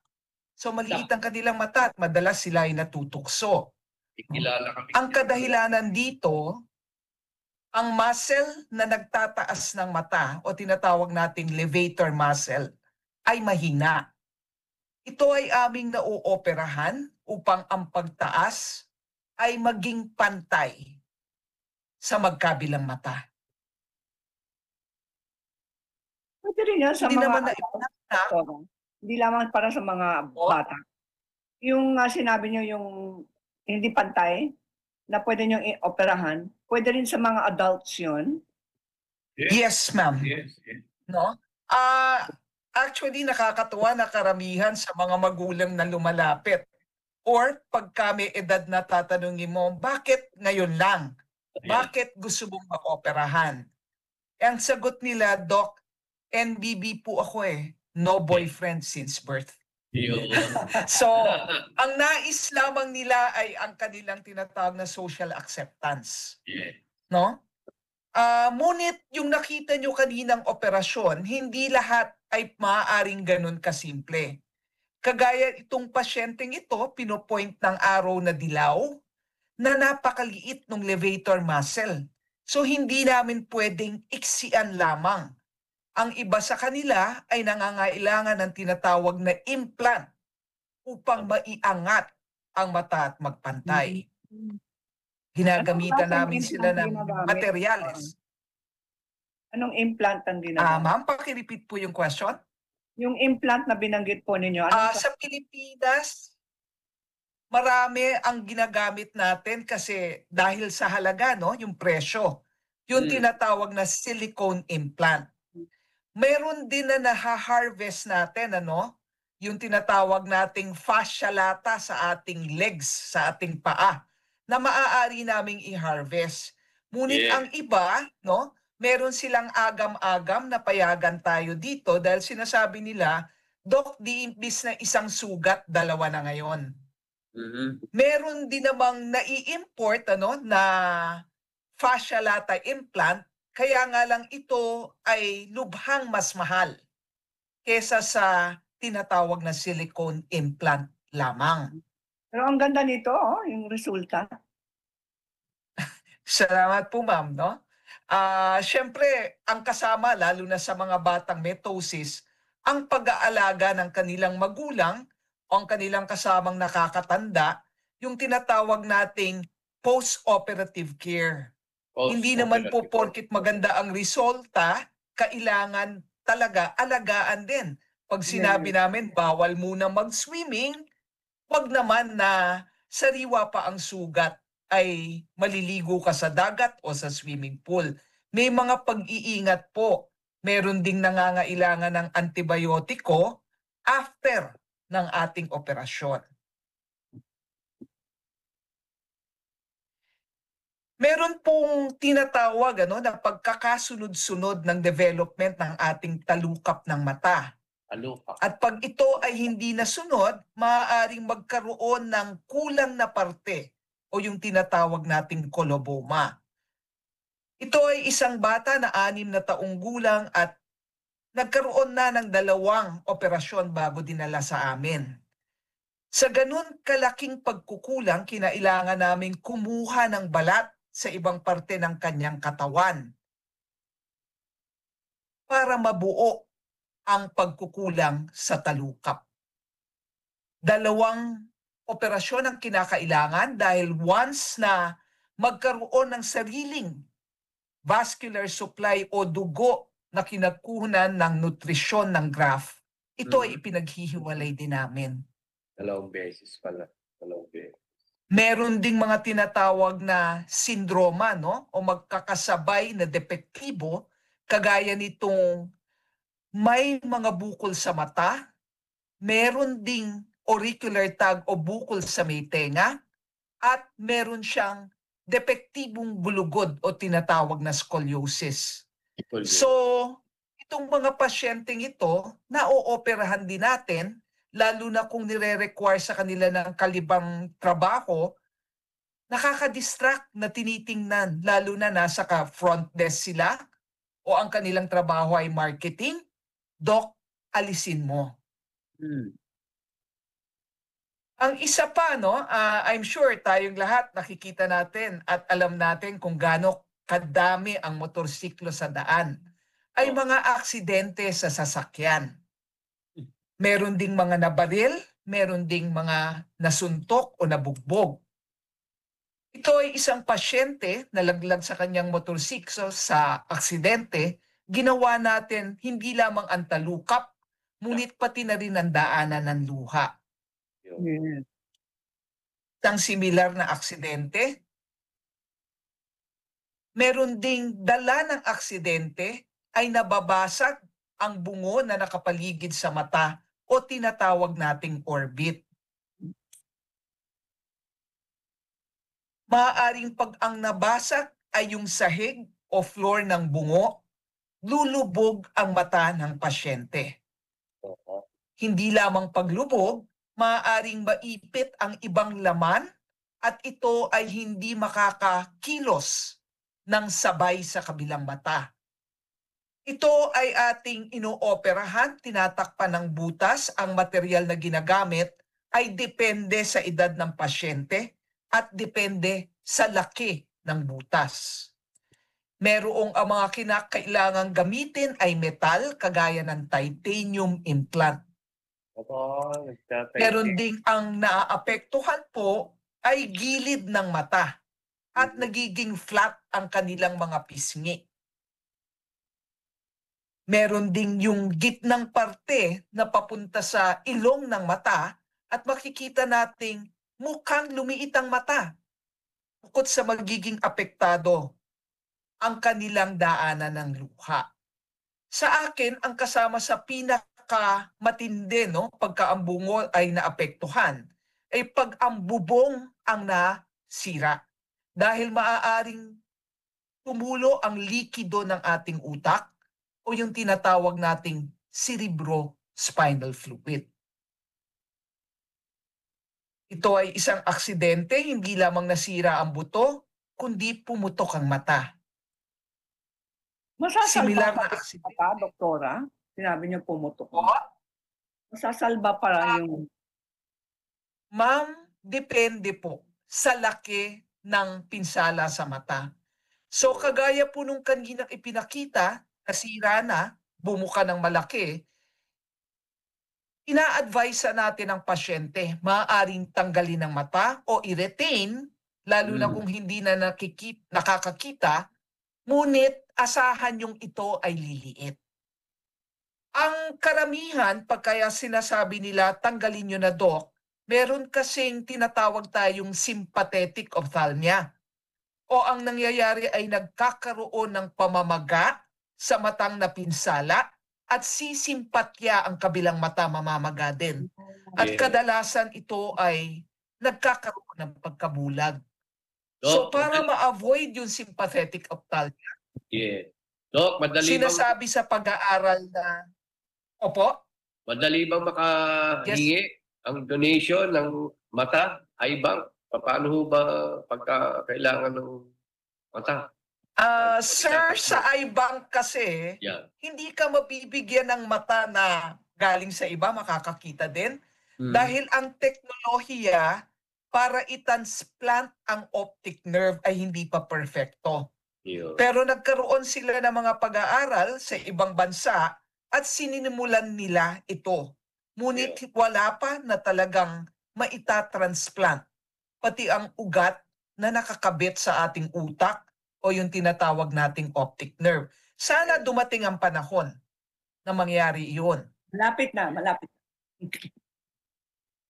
So maliit ang kanilang mata at madalas sila ay natutukso. Kami. Ang kadahilanan dito, ang muscle na nagtataas ng mata o tinatawag nating levator muscle ay mahina. Ito ay aming nauoperahan upang ang pagtaas ay maging pantay sa magkabilang mata. Pwede rin yan sa Hindi mga naman na Oo. Hindi lamang para sa mga bata. Yung ah, sinabi niyo yung hindi pantay na pwede niyong i-operahan, pwede rin sa mga adults yun. Yes, ma'am. Yes, yes. No? Ah, actually nakakatuwa na karamihan sa mga magulang na lumalapit or pag kami edad na tatanungin mo, bakit ngayon lang? Bakit gusto mong maoperahan? Ang sagot nila, Doc, NBB po ako eh. No boyfriend since birth. so, ang nais lamang nila ay ang kanilang tinatawag na social acceptance. Yeah. No? Ah, ngunit yung nakita nyo kaninang operasyon, hindi lahat ay maaaring ganun kasimple. Kagaya itong pasyenteng ito, pinopoint ng araw na dilaw na napakaliit ng levator muscle. So hindi namin pwedeng iksian lamang. Ang iba sa kanila ay nangangailangan ng tinatawag na implant upang maiangat ang mata at magpantay. Ginagamitan Anong namin sila ng ginagamit? materyales. Anong implant ang Ah, ginagawa? ma'am, pakirepeat po yung question. yung implant na binanggit po ninyo, anong Ah, sa Pilipinas, marami ang ginagamit natin kasi dahil sa halaga, no, yung presyo, yung Mm. tinatawag na silicone implant. Meron din na naha-harvest natin, ano, yung tinatawag nating fascia lata sa ating legs, sa ating paa, na maaari naming i-harvest. Ngunit Yeah. ang iba, no, meron silang agam-agam na payagan tayo dito dahil sinasabi nila, Dok, di imbis na isang sugat, dalawa na ngayon. Mhm. Meron din namang nai-import ano, na fascia lata implant, kaya nga lang ito ay lubhang mas mahal kesa sa tinatawag na silicone implant lamang. Pero ang ganda nito, oh, yung resulta. Salamat po, ma'am, no? Ah, syempre, ang kasama lalo na sa mga batang metosis, ang pag-aalaga ng kanilang magulang o ang kanilang kasamang nakakatanda, yung tinatawag nating post-operative care. Hindi naman po porkit maganda ang resulta, kailangan talaga alagaan din. Pag sinabi namin bawal muna mag-swimming, wag naman na sariwa pa ang sugat ay maliligo ka sa dagat o sa swimming pool. May mga pag-iingat po. Meron ding nangangailangan ng antibiotiko after ng ating operasyon. Meron pong tinatawag ano, na pagkakasunod-sunod ng development ng ating talukap ng mata. At pag ito ay hindi nasunod, maaaring magkaroon ng kulang na parte o yung tinatawag nating coloboma. Ito ay isang bata na anim na taong gulang at nagkaroon na ng dalawang operasyon bago dinala sa amin. Sa ganun kalaking pagkukulang, kinailangan namin kumuha ng balat sa ibang parte ng kanyang katawan para mabuo ang pagkukulang sa talukap. Dalawang operasyon ang kinakailangan dahil once na magkaroon ng sariling vascular supply o dugo na kinagkunan ng nutrisyon ng graft, ito ay ipinaghihiwalay din namin. Dalawang beses pala. Dalawang beses. Meron ding mga tinatawag na sindroma, no? O magkakasabay na depektibo, kagaya nitong may mga bukol sa mata, meron ding auricular tag o bukol sa may tenga, at meron siyang depektibong bulugod o tinatawag na scoliosis. So, itong mga pasyenteng ito, na-ooperahan din natin, lalo na kung nire-require sa kanila ng kalibang trabaho, nakaka-distract na tinitingnan, lalo na nasa ka front desk sila o ang kanilang trabaho ay marketing, Doc, alisin mo. Ang isa pa, no, ah, I'm sure tayong lahat nakikita natin at alam natin kung gaano kadami ang motorsiklo sa daan, ay mga aksidente sa sasakyan. Meron ding mga nabaril, meron ding mga nasuntok o nabugbog. Ito ay isang pasyente na laglag sa kanyang motorsiklo sa aksidente, ginawa natin hindi lamang ang talukap, ngunit pati na rin ang daanan ng luha. Isang similar na aksidente. Meron ding dala ng aksidente ay nababasag ang bungo na nakapaligid sa mata o tinatawag nating orbit. Maaaring pag ang nabasag ay yung sahig o floor ng bungo, lulubog ang mata ng pasyente. Hindi lamang paglubog, maaaring maipit ang ibang laman at ito ay hindi makakakilos ng sabay sa kabilang mata. Ito ay ating inooperahan, tinatakpan ng butas. Ang material na ginagamit ay depende sa edad ng pasyente at depende sa laki ng butas. Merong ang mga kinakailangang gamitin ay metal kagaya ng titanium implant. Opo. Meron ding ang naaapektuhan po ay gilid ng mata at nagiging flat ang kanilang mga pisngi. Meron ding yung gitnang parte na papunta sa ilong ng mata at makikita nating mukhang lumiit ang mata. Bukod sa magiging apektado ang kanilang daanan ng luha. Sa akin, ang kasama sa pinaka matindi, no, pagka ang bungo ay naapektuhan, ay pag ang bubong ang nasira. Dahil maaaring tumulo ang likido ng ating utak o yung tinatawag nating cerebrospinal fluid. Ito ay isang aksidente, hindi lamang nasira ang buto, kundi pumutok ang mata. Masasalba pa na rin pa, doktora? Sinabi niyo pumutok. Masasalba pa rin yung... Ma'am, depende po sa laki ng pinsala sa mata. So kagaya po nung kanina ipinakita, nasira na, bumuka ng malaki, ina-advise natin ang pasyente, maaaring tanggalin ng mata o i-retain, lalo na kung hindi na nakikita, nakakakita, ngunit asahan yung ito ay liliit. Ang karamihan, pag kaya sinasabi nila, tanggalin nyo na dok, meron kasing tinatawag tayong sympathetic ophthalmia. O ang nangyayari ay nagkakaroon ng pamamaga sa matang napinsala at sisimpatya ang kabilang mata mamamaga din. At kadalasan ito ay nagkakaroon ng pagkabulag. So Dok, para ma-avoid yung sympathetic ophthalmia, Yeah. Dok, madali bang, sinasabi sa pag-aaral na, opo, madali bang makahingi ang donation ng mata, eye bank? Paano ho ba pagka kailangan ng mata? ah sir, sa iBank kasi, Yeah. hindi ka mabibigyan ng mata na galing sa iba, makakakita din. Mm. Dahil ang teknolohiya para i-transplant ang optic nerve ay hindi pa perfecto. Yun. Pero nagkaroon sila ng mga pag-aaral sa ibang bansa at sininimulan nila ito. Ngunit wala pa na talagang maita-transplant pati ang ugat na nakakabit sa ating utak o yung tinatawag nating optic nerve. Sana dumating ang panahon na mangyari iyon. Malapit na, malapit.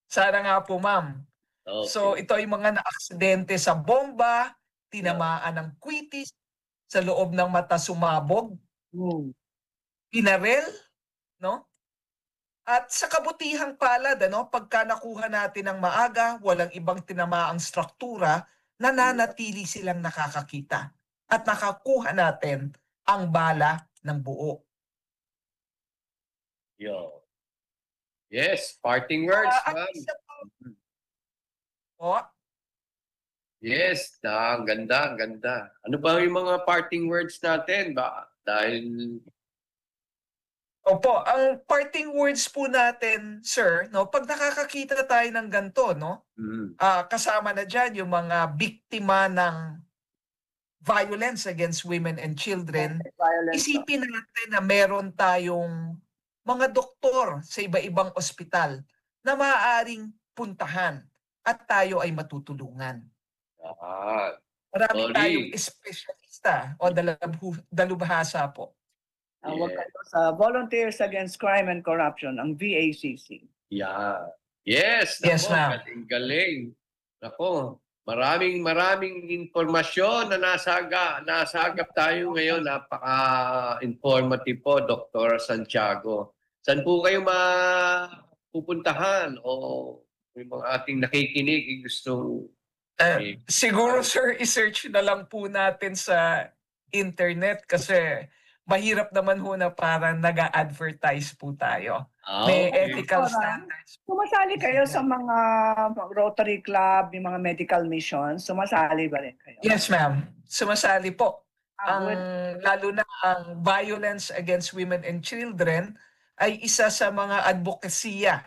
Sana nga po, ma'am. So ito ay mga na-aksidente sa bomba, tinamaan ng kwitis, sa loob ng mata sumabog, pinarel, no? At sa kabutihang palad, ano, pagka nakuha natin ng maaga, walang ibang tinamaang struktura, nananatili silang nakakakita. At nakakuha natin ang bala ng buo. Yo. Yes, parting words, Ah, at ma'am. pa- Po, Yes, na, ang ganda, ang ganda. Ano ba yung mga parting words natin? Ba, dahil Opo, ang parting words po natin, sir, no, pag nakakakita tayo ng ganito, no, mm, ah, kasama na dyan yung mga biktima ng violence against women and children, isipin natin na meron tayong mga doktor sa iba-ibang ospital na maaaring puntahan at tayo ay matutulungan. ah, Marami Sorry. tayong espesyalista o dalubhasa po. Tawag kayo sa Volunteers Against Crime and Corruption, ang VACC. yeah. Yes, Yes, ma'am. galing-galing. Nako, maraming maraming informasyon na nasaga, nasagap tayo ngayon. Napaka-informative po, Dr. Santiago. Saan po kayo mapupuntahan o yung mga ating nakikinig ay gustong Eh, siguro sir, i-search na lang po natin sa internet kasi mahirap naman ho na parang nag-advertise po tayo. Ah, May okay. ethical Parang, standards. Sumasali kayo sa mga Rotary Club, yung mga medical missions, sumasali ba rin kayo? Yes, ma'am. Sumasali po. Ah, Ang lalo na ang violence against women and children ay isa sa mga advokasya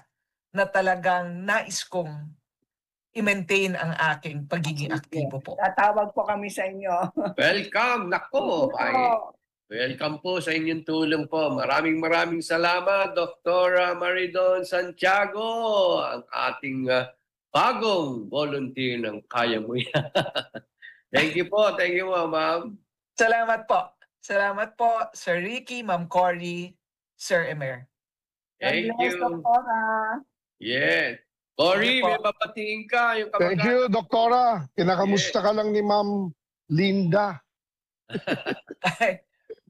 na talagang nais kong i-maintain ang aking pagiging aktibo po. Tatawag po kami sa inyo. Welcome! Nako! Ay, welcome po sa inyong tulong po. Maraming maraming salamat, Dr. Maridon Santiago, ang ating ah, bagong volunteer ng Kaya Mo Yan. thank you po. Thank you, po, ma'am. Salamat po. Salamat po, Sir Ricky, Ma'am Cory, Sir Emer. Thank God you. Yes. Cory, Thank may papatiin ka. Yung Thank kamag- you, Doktora. Kinakamusta ka lang ni Ma'am Linda.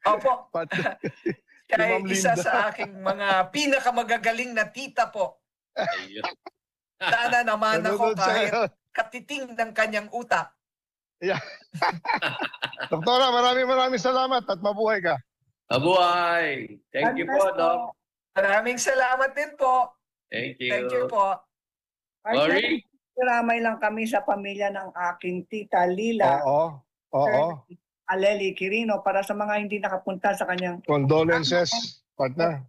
Opo. Kaya Ma'am isa Linda. sa aking mga pinakamagagaling na tita po. Sana naman ako kahit katiting ng kanyang utak. Yeah. Doktora, maraming maraming salamat at mabuhay ka. Mabuhay. Thank you po, Doc. Maraming salamat din po. Thank you. Thank you po. Cory? Ramay lang kami sa pamilya ng aking tita Lila. Oo. Oo. Aleli Quirino para sa mga hindi nakapunta sa kanyang Condolences, partner.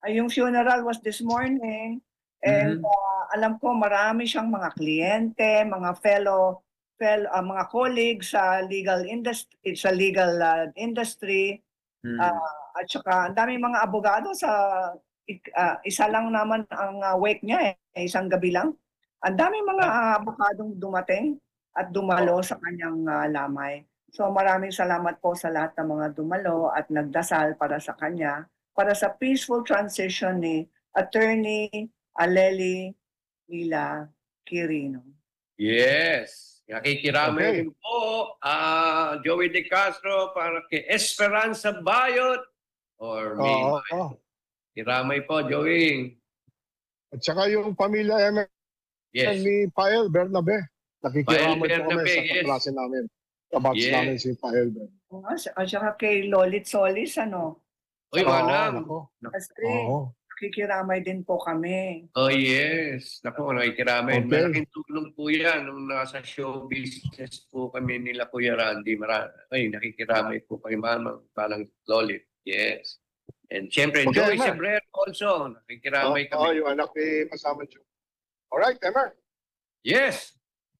ay yung funeral was this morning and Mhm. uh, alam ko marami siyang mga kliyente, mga fellow fellow uh, mga colleagues sa legal industry sa legal uh, industry Hmm. uh, at saka ang daming mga abogado sa uh, isa lang naman ang uh, wake niya eh, isang gabi lang. Ang daming mga uh, abogadong dumating at dumalo sa kanyang uh, lamay. So maraming salamat po sa lahat ng mga dumalo at nagdasal para sa kanya para sa peaceful transition ni Attorney Aleli Lila Quirino. Yes. Nakikiramay Okay. rin po ah Joey De Castro para kay Esperanza Bayot or may Oo. oo. Kiramay po, Joey. At saka yung pamilya M Yes. ni Pael Bernabe. Nakikiramay Pael po kami Bernabe, sa yes. kaklase namin. Kabatch Yes. namin si Pael Bernabe. Oo nga, At saka kay Lolit Solis, ano? Uy, manang. nako. Kasi Oo. nakikiramay din po kami. Oh, yes. Naku, nakikiramay. Okay. Malaking tulong po yan nung nasa show business po kami nila Kuya Randy. Mara ay, nakikiramay po kay Mama, parang Lolit. Yes. And siyempre, Okay, Joey Emmer. Sebrero also. Nakikiramay Oo, kami. yung anak ni Kasama Joe. Alright, Emmer. Yes.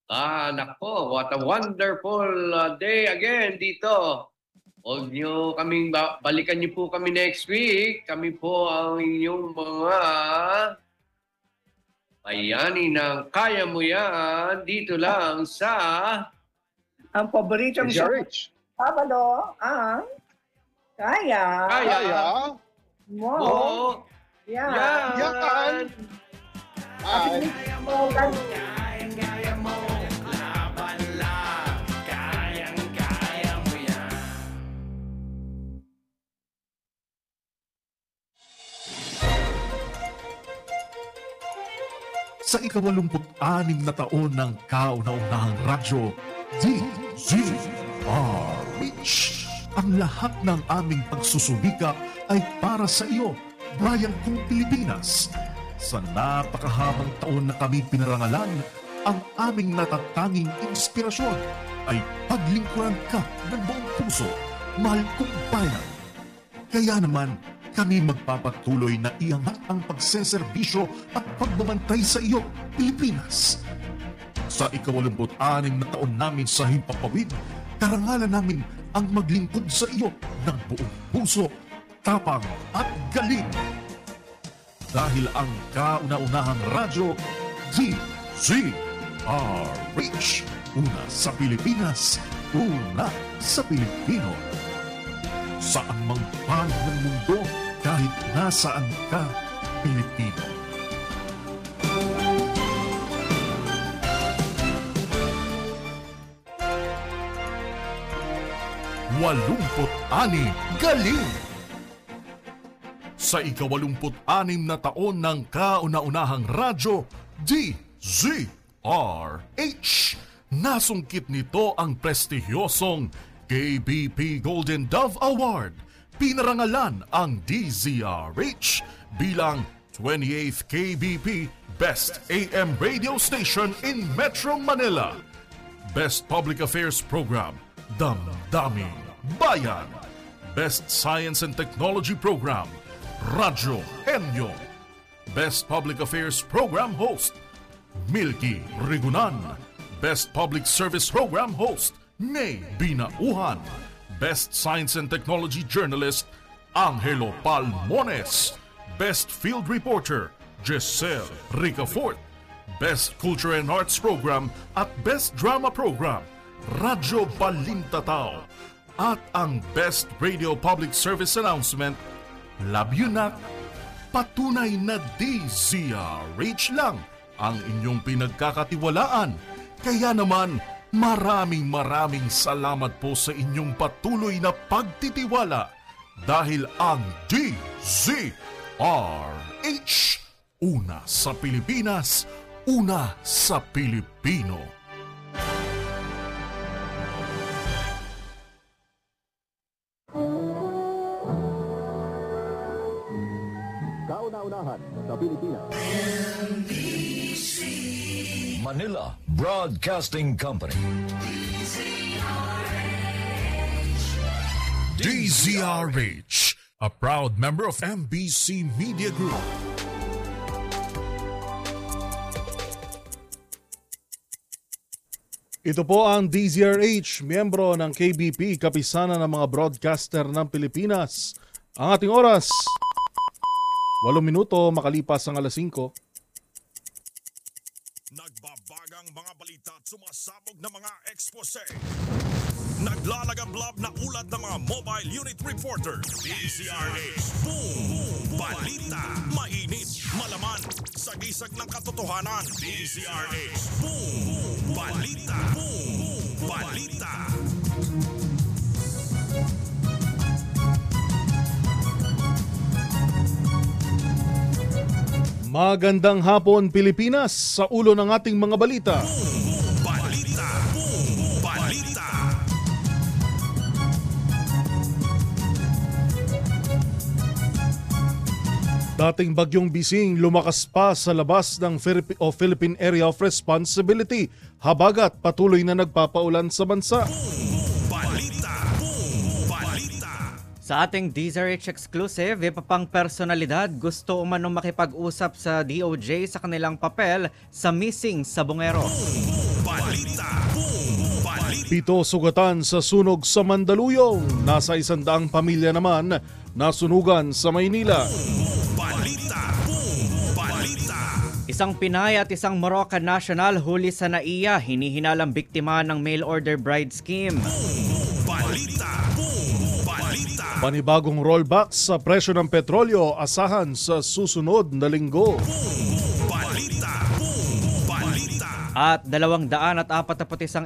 Ah, nako, what a wonderful uh, day again dito. Huwag nyo kaming, ba- balikan niyo po kami next week. Kami po ang inyong mga bayani ng Kaya Mo Yan dito lang sa Ang paboritong show. DZRH. Sabado, ang Kaya. Kaya. Mo. Mo. Yan. Yan. Happy mo. Sa ikawalumput-anim na taon ng kauna-unahang radyo, DZRH. Ang lahat ng aming pagsusubika ay para sa iyo, bayan kong Pilipinas. Sa napakahabang taon na kami pinarangalan, ang aming natatanging inspirasyon ay paglingkuran ka ng buong puso, mahal kong bayan. Kaya naman, kami magpapatuloy na iangat ang pagseserbisyo at pagbabantay sa iyo, Pilipinas. Sa ikawalumput-anim na taon namin sa Himpapawid, karangalan namin ang maglingkod sa iyo ng buong puso, tapang at galing. Dahil ang kauna-unahang radyo, DZRH. Una sa Pilipinas, una sa Pilipino. Saan mang panig ng mundo, kahit nasaan ka, Pilipino. Walumput-ani galing! Sa ikawalumput-anim na taon ng kauna-unahang radyo, DZRH, nasungkit nito ang prestigyosong KBP Golden Dove Award. Pinarangalan ang DZRH bilang 28th KBP Best AM Radio Station in Metro Manila. Best Public Affairs Program, Damdamin Bayan. Best Science and Technology Program, Radyo Henyo. Best Public Affairs Program Host, Milky Rigunan. Best Public Service Program Host, Nay Binauhan. Best Science and Technology Journalist, Angelo Palmones. Best Field Reporter, Giselle Ricafort. Best Culture and Arts Program at Best Drama Program, Radyo Balintatao. At ang Best Radio Public Service Announcement, Not, patunay na DZRH lang ang inyong pinagkakatiwalaan. Kaya naman, maraming maraming salamat po sa inyong patuloy na pagtitiwala dahil ang DZRH, una sa Pilipinas, una sa Pilipino. Kauna-unahan sa Pilipinas. Manila Broadcasting Company. DZRH, a proud member of MBC Media Group. Ito po ang DZRH, miyembro ng KBP, kapisanan ng mga broadcaster ng Pilipinas. Ang ating oras, 8 minuto makalipas ang alas 5. Expose. Naglalagablab na ulat ng mga mobile unit reporter. DZRH. Boom! Boom! Balita! Mainit! Malaman! Sagisag ng katotohanan. DZRH. Boom! Boom! Balita! Boom! Balita! Magandang hapon Pilipinas sa ulo ng ating mga balita. Balita! Dating bagyong bising lumakas pa sa labas ng Philippi- o Philippine Area of Responsibility. Habagat patuloy na nagpapaulan sa bansa. Sa ating DZRH exclusive, iba pang personalidad gusto umanong makipag-usap sa DOJ sa kanilang papel sa missing sa Bungero. Pito sugatan sa sunog sa Mandaluyong. Nasa isandaang pamilya naman nasunugan sa Maynila. Isang Pinay at isang Moroccan national huli sa NAIA, hinihinalang biktima ng mail order bride scheme. Panibagong rollback sa presyo ng petrolyo asahan sa susunod na linggo. At 241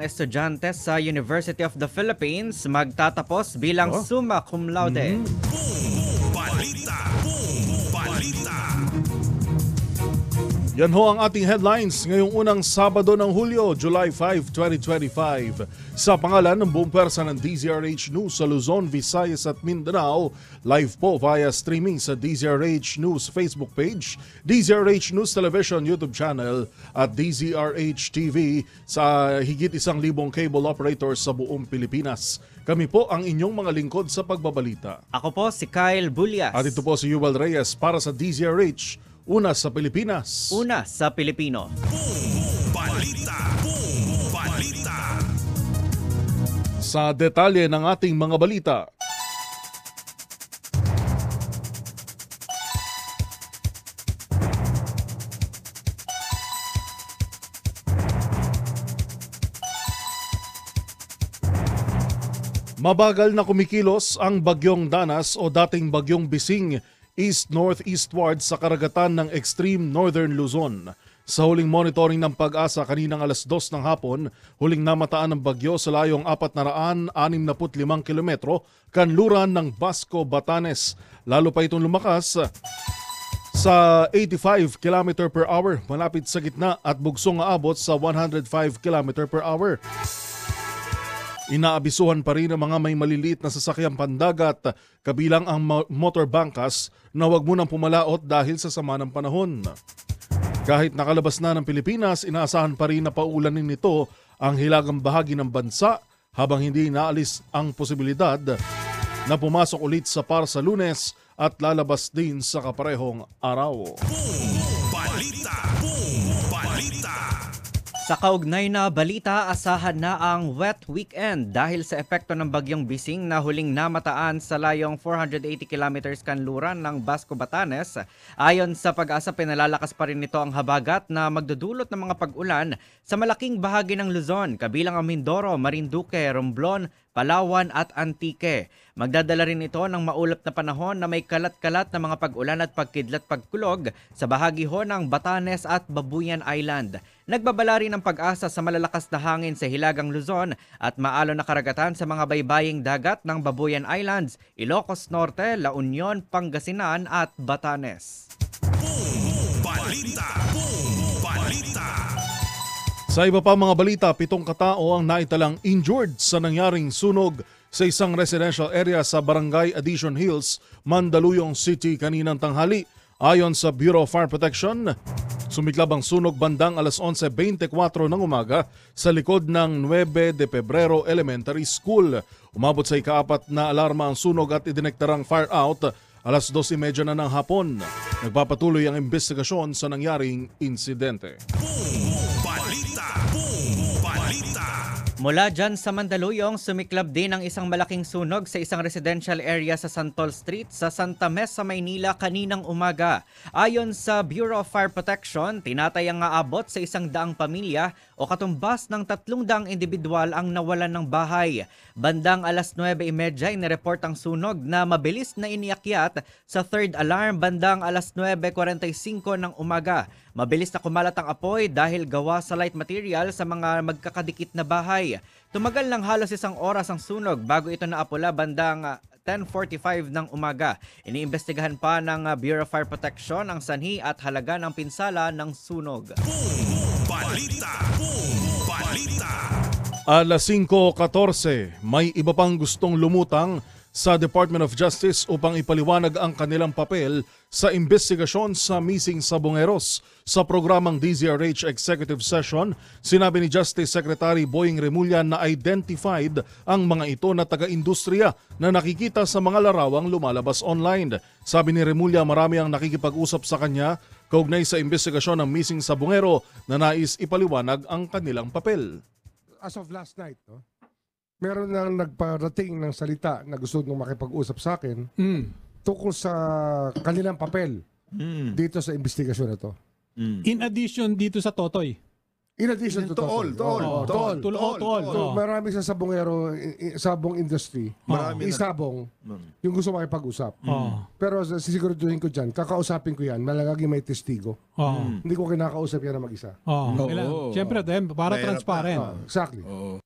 estudyante sa University of the Philippines magtatapos bilang Oh. summa cum laude. Yan ho ang ating headlines ngayong unang Sabado ng Hulyo, July 5, 2025. Sa pangalan ng buong pwersa ng DZRH News sa Luzon, Visayas at Mindanao, live po via streaming sa DZRH News Facebook page, DZRH News Television YouTube channel at DZRH TV sa higit isang libong cable operators sa buong Pilipinas. Kami po ang inyong mga lingkod sa pagbabalita. Ako po si Kyle Bulyas. At ito po si Yuval Reyes para sa DZRH, una sa Pilipinas. Una sa Pilipino. Sa detalye ng ating mga balita. Mabagal na kumikilos ang bagyong Danas o dating bagyong Bising east-northeastward sa karagatan ng extreme northern Luzon. Sa huling monitoring ng pag-asa kaninang alas 2 ng hapon, huling namataan ng bagyo sa layong 465 kilometro kanluran ng Basco, Batanes. Lalo pa itong lumakas sa 85 km per hour malapit sa gitna at bugsong aabot sa 105 km per hour. Inaabisuhan pa rin ang mga may maliliit na sasakyang pandagat kabilang ang mo- motorbangkas na huwag munang pumalaot dahil sa sama ng panahon. Kahit nakalabas na ng Pilipinas, inaasahan pa rin na paulanin nito ang hilagang bahagi ng bansa habang hindi naalis ang posibilidad na pumasok ulit sa par sa lunes at lalabas din sa kaparehong araw. Sa kaugnay na balita, asahan na ang wet weekend dahil sa epekto ng bagyong Bising na huling namataan sa layong 480 kilometers kanluran ng Basco, Batanes. Ayon sa pag-asa, pinalalakas pa rin nito ang habagat na magdudulot ng mga pag-ulan sa malaking bahagi ng Luzon, kabilang ang Mindoro, Marinduque, Romblon, Palawan at Antique. Magdadala rin ito ng maulap na panahon na may kalat-kalat na mga pag-ulan at pagkidlat pagkulog sa bahagi ho ng Batanes at Babuyan Island. Nagbabala rin ang pag-asa sa malalakas na hangin sa Hilagang Luzon at maalon na karagatan sa mga baybaying dagat ng Babuyan Islands, Ilocos Norte, La Union, Pangasinan at Batanes. Sa iba pa mga balita, pitong katao ang naitalang injured sa nangyaring sunog sa isang residential area sa Barangay Addition Hills, Mandaluyong City kaninang tanghali. Ayon sa Bureau of Fire Protection, sumiklab ang sunog bandang alas 11.24 ng umaga sa likod ng 9 de Pebrero Elementary School. Umabot sa ikaapat na alarma ang sunog at idinektarang fire out alas 12.30 na ng hapon. Nagpapatuloy ang investigasyon sa nangyaring insidente. Mula dyan sa Mandaluyong, sumiklab din ang isang malaking sunog sa isang residential area sa Santol Street sa Santa Mesa, Maynila kaninang umaga. Ayon sa Bureau of Fire Protection, tinatayang aabot sa isang daang pamilya o katumbas ng tatlong daang individual ang nawalan ng bahay. Bandang alas 9.30 inireport ang sunog na mabilis na iniakyat sa third alarm bandang alas 9.45 ng umaga. Mabilis na kumalat ang apoy dahil gawa sa light material sa mga magkakadikit na bahay. Tumagal ng halos isang oras ang sunog bago ito naapula bandang ah, 10.45 ng umaga. Iniimbestigahan pa ng Bureau of Fire Protection ang sanhi at halaga ng pinsala ng sunog. Alas 5.14, may iba pang gustong lumutang sa Department of Justice upang ipaliwanag ang kanilang papel sa investigasyon sa missing sabongeros. Sa programang DZRH Executive Session, sinabi ni Justice Secretary Boying Remulla na identified ang mga ito na taga-industriya na nakikita sa mga larawang lumalabas online. Sabi ni Remulla marami ang nakikipag-usap sa kanya kaugnay sa investigasyon ng missing sabongero na nais ipaliwanag ang kanilang papel. as of last night, no? meron nang nagparating ng salita na gusto nung makipag-usap sa akin tungkol sa kanilang papel dito sa investigasyon na to. In addition dito sa Totoy. In addition to, To all, to all, Oo, to to all, all. to all, to all, So, oo. marami sa sabongero, i- i- sabong industry, Marami na- isabong, yung gusto makipag-usap. Oo. Pero sisiguraduhin ko dyan, kakausapin ko yan, malagagi may testigo. Oo. Hindi ko kinakausap yan na mag-isa. Oo. Kailangan- Siyempre, Dem, para transparent. Oo,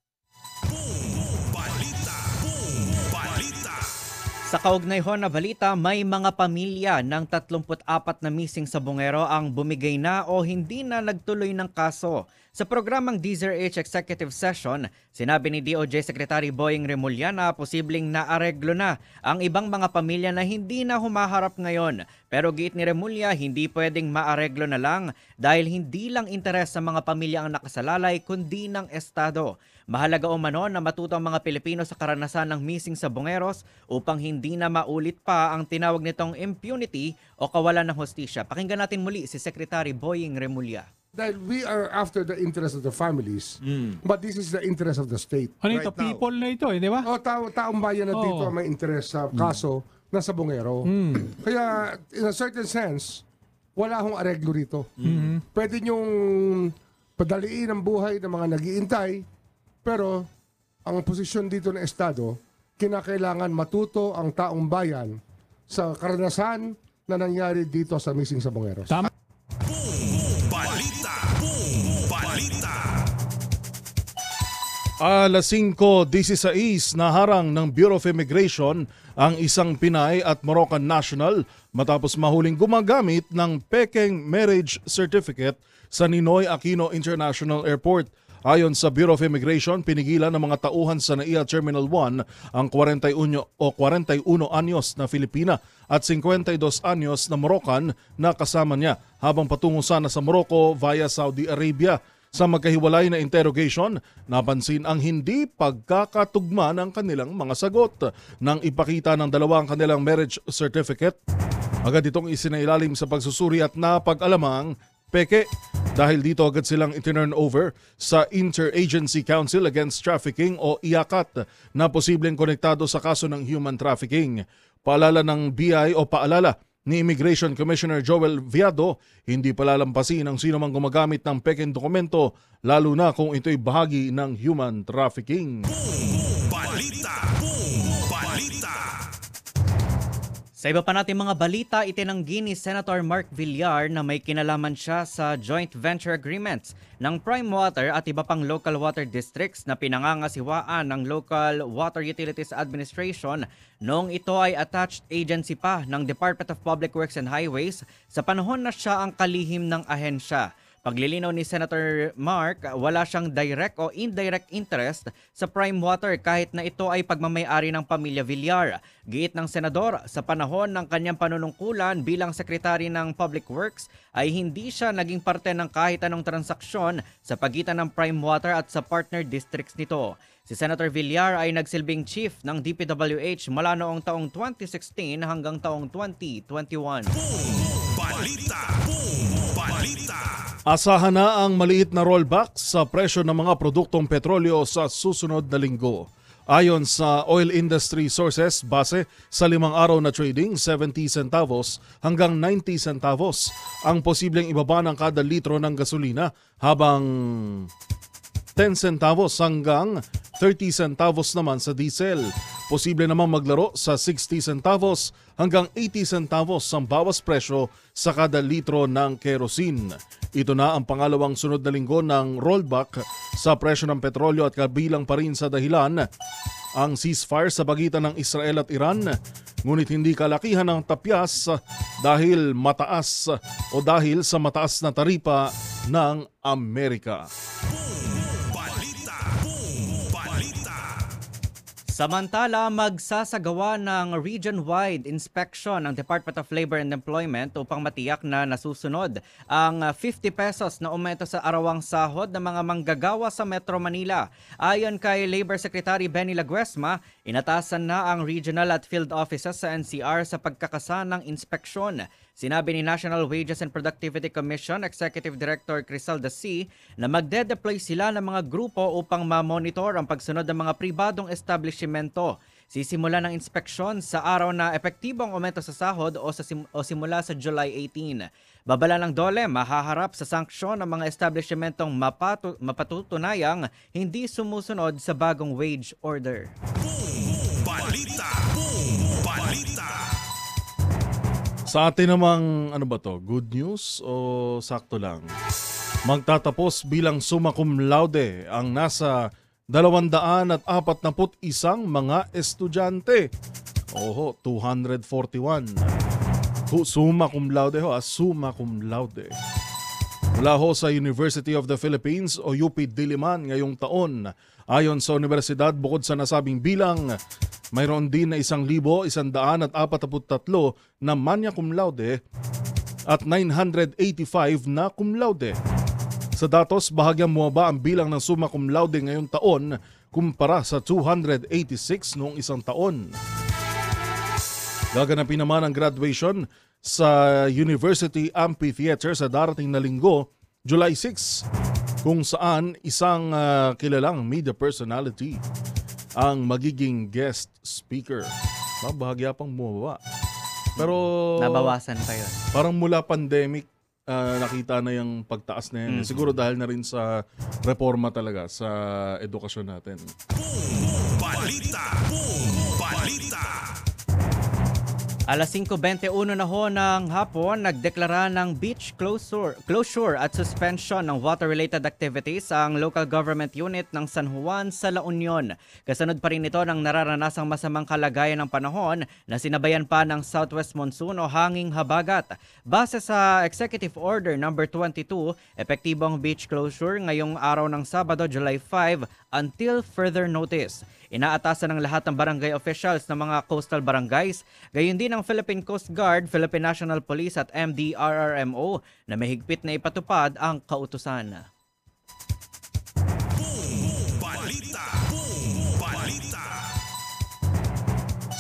Sa kaugnay ho na balita, may mga pamilya ng 34 na missing sa Bungero ang bumigay na o hindi na nagtuloy ng kaso. Sa programang DZRH Executive Session, sinabi ni DOJ Secretary Boying Remulla na posibleng naareglo na ang ibang mga pamilya na hindi na humaharap ngayon. Pero giit ni Remulla, hindi pwedeng maareglo na lang dahil hindi lang interes sa mga pamilya ang nakasalalay kundi ng Estado. Mahalaga umano na matuto ang mga Pilipino sa karanasan ng missing sa Bongeros upang hindi na maulit pa ang tinawag nitong impunity o kawalan ng hostisya. Pakinggan natin muli si Secretary Boying Remulla. Dahil we are after the interest of the families, but this is the interest of the state. Ano ito? People na ito eh, di ba? O, tao, taong bayan na Oo. dito ang may interest sa kaso na sa bungero. Kaya, in a certain sense, wala akong areglo rito. Pwede niyong padaliin ang buhay ng mga nagiintay, pero ang posisyon dito ng Estado, kinakailangan matuto ang taong bayan sa karanasan na nangyari dito sa missing sa Bongeros. Tama. Balita! Balita! Alas 5.16 naharang ng Bureau of Immigration ang isang Pinay at Moroccan national matapos mahuling gumagamit ng Peking Marriage Certificate sa Ninoy Aquino International Airport. Ayon sa Bureau of Immigration, pinigilan ng mga tauhan sa NAIA Terminal 1 ang 41 o 41 anyos na Filipina at 52 anyos na Moroccan na kasama niya habang patungo sana sa Morocco via Saudi Arabia. Sa magkahiwalay na interrogation, napansin ang hindi pagkakatugma ng kanilang mga sagot. Nang ipakita ng dalawang kanilang marriage certificate, agad itong isinailalim sa pagsusuri at napag-alamang peke. Dahil dito agad silang itinurn over sa Interagency Council Against Trafficking o IACAT na posibleng konektado sa kaso ng human trafficking. Paalala ng BI o paalala ni Immigration Commissioner Joel Viado, hindi palalampasin ang sino mang gumagamit ng peking dokumento lalo na kung ito'y bahagi ng human trafficking. Balita! Sa iba pa natin mga balita, itinanggi ni Senator Mark Villar na may kinalaman siya sa joint venture agreements ng Prime Water at iba pang local water districts na pinangangasiwaan ng Local Water Utilities Administration noong ito ay attached agency pa ng Department of Public Works and Highways sa panahon na siya ang kalihim ng ahensya. Paglilinaw ni Senator Mark, wala siyang direct o indirect interest sa Prime Water kahit na ito ay pagmamayari ng pamilya Villar. Giit ng senador, sa panahon ng kanyang panunungkulan bilang sekretary ng Public Works ay hindi siya naging parte ng kahit anong transaksyon sa pagitan ng Prime Water at sa partner districts nito. Si Senator Villar ay nagsilbing chief ng DPWH mula noong taong 2016 hanggang taong 2021. Balita! Boom! Asahan na ang maliit na rollback sa presyo ng mga produktong petrolyo sa susunod na linggo. Ayon sa oil industry sources, base sa limang araw na trading, 70 centavos hanggang 90 centavos ang posibleng ibaba ng kada litro ng gasolina habang 10 centavos hanggang 30 centavos naman sa diesel. Posible namang maglaro sa 60 centavos hanggang 80 centavos ang bawas presyo sa kada litro ng kerosene. Ito na ang pangalawang sunod na linggo ng rollback sa presyo ng petrolyo at kabilang pa rin sa dahilan ang ceasefire sa pagitan ng Israel at Iran. Ngunit hindi kalakihan ng tapyas dahil mataas o dahil sa mataas na taripa ng Amerika. Samantala, magsasagawa ng region-wide inspection ng Department of Labor and Employment upang matiyak na nasusunod ang 50 pesos na umento sa arawang sahod ng mga manggagawa sa Metro Manila. Ayon kay Labor Secretary Benny Laguesma, inatasan na ang regional at field offices sa NCR sa pagkakasa ng inspeksyon. Sinabi ni National Wages and Productivity Commission Executive Director Crisalda C na magde-deploy sila ng mga grupo upang ma-monitor ang pagsunod ng mga pribadong establishmento. Sisimula ng inspeksyon sa araw na epektibong aumento sa sahod o, sa sim- o simula sa July 18. Babala ng DOLE, mahaharap sa sanksyon ng mga establishmentong mapatu- mapatutunayang hindi sumusunod sa bagong wage order. Balita. Sa atin namang, ano ba to, good news o sakto lang? Magtatapos bilang summa cum laude ang nasa 241 mga estudyante. Oho, 241. Hu- Summa cum laude ho, ah, summa cum laude. Mula ho sa University of the Philippines o UP Diliman ngayong taon. Ayon sa universidad, bukod sa nasabing bilang, mayroon din na isang libo, isang daan at apat tatlo na manya cum laude at 985 na cum laude. Sa datos, bahagyang bumaba ang bilang ng summa cum laude ngayong taon kumpara sa 286 noong isang taon. Gaganapin naman ang graduation sa University Amphitheater sa darating na linggo, July 6, kung saan isang ah, kilalang media personality ang magiging guest speaker. Mabahagya pang bumaba. Pero Nabawasan pa yun. Parang mula pandemic ah, nakita na yung pagtaas na yan. Mm. Siguro dahil na rin sa reforma talaga sa edukasyon natin. Balita. Boom! Balita. Alas 5.21 na ho ng hapon, nagdeklara ng beach closure, closure at suspension ng water-related activities ang local government unit ng San Juan sa La Union. Kasunod pa rin ito ng nararanasang masamang kalagayan ng panahon na sinabayan pa ng southwest monsoon o hanging habagat. Base sa Executive Order No. 22, epektibong beach closure ngayong araw ng Sabado, July 5 until further notice. Inaatasan ng lahat ng barangay officials ng mga coastal barangays, gayon din ng Philippine Coast Guard, Philippine National Police at MDRRMO na mahigpit na ipatupad ang kautusan.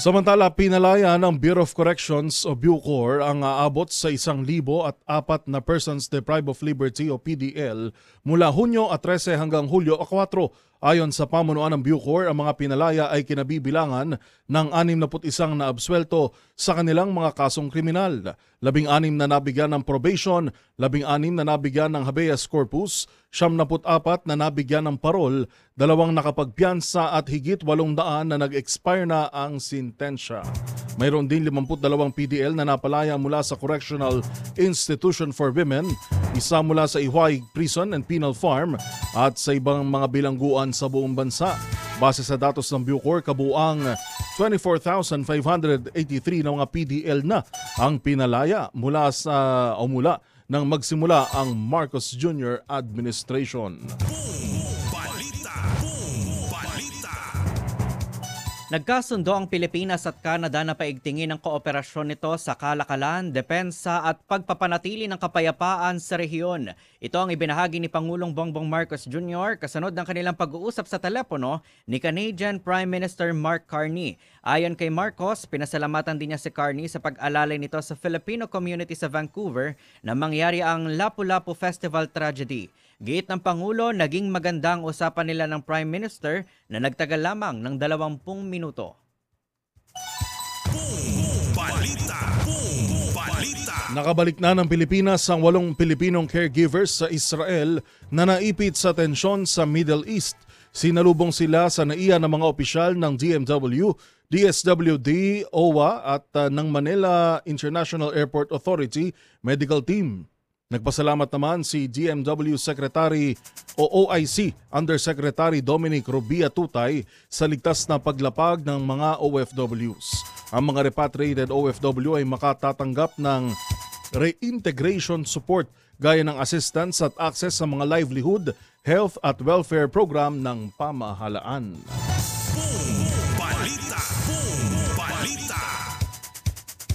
Samantala, pinalaya ng Bureau of Corrections o Bucor ang aabot sa isang libo at apat na persons deprived of liberty o PDL mula Hunyo at 13 hanggang Hulyo 4. Ayon sa pamunuan ng Bucor, ang mga pinalaya ay kinabibilangan ng 61 na absuelto sa kanilang mga kasong kriminal. Labing-anim na nabigyan ng probation, labing-anim na nabigyan ng habeas corpus, siyam na apat na nabigyan ng parol, dalawang nakapagpiansa at higit walong daan na nag-expire na ang sintensya. Mayroon din 52 PDL na napalaya mula sa Correctional Institution for Women, isa mula sa Ihuay Prison and Penal Farm at sa ibang mga bilangguan sa buong bansa. Base sa datos ng Bucor, kabuang 24,583 na mga PDL na ang pinalaya mula sa o mula nang magsimula ang Marcos Jr. administration. Balita. Nagkasundo ang Pilipinas at Canada na paigtingin ang kooperasyon nito sa kalakalan, depensa at pagpapanatili ng kapayapaan sa rehiyon. Ito ang ibinahagi ni Pangulong Bongbong Marcos Jr. kasunod ng kanilang pag-uusap sa telepono ni Canadian Prime Minister Mark Carney. Ayon kay Marcos, pinasalamatan din niya si Carney sa pag-alalay nito sa Filipino community sa Vancouver na mangyari ang Lapu-Lapu Festival tragedy. Giit ng Pangulo, naging maganda ang usapan nila ng Prime Minister na nagtagal lamang ng 20 minuto. Balita. Balita. Nakabalik na ng Pilipinas ang walong Pilipinong caregivers sa Israel na naipit sa tensyon sa Middle East. Sinalubong sila sa naiya ng mga opisyal ng DMW, DSWD, OWA at uh, ng Manila International Airport Authority medical team. Nagpasalamat naman si DMW Secretary o OIC Undersecretary Dominic Rubia Tutay sa ligtas na paglapag ng mga OFWs. Ang mga repatriated OFW ay makatatanggap ng reintegration support gaya ng assistance at access sa mga livelihood, health at welfare program ng pamahalaan.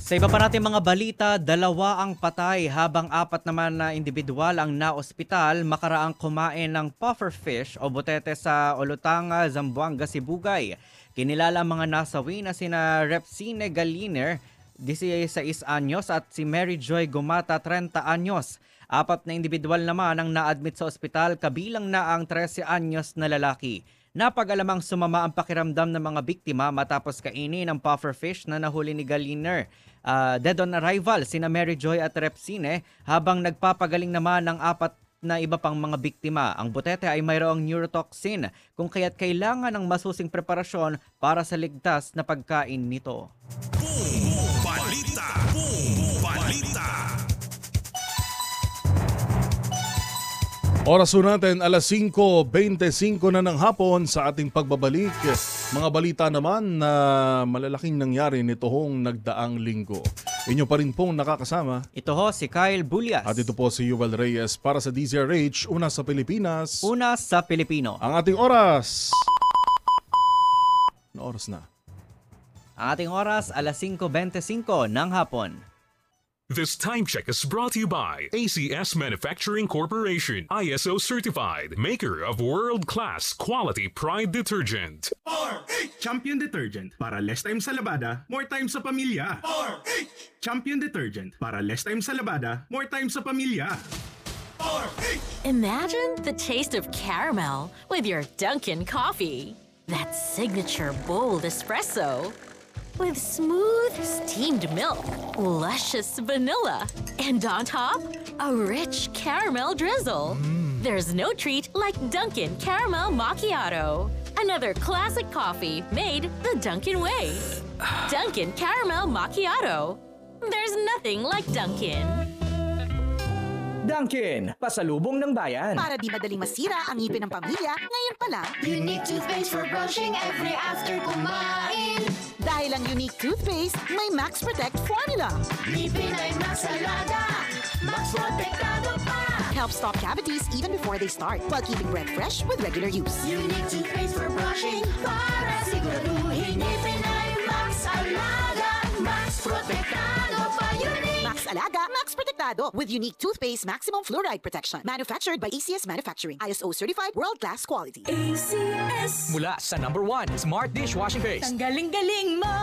Sa iba pa natin mga balita, dalawa ang patay habang apat naman na individual ang naospital makaraang kumain ng puffer fish o butete sa Olutanga, Zamboanga, Sibugay. Kinilala ang mga nasawi na sina Repsine Galiner, 16 anyos at si Mary Joy Gumata, 30 anyos. Apat na individual naman ang na-admit sa ospital kabilang na ang 13 anyos na lalaki. Napag-alamang sumama ang pakiramdam ng mga biktima matapos kainin ang puffer fish na nahuli ni Galiner. Ah, dead on arrival sina Mary Joy at Repsine habang nagpapagaling naman ang apat na iba pang mga biktima. Ang butete ay mayroong neurotoxin kung kaya't kailangan ng masusing preparasyon para sa ligtas na pagkain nito. Balita. Oras po natin, alas 5.25 na ng hapon sa ating pagbabalik. Mga balita naman na malalaking nangyari nitoong nagdaang linggo. Inyo pa rin pong nakakasama. Ito ho si Kyle Bulias. At ito po si Yuval Reyes para sa DZRH, una sa Pilipinas. Una sa Pilipino. Ang ating oras. Na oras na. Ang ating oras, alas 5.25 ng hapon. This time check is brought to you by ACS Manufacturing Corporation, ISO certified, maker of world-class quality pride detergent. Champion Detergent para less time sa labada, more time sa pamilya. Champion Detergent para less time sa labada, more time sa pamilya. Imagine the taste of caramel with your Dunkin' coffee. That signature bold espresso. With smooth steamed milk, luscious vanilla, and on top, a rich caramel drizzle. Mm. There's no treat like Dunkin' Caramel Macchiato. Another classic coffee made the Dunkin' way. Dunkin' Caramel Macchiato. There's nothing like Dunkin'. Dunkin, pasalubong ng bayan. Para di madaling masira ang ngipin ng pamilya, ngayon pa lang. Unique toothpaste for brushing every after kumain. Dahil ang unique toothpaste, may Max Protect formula. Ngipin ay Max Alaga. Max Protektado pa. Helps stop cavities even before they start, while keeping breath fresh with regular use. Unique toothpaste for brushing para siguraduhin ngipin ay Max Alaga. Max. Max Alaga, Max Protectado with unique toothpaste maximum fluoride protection. Manufactured by ACS Manufacturing. ISO certified world-class quality. ACS. Mula sa number one, Smart Dishwashing Paste. Ang galing-galing mo!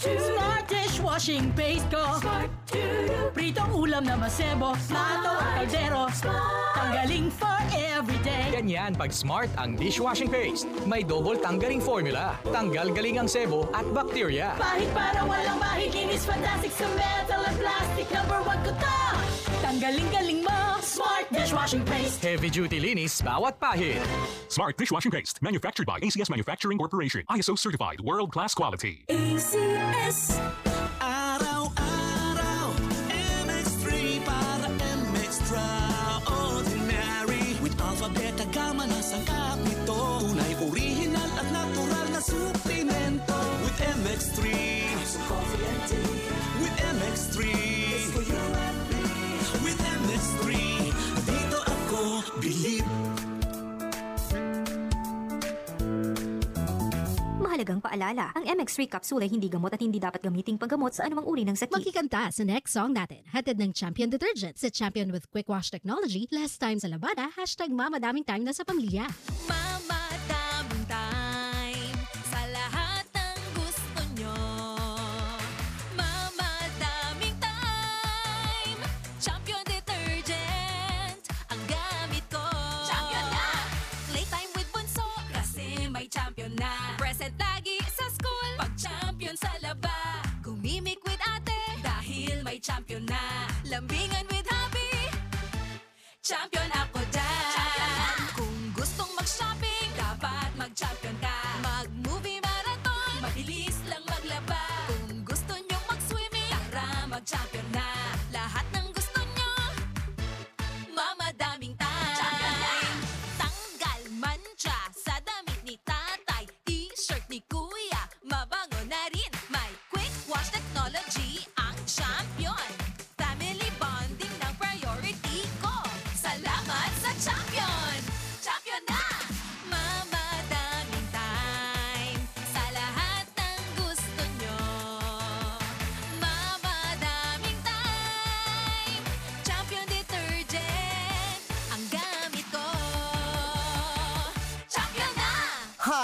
Smart dishwashing paste ko! Pritong ulam na masebo, plato at kaldero. Tanggaling for everyday. Ganyan pag smart ang dishwashing paste. May double tanggaling formula. Tanggal galing ang sebo at bacteria. Pahit para walang mahiginis, fantastic sa metal at plastic. Number one ko to! Tanggaling-galing mo! Smart dishwashing paste. Heavy duty linis bawat pahit. Smart dishwashing paste, manufactured by ACS Manufacturing Corporation, ISO certified, world-class quality. ACS. Araw-araw, Mahalagang paalala, ang MX3 capsule ay hindi gamot at hindi dapat gamiting panggamot sa anumang uri ng sakit. Magkikanta sa next song natin. Hatid ng Champion Detergent. Sa Champion with Quick Wash Technology, less time sa labada, hashtag mamadaming time na sa pamilya. Mama, Champion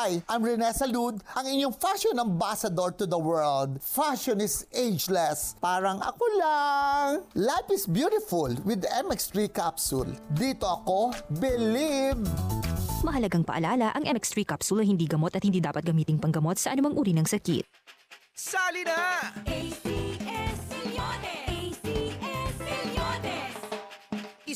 Hi, I'm Rene Salud, ang inyong fashion ambassador to the world. Fashion is ageless. Parang ako lang. Life is beautiful with the MX3 capsule. Dito ako, believe. Mahalagang paalala, ang MX3 capsule ay hindi gamot at hindi dapat gamiting panggamot sa anumang uri ng sakit. Sali na! ACS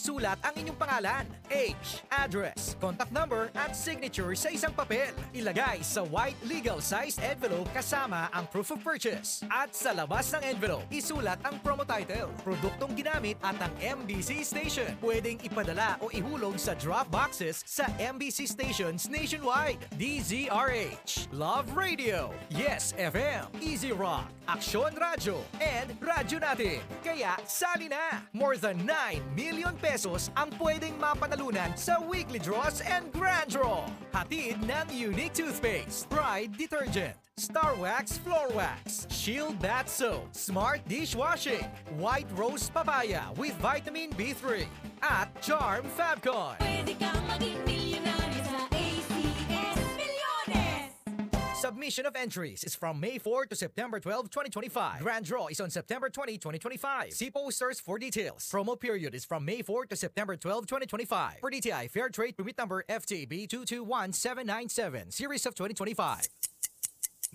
Isulat ang inyong pangalan, age, address, contact number at signature sa isang papel. Ilagay sa white legal sized envelope kasama ang proof of purchase. At sa labas ng envelope, isulat ang promo title, produktong ginamit at ang MBC station. Pwedeng ipadala o ihulog sa drop boxes sa MBC stations nationwide. DZRH, Love Radio, Yes FM, Easy Rock, Aksyon Radio, and Radyo Natin. Kaya sali na! More than 9 million pesos ang pwedeng mapanalunan sa weekly draws and grand draw. Hatid ng Unique Toothpaste, Pride Detergent, Star Wax Floor Wax, Shield Bath Soap, Smart Dishwashing, White Rose Papaya with Vitamin B3, at Charm Fabcon. Pwede kang maging milyonaryo Submission of entries is from May 4 to September 12, 2025. Grand draw is on September 20, 2025. See posters for details. Promo period is from May 4 to September 12, 2025. Per DTI Fair Trade Permit Number FTB 221797, Series of 2025.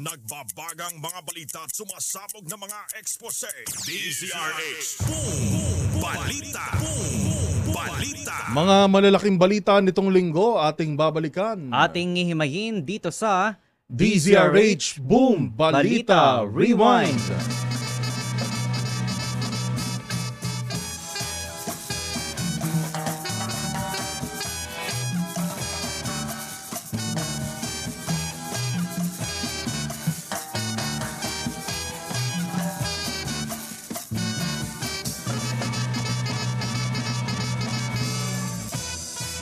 Nagbabagang mga balita at sumasabog na mga ekspose. DZRH. Boom! Balita! Boom! Balita! Mga malalaking balita nitong linggo ating babalikan. Ating hihimayin dito sa DZRH Boom Balita Rewind.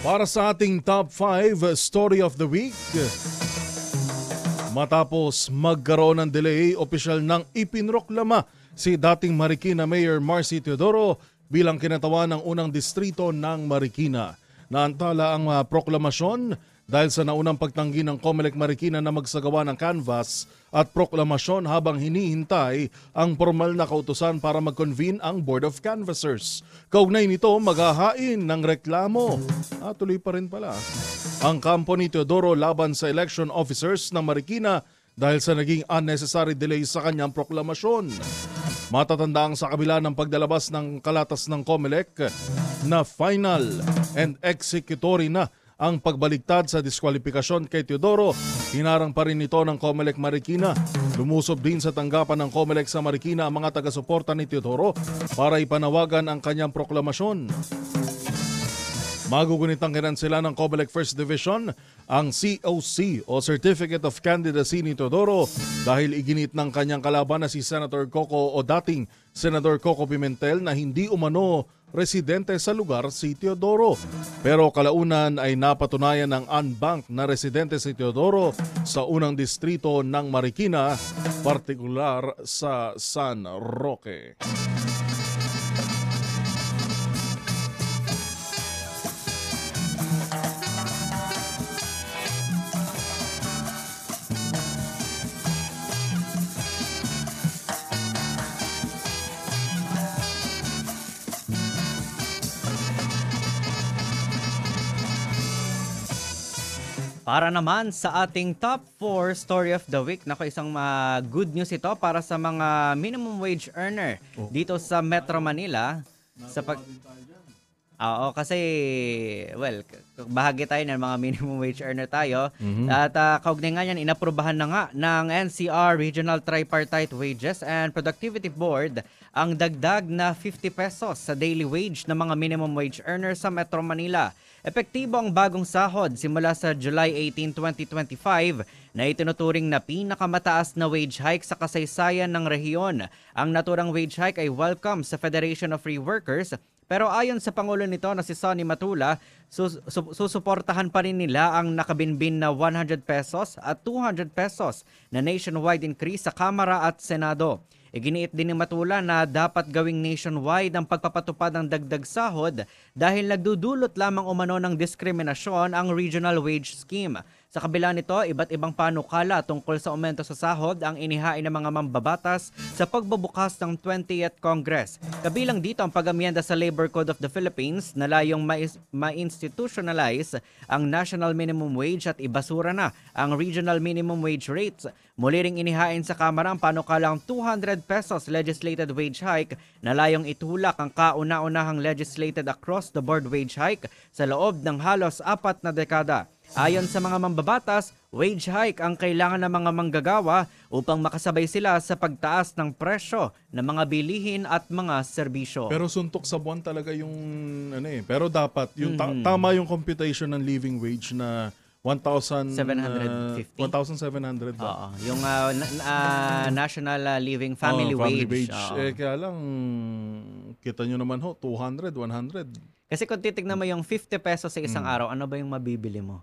Para sa ating top 5 story of the week, matapos magkaroon ng delay, opisyal nang ipinroklama si dating Marikina Mayor Marcy Teodoro bilang kinatawan ng unang distrito ng Marikina. Naantala ang ah, proklamasyon dahil sa naunang pagtanggi ng Comelec Marikina na magsagawa ng canvas at proklamasyon habang hinihintay ang formal na kautusan para mag-convene ang Board of Canvassers. Kaugnay nito, maghahain ng reklamo. Ah, tuloy pa rin pala. Ang kampo ni Teodoro laban sa election officers ng Marikina dahil sa naging unnecessary delay sa kanyang proklamasyon. Matatandang sa kabila ng pagdalabas ng kalatas ng COMELEC na final and executory na ang pagbaliktad sa diskwalifikasyon kay Teodoro, hinarang pa rin ito ng COMELEC Marikina. Lumusob din sa tanggapan ng COMELEC sa Marikina ang mga taga-suporta ni Teodoro para ipanawagan ang kanyang proklamasyon. Magugunitang sila ng COMELEC First Division ang COC o Certificate of Candidacy ni Teodoro dahil iginit ng kanyang kalaban na si Senator Coco o dating Senator Coco Pimentel na hindi umano residente sa lugar si Teodoro. Pero kalaunan ay napatunayan ng unbank na residente si Teodoro sa unang distrito ng Marikina, partikular sa San Roque. Para naman sa ating top 4 story of the week, nako isang ah, good news ito para sa mga minimum wage earner dito sa Metro Manila. Sa pag Oo, kasi well, bahagi tayo ng mga minimum wage earner tayo. Mhm. At uh, kaugnay nga yan, inaprubahan na nga ng NCR Regional Tripartite Wages and Productivity Board ang dagdag na 50 pesos sa daily wage ng mga minimum wage earner sa Metro Manila. Epektibo ang bagong sahod simula sa July 18, 2025 na itinuturing na pinakamataas na wage hike sa kasaysayan ng rehiyon. Ang naturang wage hike ay welcome sa Federation of Free Workers pero ayon sa Pangulo nito na si Sonny Matula, sus- su- susuportahan pa rin nila ang nakabinbin na 100 pesos at 200 pesos na nationwide increase sa Kamara at Senado. Iginiit din ni Matula na dapat gawing nationwide ang pagpapatupad ng dagdag sahod dahil nagdudulot lamang umano ng diskriminasyon ang regional wage scheme. Sa kabila nito, iba't ibang panukala tungkol sa aumento sa sahod ang inihain ng mga mambabatas sa pagbubukas ng 20th Congress. Kabilang dito ang pag-amyenda sa Labor Code of the Philippines na layong ma-institutionalize ang national minimum wage at ibasura na ang regional minimum wage rates. Muli ring inihain sa Kamara ang panukalang 200 pesos legislated wage hike na layong itulak ang kauna-unahang legislated across-the-board wage hike sa loob ng halos apat na dekada. Ayon sa mga mambabatas, wage hike ang kailangan ng mga manggagawa upang makasabay sila sa pagtaas ng presyo ng mga bilihin at mga serbisyo. Pero suntok sa buwan talaga yung ano eh. Pero dapat yung ta- Mhm. tama yung computation ng living wage na 1,000 750. 1,700 ba? Oo, yung ah, na- ah, National ah, Living Family, Oo, Wage. Oo. Eh kaya lang kita nyo naman ho 200, 100. Kasi kung titignan mo yung 50 pesos sa isang Mm. araw, ano ba yung mabibili mo?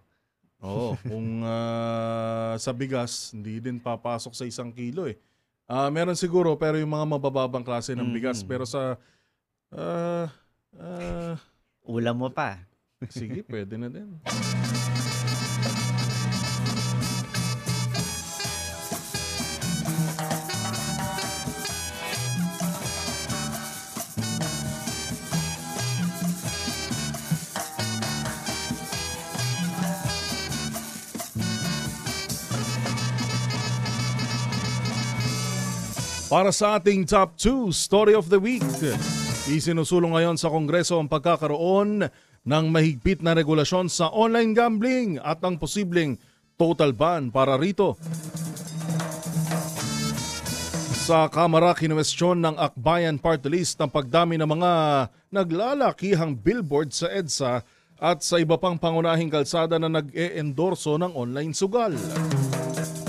Oo, kung ah, sa bigas, hindi din papasok sa isang kilo eh. Ah, meron siguro pero yung mga mabababang klase ng bigas Mhm. pero sa ah, ah, Ulam mo pa. sige, pwede na din. Para sa ating top 2 story of the week, isinusulong ngayon sa Kongreso ang pagkakaroon ng mahigpit na regulasyon sa online gambling at ang posibleng total ban para rito. Sa Kamara, kinwestiyon ng Akbayan Party List ang pagdami ng mga naglalakihang billboard sa EDSA at sa iba pang pangunahing kalsada na nag-e-endorso ng online sugal.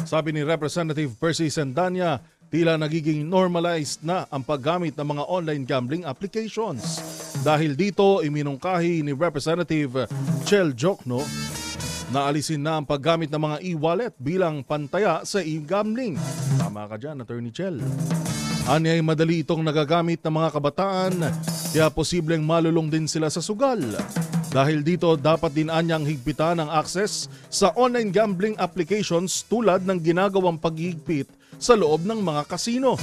Sabi ni Representative Percy Sendanya, tila nagiging normalized na ang paggamit ng mga online gambling applications. Dahil dito, iminungkahi ni Representative Chel Jokno na alisin na ang paggamit ng mga e-wallet bilang pantaya sa e-gambling. Tama ka dyan, Attorney Chel. Ani ay madali itong nagagamit ng mga kabataan, kaya posibleng malulong din sila sa sugal. Dahil dito, dapat din anyang higpitan ang access sa online gambling applications tulad ng ginagawang paghihigpit sa loob ng mga kasino.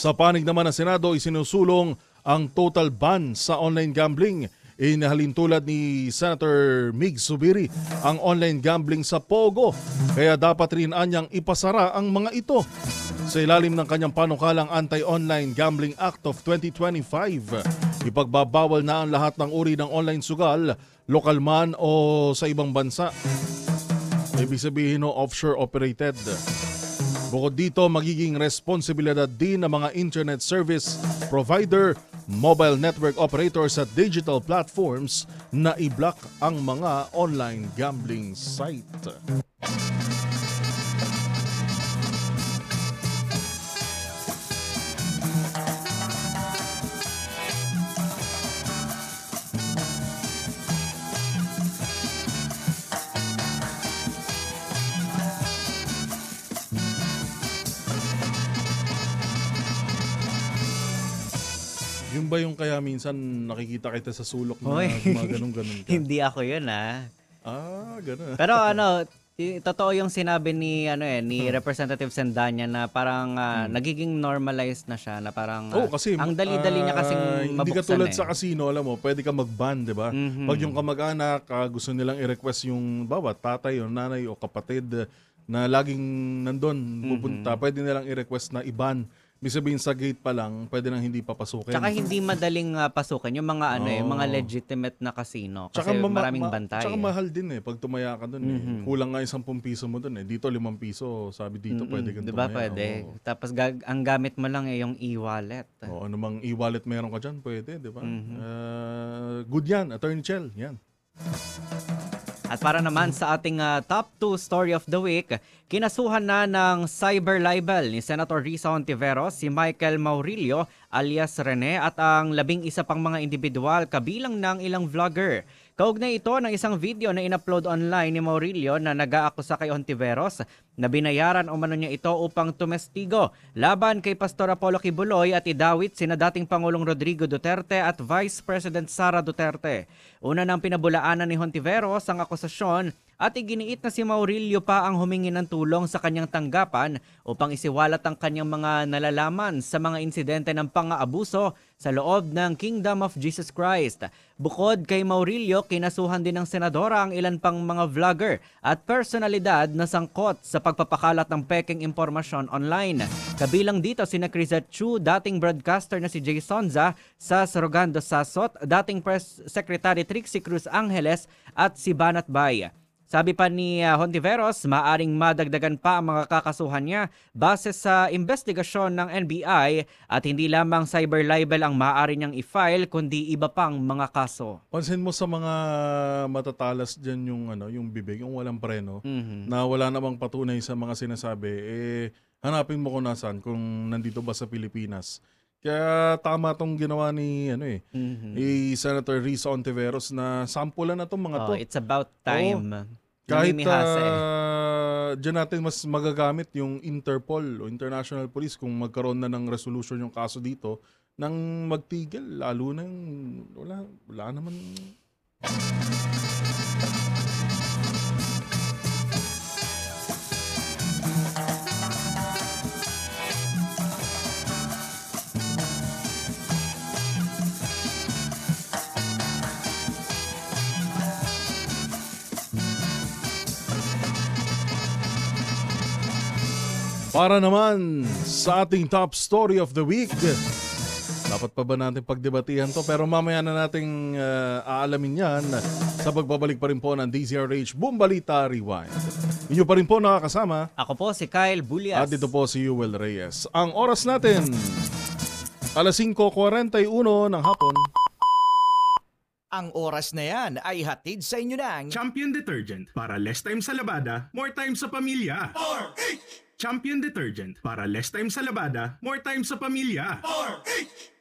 Sa panig naman ng Senado, isinusulong ang total ban sa online gambling. Inahalin tulad ni Senator Mig Subiri ang online gambling sa Pogo. Kaya dapat rin anyang ipasara ang mga ito. Sa ilalim ng kanyang panukalang Anti-Online Gambling Act of 2025, ipagbabawal na ang lahat ng uri ng online sugal, lokal man o sa ibang bansa. Ibig sabihin no, offshore operated. Bukod dito, magiging responsibilidad din ng mga internet service provider, mobile network operators at digital platforms na i-block ang mga online gambling site. Ba yung kaya minsan nakikita kita sa sulok na Hoy. gumaganon-ganon ka? Hindi ako yun ah. Ah, ganun. Pero ano, y- totoo yung sinabi ni ano eh ni Representative Sendanya na parang ah, nagiging normalized na siya na parang ah, Oh, kasi ang dali-dali niya kasing ah, mabuksan Hindi katulad eh. sa casino, alam mo, pwede ka mag-ban, 'di ba? Mhm. Pag yung kamag-anak ah, gusto nilang i-request yung bawa tatay o nanay o kapatid na laging nandun Mhm. pupunta, pwede nilang i-request na i-ban. Ibig sabihin sa gate pa lang, pwede nang hindi papasukin. Tsaka hindi madaling ah, pasukan yung mga ano eh, mga Oo. legitimate na casino kasi Tsaka ma- maraming ma- bantay. Tsaka eh. mahal din eh pag tumaya ka doon eh. Mhm. Kulang nga 10 piso mo doon eh. Dito 5 piso, sabi dito Mm-mm, pwede kang Di ba tumaya. pwede? Oo. Tapos gag- ang gamit mo lang eh yung e-wallet. Oo, ano mang e-wallet meron ka dyan, pwede, di ba? Mhm. Ah, good yan, Attorney Chel, yan. At para naman sa ating ah, top 2 story of the week, kinasuhan na ng cyber libel ni Senator Risa Ontiveros si Michael Maurilio alias Rene at ang labing isa pang mga individual kabilang ng ilang vlogger. Kaugnay ito ng isang video na inupload online ni Maurilio na nag-aakusa kay Ontiveros na binayaran o mano niya ito upang tumestigo laban kay Pastor Apollo Kibuloy at idawit sina dating Pangulong Rodrigo Duterte at Vice President Sara Duterte. Una nang pinabulaanan ni Hontiveros ang akusasyon at iginiit na si Maurilio pa ang humingi ng tulong sa kanyang tanggapan upang isiwalat ang kanyang mga nalalaman sa mga insidente ng pang-aabuso sa loob ng Kingdom of Jesus Christ. Bukod kay Maurilio, kinasuhan din ng senadora ang ilan pang mga vlogger at personalidad na sangkot sa pagpapakalat ng peking impormasyon online. Kabilang dito si Crisette Chu, dating broadcaster na si Jay Sonza sa Sorogando Sasot, dating Press Secretary Trixie Cruz Angeles at si Banat Bay. Sabi pa ni uh, Hontiveros, maaring madagdagan pa ang mga kakasuhan niya base sa investigasyon ng NBI at hindi lamang cyber libel ang maaari niyang i-file kundi iba pang mga kaso. Pansin mo sa mga matatalas dyan yung, ano, yung bibig, yung walang preno, Mhm. na wala namang patunay sa mga sinasabi, eh, hanapin mo kung nasaan, kung nandito ba sa Pilipinas. Kaya tama tong ginawa ni ano eh, Mhm. ni Senator Risa Ontiveros na sampulan na tong mga Oh, to. it's about time. Oo. Kahit Namimihasa eh. uh, dyan natin mas magagamit yung Interpol o International Police kung magkaroon na ng resolution yung kaso dito nang magtigil lalo na yung wala wala naman Para naman sa ating top story of the week. Dapat pa ba natin pagdebatihan to? Pero mamaya na nating uh, aalamin yan sa pagbabalik pa rin po ng DZRH Bumbalita Rewind. Inyo pa rin po nakakasama. Ako po si Kyle Bulias. At dito po si Yuel Reyes. Ang oras natin, alas 5.41 ng hapon. Ang oras na yan ay hatid sa inyo ng Champion Detergent para less time sa labada, more time sa pamilya. Champion Detergent para less time sa labada, more time sa pamilya.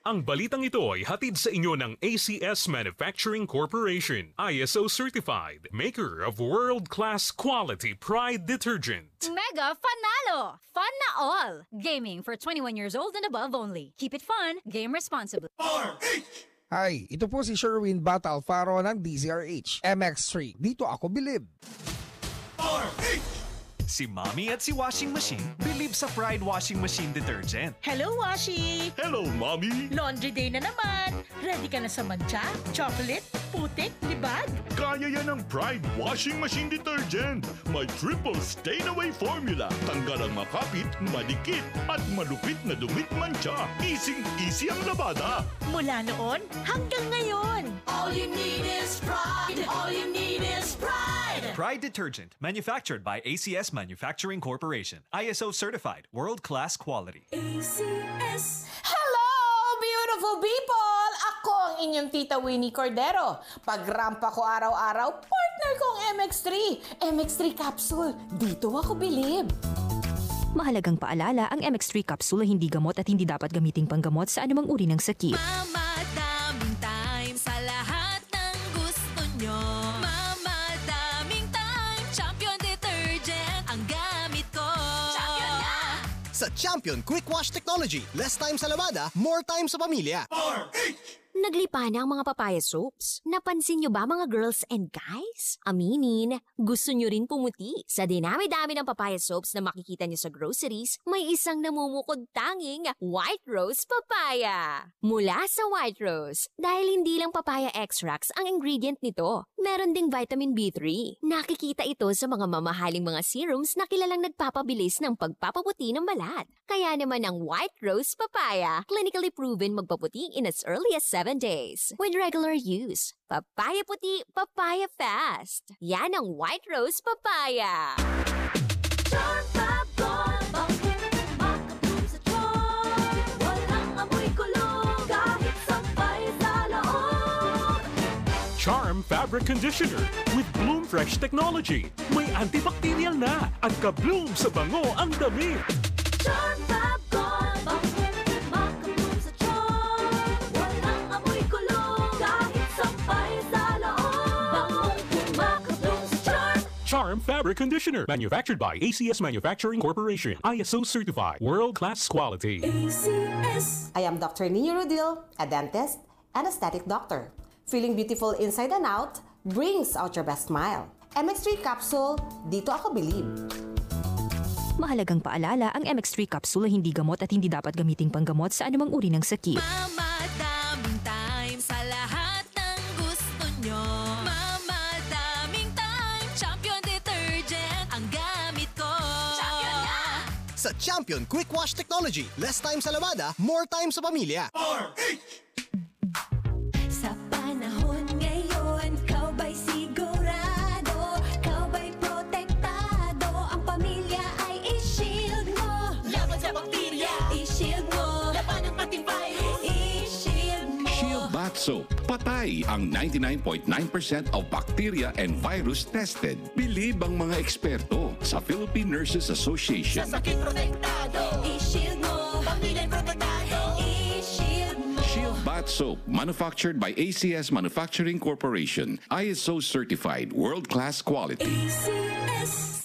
Ang balitang ito ay hatid sa inyo ng ACS Manufacturing Corporation, ISO certified, maker of world-class quality pride detergent. Mega Fanalo! Fun na all! Gaming for 21 years old and above only. Keep it fun, game responsibly. Hi, ito po si Sherwin Bata Alfaro ng DZRH MX3. Dito ako bilib. Si Mommy at si Washing Machine believe sa Pride Washing Machine Detergent. Hello, Washi! Hello, Mommy! Laundry day na naman! Ready ka na sa mancha, chocolate, putik, libag? Kaya yan ng Pride Washing Machine Detergent. May triple stain-away formula. Tanggal ang makapit, madikit, at malupit na dumit mancha. Easy-easy ang labada. Mula noon hanggang ngayon. All you need is pride. All you need is pride. Pride Detergent, manufactured by ACS Manufacturing Corporation. ISO certified, world-class quality. ACS. Hello, beautiful people! Ako ang inyong tita Winnie Cordero. Pagrampa ko araw-araw, partner kong MX3. MX3 capsule. Dito ako bilib. Mahalagang paalala, ang MX3 capsule ay hindi gamot at hindi dapat gamiting panggamot sa anumang uri ng sakit. Mamadaming Sa Champion Quick Wash Technology, less time sa labada, more time sa pamilya. Naglipa na ang mga papaya soaps. Napansin nyo ba mga girls and guys? Aminin, gusto nyo rin pumuti. Sa dinami-dami ng papaya soaps na makikita nyo sa groceries, may isang namumukod tanging White Rose Papaya. Mula sa White Rose, dahil hindi lang papaya extracts ang ingredient nito, meron ding vitamin B3. Nakikita ito sa mga mamahaling mga serums na kilalang nagpapabilis ng pagpapaputi ng balat. Kaya naman ang White Rose Papaya, clinically proven magpaputi in as early as 7 days with regular use. Papaya puti, papaya fast. Yan ang White Rose Papaya. Walang amoy kulog kahit sabay sa loob. Charm Fabric Conditioner with Bloom Fresh Technology. May antibacterial na at ka-bloom sa bango ang damit. Charm bakit charm. Fabric Conditioner. Manufactured by ACS Manufacturing Corporation. ISO certified. World-class quality. ACS. I am Dr. Nino Rodil, a dentist and aesthetic doctor. Feeling beautiful inside and out brings out your best smile. MX3 capsule, dito ako believe. Mahalagang paalala, ang MX3 capsule ay hindi gamot at hindi dapat gamiting panggamot sa anumang uri ng sakit. Mamadaming Sa Champion Quick Wash Technology, less time sa labada, more time sa pamilya. Sa Soap. Patay ang 99.9% of bacteria and virus tested. Believe ang mga eksperto sa Philippine Nurses Association. Sa sakit protektado I-shield mo Pamilya'y protektado I-shield mo Shield Bath Soap, manufactured by ACS Manufacturing Corporation. ISO certified, world-class quality. ACS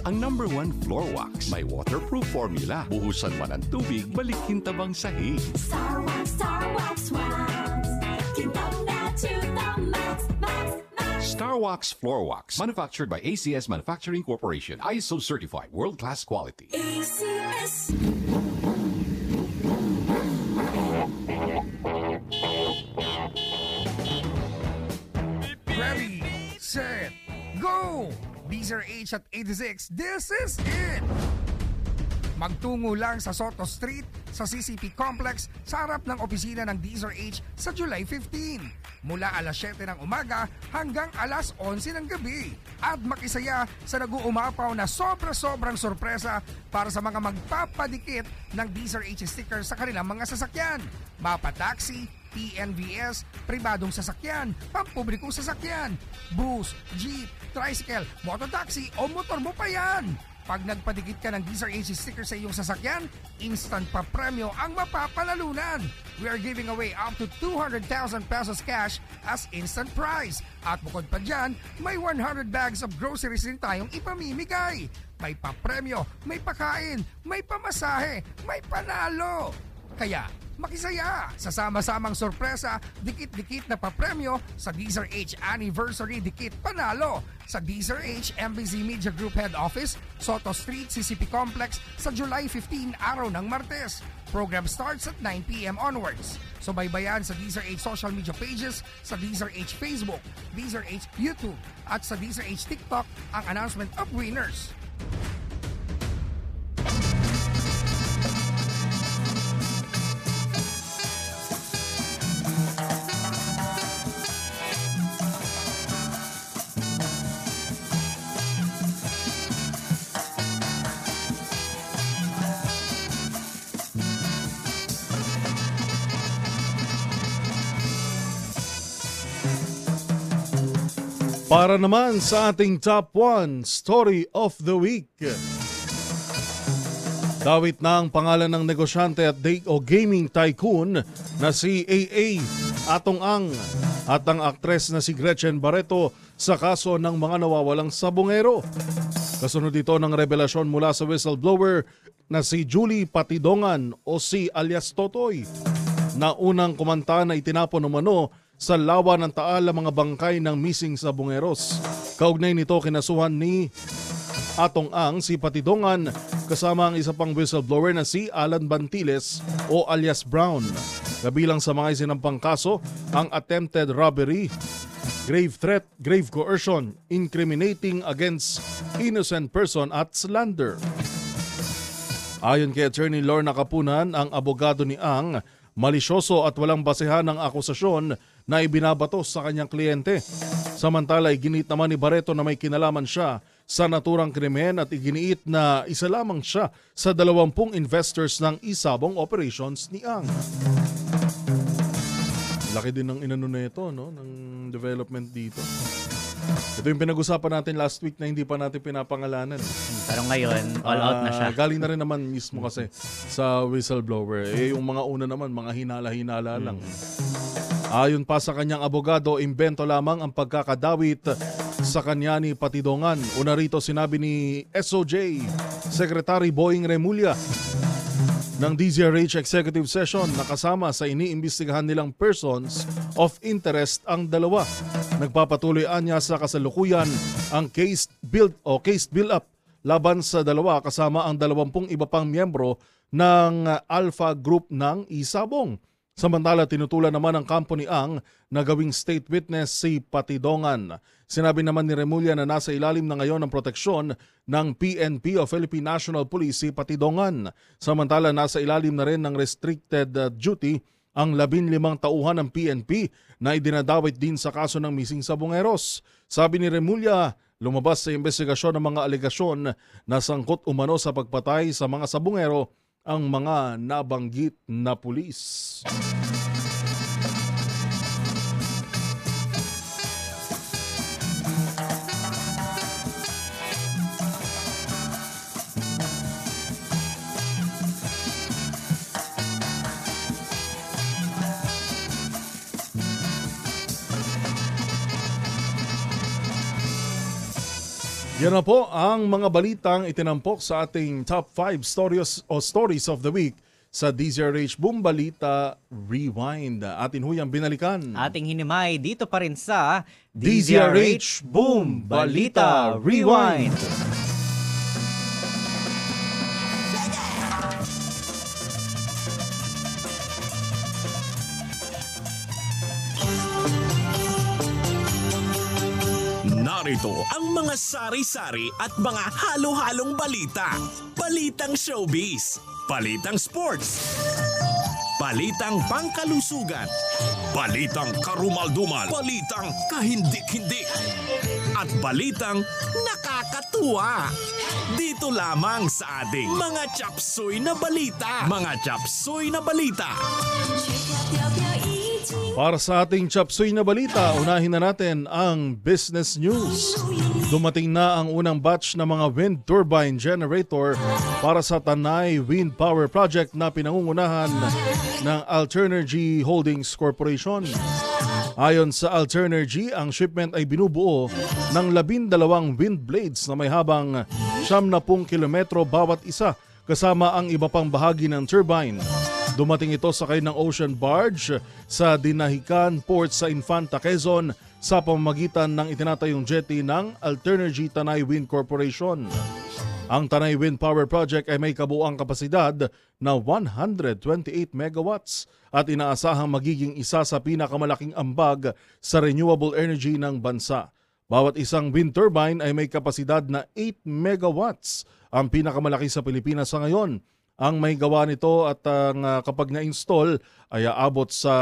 Starwax, ang number one floor wax. May waterproof formula. Buhusan man ang tubig, balikin tabang sahig. Star Wax, Star Wax Wax Kitang na to the max Max, max Starwax Floor Wax, manufactured by ACS Manufacturing Corporation. ISO certified, world-class quality. ACS DZRH at 86, this is it! Magtungo lang sa Soto Street, sa CCP Complex, sa harap ng opisina ng DZRH sa July 15. Mula alas 7 ng umaga hanggang alas 11 ng gabi. At makisaya sa nag-uumapaw na sobra-sobrang sorpresa para sa mga magpapadikit ng DZRH sticker sa kanilang mga sasakyan. Mapa taxi, PNVS, pribadong sasakyan, pampublikong sasakyan, bus, jeep, tricycle, mototaxi o motor mo pa yan. Pag nagpadikit ka ng DZRH sticker sa iyong sasakyan, instant pa premyo ang mapapalalunan. We are giving away up to 200,000 pesos cash as instant prize. At bukod pa dyan, may 100 bags of groceries din tayong ipamimigay. May papremyo, may pakain, may pamasahe, may panalo. Kaya, makisaya sa sama-samang sorpresa, dikit-dikit na papremyo sa Deezer H Anniversary Dikit Panalo sa Deezer H MBZ Media Group Head Office, Soto Street, CCP Complex sa July 15, araw ng Martes. Program starts at 9pm onwards. So baybayan sa Deezer H social media pages, sa Deezer H Facebook, Deezer H YouTube, at sa Deezer H TikTok ang announcement of winners. Para naman sa ating top 1 story of the week. Dawit na ang pangalan ng negosyante at day o gaming tycoon na si AA Atong Ang at ang aktres na si Gretchen Barreto sa kaso ng mga nawawalang sabongero. Kasunod dito ng revelasyon mula sa whistleblower na si Julie Patidongan o si alias Totoy na unang kumanta na itinapon umano sa lawa ng taal mga bangkay ng missing sabongeros. Kaugnay nito kinasuhan ni Atong Ang si Patidongan kasama ang isa pang whistleblower na si Alan Bantiles o alias Brown. Kabilang sa mga isinampang kaso ang attempted robbery, grave threat, grave coercion, incriminating against innocent person at slander. Ayon kay Attorney Lorna Kapunan, ang abogado ni Ang, malisyoso at walang basehan ng akusasyon na ibinabato sa kanyang kliyente. Samantala, iginit naman ni Barreto na may kinalaman siya sa naturang krimen at iginiit na isa lamang siya sa dalawampung investors ng isabong operations ni Ang. Laki din ng inano na ito, no? ng development dito. Ito yung pinag-usapan natin last week na hindi pa natin pinapangalanan. Pero ngayon, all out na siya. Ah, galing na rin naman mismo kasi sa whistleblower. Eh, yung mga una naman, mga hinala-hinala lang. Ayon pa sa kanyang abogado, imbento lamang ang pagkakadawit sa kanya ni Patidongan. Una rito sinabi ni SOJ, Secretary Boying Remulla, ng DZRH Executive Session na kasama sa iniimbestigahan nilang persons of interest ang dalawa. Nagpapatuloy anya sa kasalukuyan ang case build o case build up laban sa dalawa kasama ang dalawampung iba pang miyembro ng Alpha Group ng Isabong. Samantala, tinutulan naman ng kampo ni Ang na gawing state witness si Patidongan. Sinabi naman ni Remulla na nasa ilalim na ngayon ng proteksyon ng PNP o Philippine National Police si Patidongan. Samantala, nasa ilalim na rin ng restricted uh, duty ang labinlimang tauhan ng PNP na idinadawit din sa kaso ng missing sabongeros. Sabi ni Remulla, lumabas sa investigasyon ng mga alegasyon na sangkot umano sa pagpatay sa mga sabongero ang mga nabanggit na pulis. Yan na po ang mga balitang itinampok sa ating top 5 stories o stories of the week sa DZRH Boom Balita Rewind. Atin huyang binalikan. Ating hinimay dito pa rin sa DZRH Boom Balita Rewind. Narito ang mga sari-sari at mga halo-halong balita. Balitang showbiz, balitang sports, balitang pangkalusugan, balitang karumaldumal, balitang kahindik-hindik, at balitang nakakatuwa. Dito lamang sa ating mga chapsoy na balita. Mga chapsoy na balita. Para sa ating chapsuy na balita, unahin na natin ang business news. Dumating na ang unang batch ng mga wind turbine generator para sa Tanay Wind Power Project na pinangungunahan ng Alternergy Holdings Corporation. Ayon sa Alternergy, ang shipment ay binubuo ng labindalawang wind blades na may habang 70 kilometro bawat isa kasama ang iba pang bahagi ng turbine. Dumating ito sakay ng ocean barge sa Dinahican Port sa Infanta, Quezon sa pamamagitan ng itinatayong jetty ng Alternergy Tanay Wind Corporation. Ang Tanay Wind Power Project ay may kabuang kapasidad na 128 megawatts at inaasahang magiging isa sa pinakamalaking ambag sa renewable energy ng bansa. Bawat isang wind turbine ay may kapasidad na 8 megawatts, ang pinakamalaki sa Pilipinas sa ngayon ang may gawa nito at ang uh, kapag na-install ay aabot sa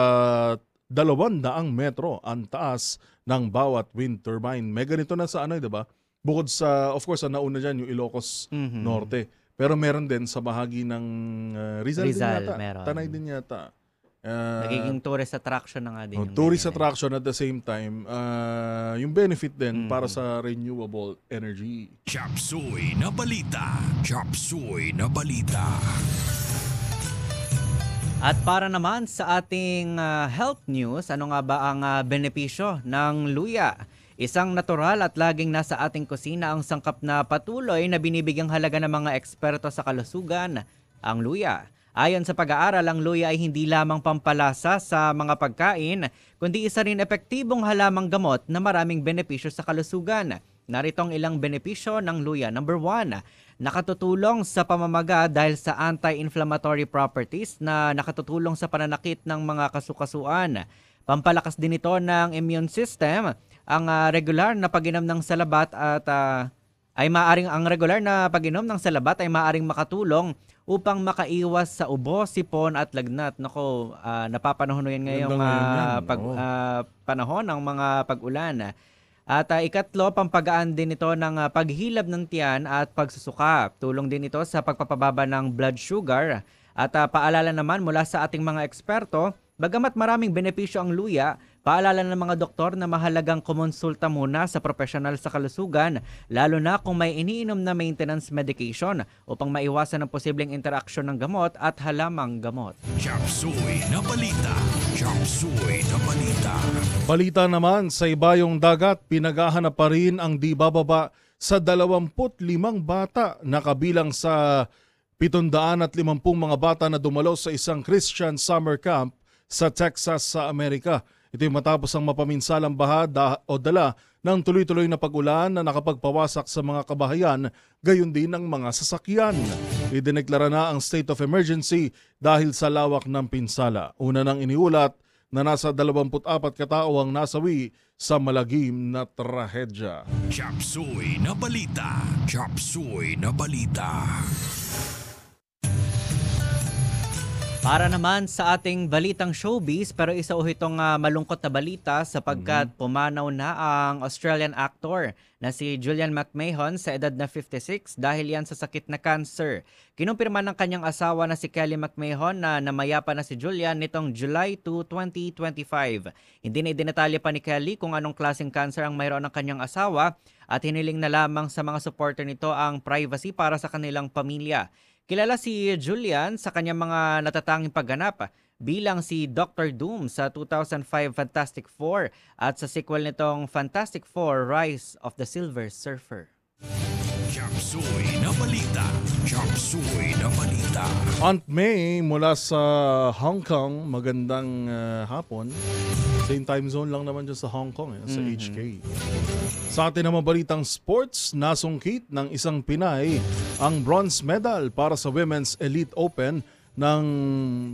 200 metro ang taas ng bawat wind turbine. May ganito na sa ano, 'di ba? Bukod sa of course ang nauna diyan yung Ilocos Mhm. Norte. Pero meron din sa bahagi ng uh, Rizal, Rizal, din yata. meron. Tanay din yata. Uh, Nagiging tourist attraction na nga din. Oh, yung tourist ganyan. attraction at the same time, uh, yung benefit din Mm. para sa renewable energy. Chapsoy na balita. Chapsoy na balita. At para naman sa ating ah, health news, ano nga ba ang ah, benepisyo ng luya? Isang natural at laging nasa ating kusina ang sangkap na patuloy na binibigyang halaga ng mga eksperto sa kalusugan, ang luya. Ayon sa pag-aaral, ang luya ay hindi lamang pampalasa sa mga pagkain, kundi isa rin epektibong halamang gamot na maraming benepisyo sa kalusugan. Narito ang ilang benepisyo ng luya. Number one, nakatutulong sa pamamaga dahil sa anti-inflammatory properties na nakatutulong sa pananakit ng mga kasukasuan. Pampalakas din ito ng immune system. Ang ah, regular na pag-inom ng salabat at ah, ay maaring ang regular na pag-inom ng salabat ay maaring makatulong upang makaiwas sa ubo, sipon at lagnat. Nako, ah, napapanahon yan ngayong yan, pag, ah, panahon ng mga pag-ulan. At ah, ikatlo, pampagaan din ito ng ah, paghilab ng tiyan at pagsusuka. Tulong din ito sa pagpapababa ng blood sugar. At ah, paalala naman mula sa ating mga eksperto, bagamat maraming benepisyo ang luya, paalala ng mga doktor na mahalagang kumonsulta muna sa profesional sa kalusugan, lalo na kung may iniinom na maintenance medication upang maiwasan ang posibleng interaksyon ng gamot at halamang gamot. Chapsoy na balita. Chapsoy Chapsuy na balita. Balita naman sa ibayong dagat, pinaghahanap pa rin ang di bababa sa 25 bata na kabilang sa 750 mga bata na dumalo sa isang Christian summer camp sa Texas sa Amerika. Ito ay matapos ang mapaminsalang baha da- o dala ng tuloy-tuloy na pag-ulan na nakapagpawasak sa mga kabahayan, gayon din ang mga sasakyan. Idineklara na ang state of emergency dahil sa lawak ng pinsala. Una nang iniulat na nasa 24 katao ang nasawi sa malagim na trahedya. Chapsuy na balita. Chapsuy na balita. Para naman sa ating balitang showbiz, pero isa ho itong ah, malungkot na balita sapagkat pumanaw na ang Australian actor na si Julian McMahon sa edad na 56 dahil yan sa sakit na cancer. Kinumpirma ng kanyang asawa na si Kelly McMahon na namayapa na si Julian nitong July 2, 2025. Hindi na idinatalya pa ni Kelly kung anong klaseng cancer ang mayroon ng kanyang asawa at hiniling na lamang sa mga supporter nito ang privacy para sa kanilang pamilya. Kilala si Julian sa kanyang mga natatanging pagganap bilang si Dr. Doom sa 2005 Fantastic Four at sa sequel nitong Fantastic Four Rise of the Silver Surfer. Chapsuy na balita. Chapsuy na balita. Aunt May mula sa Hong Kong, magandang ah, hapon. Same time zone lang naman dyan sa Hong Kong, eh, sa Mhm. HK. Sa atin naman balitang sports, nasungkit ng isang Pinay ang bronze medal para sa Women's Elite Open ng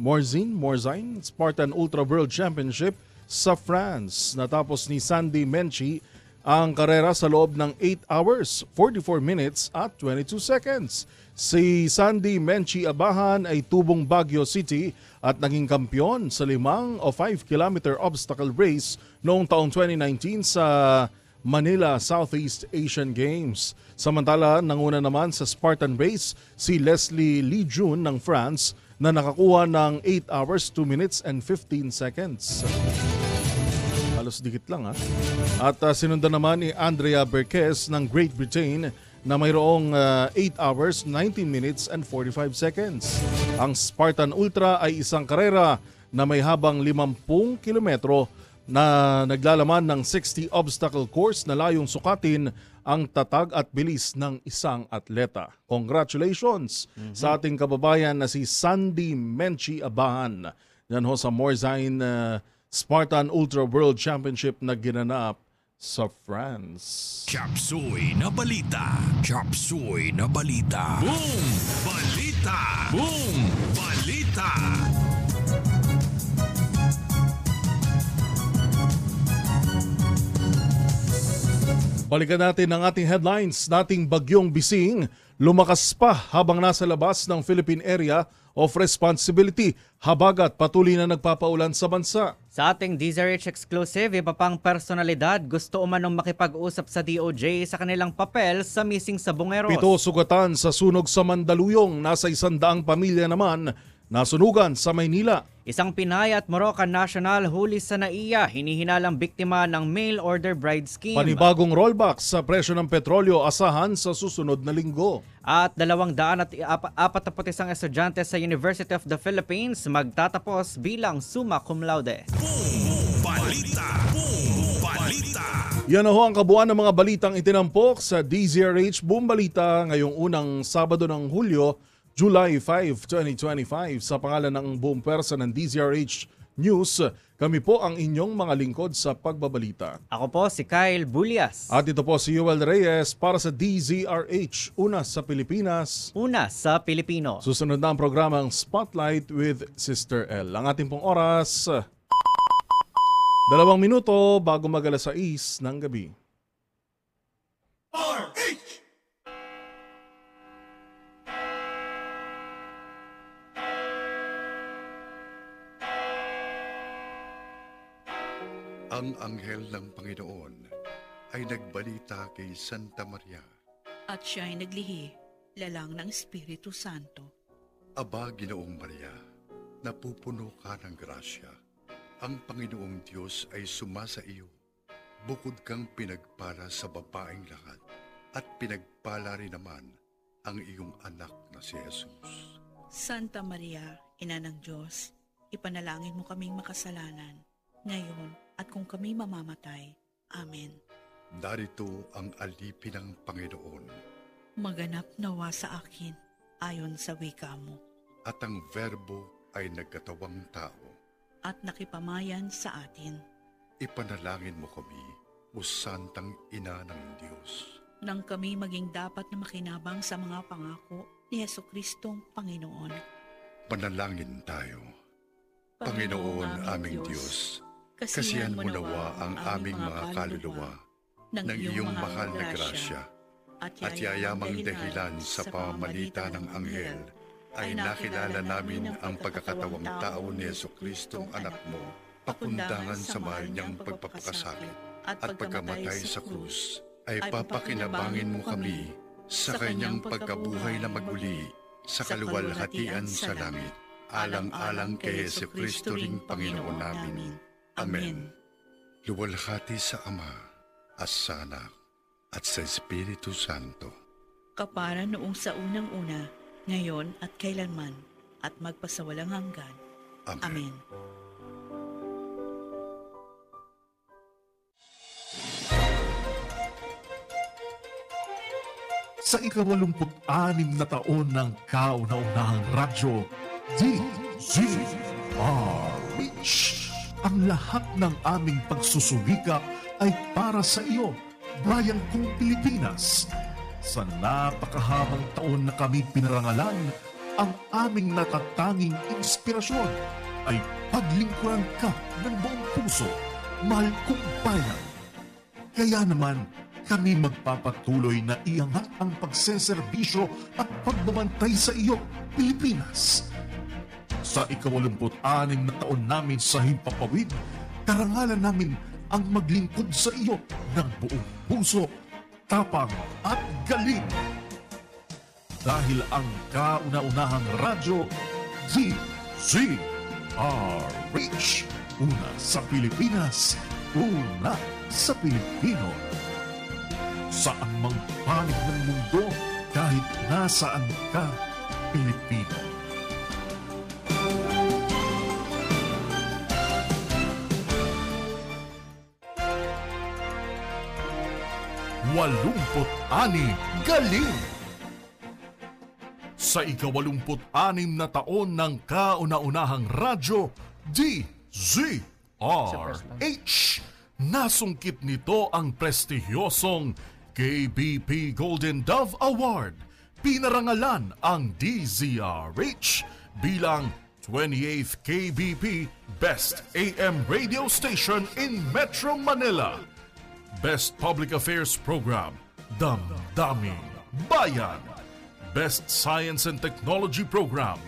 Morzine, Morzine Spartan Ultra World Championship sa France. Natapos ni Sandy Menchi ang karera sa loob ng 8 hours, 44 minutes at 22 seconds. Si Sandy Menchi Abahan ay tubong Baguio City at naging kampyon sa limang o 5 kilometer obstacle race noong taong 2019 sa Manila Southeast Asian Games. Samantala, nanguna naman sa Spartan Race si Leslie Lee Jun ng France na nakakuha ng 8 hours, 2 minutes and 15 seconds. Halos dikit lang ha. At uh, sinundan naman ni Andrea Berquez ng Great Britain na mayroong uh, 8 hours, 19 minutes and 45 seconds. Ang Spartan Ultra ay isang karera na may habang 50 kilometro na naglalaman ng 60 obstacle course na layong sukatin ang tatag at bilis ng isang atleta. Congratulations sa ating kababayan na si Sandy Menchi Abahan. Yan ho sa Morzine uh, Spartan Ultra World Championship na ginanap sa France. Chapsuy na balita. Chapsuy na balita. Boom! Balita! Boom! Balita! Balikan natin ang ating headlines. Nating bagyong bising, lumakas pa habang nasa labas ng Philippine Area of Responsibility. Habagat patuloy na nagpapaulan sa bansa. Sa ating DZRH exclusive, iba pang personalidad gusto umanong makipag-usap sa DOJ sa kanilang papel sa missing sa Bungeros. Pito sugatan sa sunog sa Mandaluyong. Nasa isandaang pamilya naman nasunugan sa Maynila. Isang Pinay at Moroccan national huli sa NAIA, hinihinalang biktima ng mail order bride scheme. Panibagong rollback sa presyo ng petrolyo asahan sa susunod na linggo. At dalawang daan at apat isang estudyante sa University of the Philippines magtatapos bilang summa cum laude. Balita! Boom! Balita! Yan ho ang kabuuan ng mga balitang itinampok sa DZRH Boom Balita ngayong unang Sabado ng Hulyo, July 5, 2025. Sa pangalan ng buong pwersa ng DZRH News, kami po ang inyong mga lingkod sa pagbabalita. Ako po si Kyle Bulias. At ito po si Yuel Reyes para sa DZRH, una sa Pilipinas. Una sa Pilipino. Susunod na ang programang Spotlight with Sister L. Ang ating pong oras, dalawang minuto bago mag alas 6 ng gabi. Ang anghel ng Panginoon ay nagbalita kay Santa Maria. At siya'y naglihi, lalang ng Espiritu Santo. Aba, Ginoong Maria, napupuno ka ng grasya. Ang Panginoong Diyos ay sumasa iyo. Bukod kang pinagpala sa babaeng lahat, at pinagpala rin naman ang iyong anak na si Jesus. Santa Maria, Ina ng Diyos, ipanalangin mo kaming makasalanan, ngayon at kung kami mamamatay. Amen. Darito ang alipin ng Panginoon Maganap nawa sa akin ayon sa wika mo at ang verbo ay nagkatawang tao. at nakipamayan sa atin Ipanalangin mo kami, o Santang Ina ng Diyos. nang kami maging dapat na makinabang sa mga pangako ni Yeso Kristong Panginoon. Manalangin tayo. Panginoon aming Diyos, kasihan mo nawa ang aming mga kaluluwa ng iyong mahal na grasya. at yayamang dahilan sa pamamalita ng anghel ay nakilala namin ang pagkakatawang tao ni Yeso Kristong anak mo, pakundangan sa mahal niyang pagpapakasakit at pagkamatay sa krus, ay papakinabangin mo kami sa kanyang pagkabuhay na maguli sa kaluwalhatian sa langit, alang-alang kay Yeso Kristo ring Panginoon namin. Amen. Luwalhati sa Ama, at sa Anak, at sa Espiritu Santo. Kapara noong sa unang-una, ngayon at kailanman, at magpasawalang hanggan. Amen. sa ikawalumput-anim na taon ng kauna-unahang radyo, DZRH. Ang lahat ng aming pagsusumika ay para sa iyo, bayang kong Pilipinas. Sa napakahabang taon na kami pinarangalan, ang aming natatanging inspirasyon ay paglingkuran ka ng buong puso, mahal kong bayan. Kaya naman, kami magpapatuloy na iangat ang pagseserbisyo at pagbabantay sa iyo, Pilipinas. Sa ikawalumput-anim na taon namin sa Himpapawid, karangalan namin ang maglingkod sa iyo ng buong puso, tapang at galing. Dahil ang kauna-unahang radyo, DZRH, una sa Pilipinas, una sa Pilipino saan mang panig ng mundo kahit nasaan ka, Pilipino. Walumput-ani galing! Sa ikawalumput-anim na taon ng kauna-unahang radyo, DZRH, nasungkit nito ang prestihiyosong KBP Golden Dove Award. Pinarangalan ang DZRH bilang 28th KBP Best AM Radio Station in Metro Manila. Best Public Affairs Program, Damdaming Bayan. Best Science and Technology Program,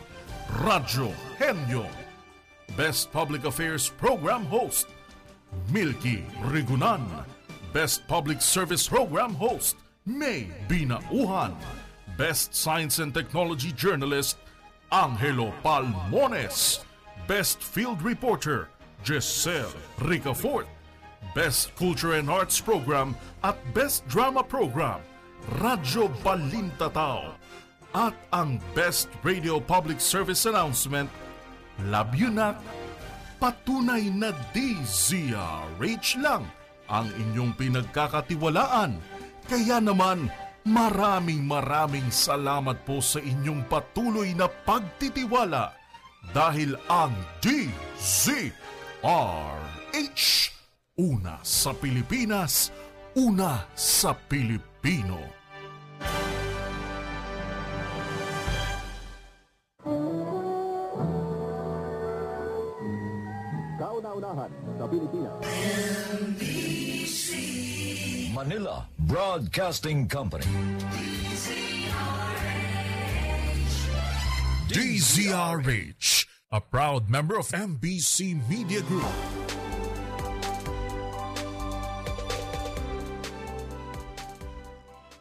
Radyo Henyo. Best Public Affairs Program Host, Milky Rigunan. Best Public Service Program Host, May Binauhan. Best Science and Technology Journalist, Angelo Palmones. Best Field Reporter, Giselle Ricafort. Best Culture and Arts Program at Best Drama Program, Radyo Balintatao. At ang Best Radio Public Service Announcement, Labyunak, patunay na DZRH lang ang inyong pinagkakatiwalaan. Kaya naman, maraming maraming salamat po sa inyong patuloy na pagtitiwala dahil ang DZRH, una sa Pilipinas, una sa Pilipino. Kauna-unahan sa Pilipinas. Manila Broadcasting Company. DZRH, a proud member of MBC Media Group.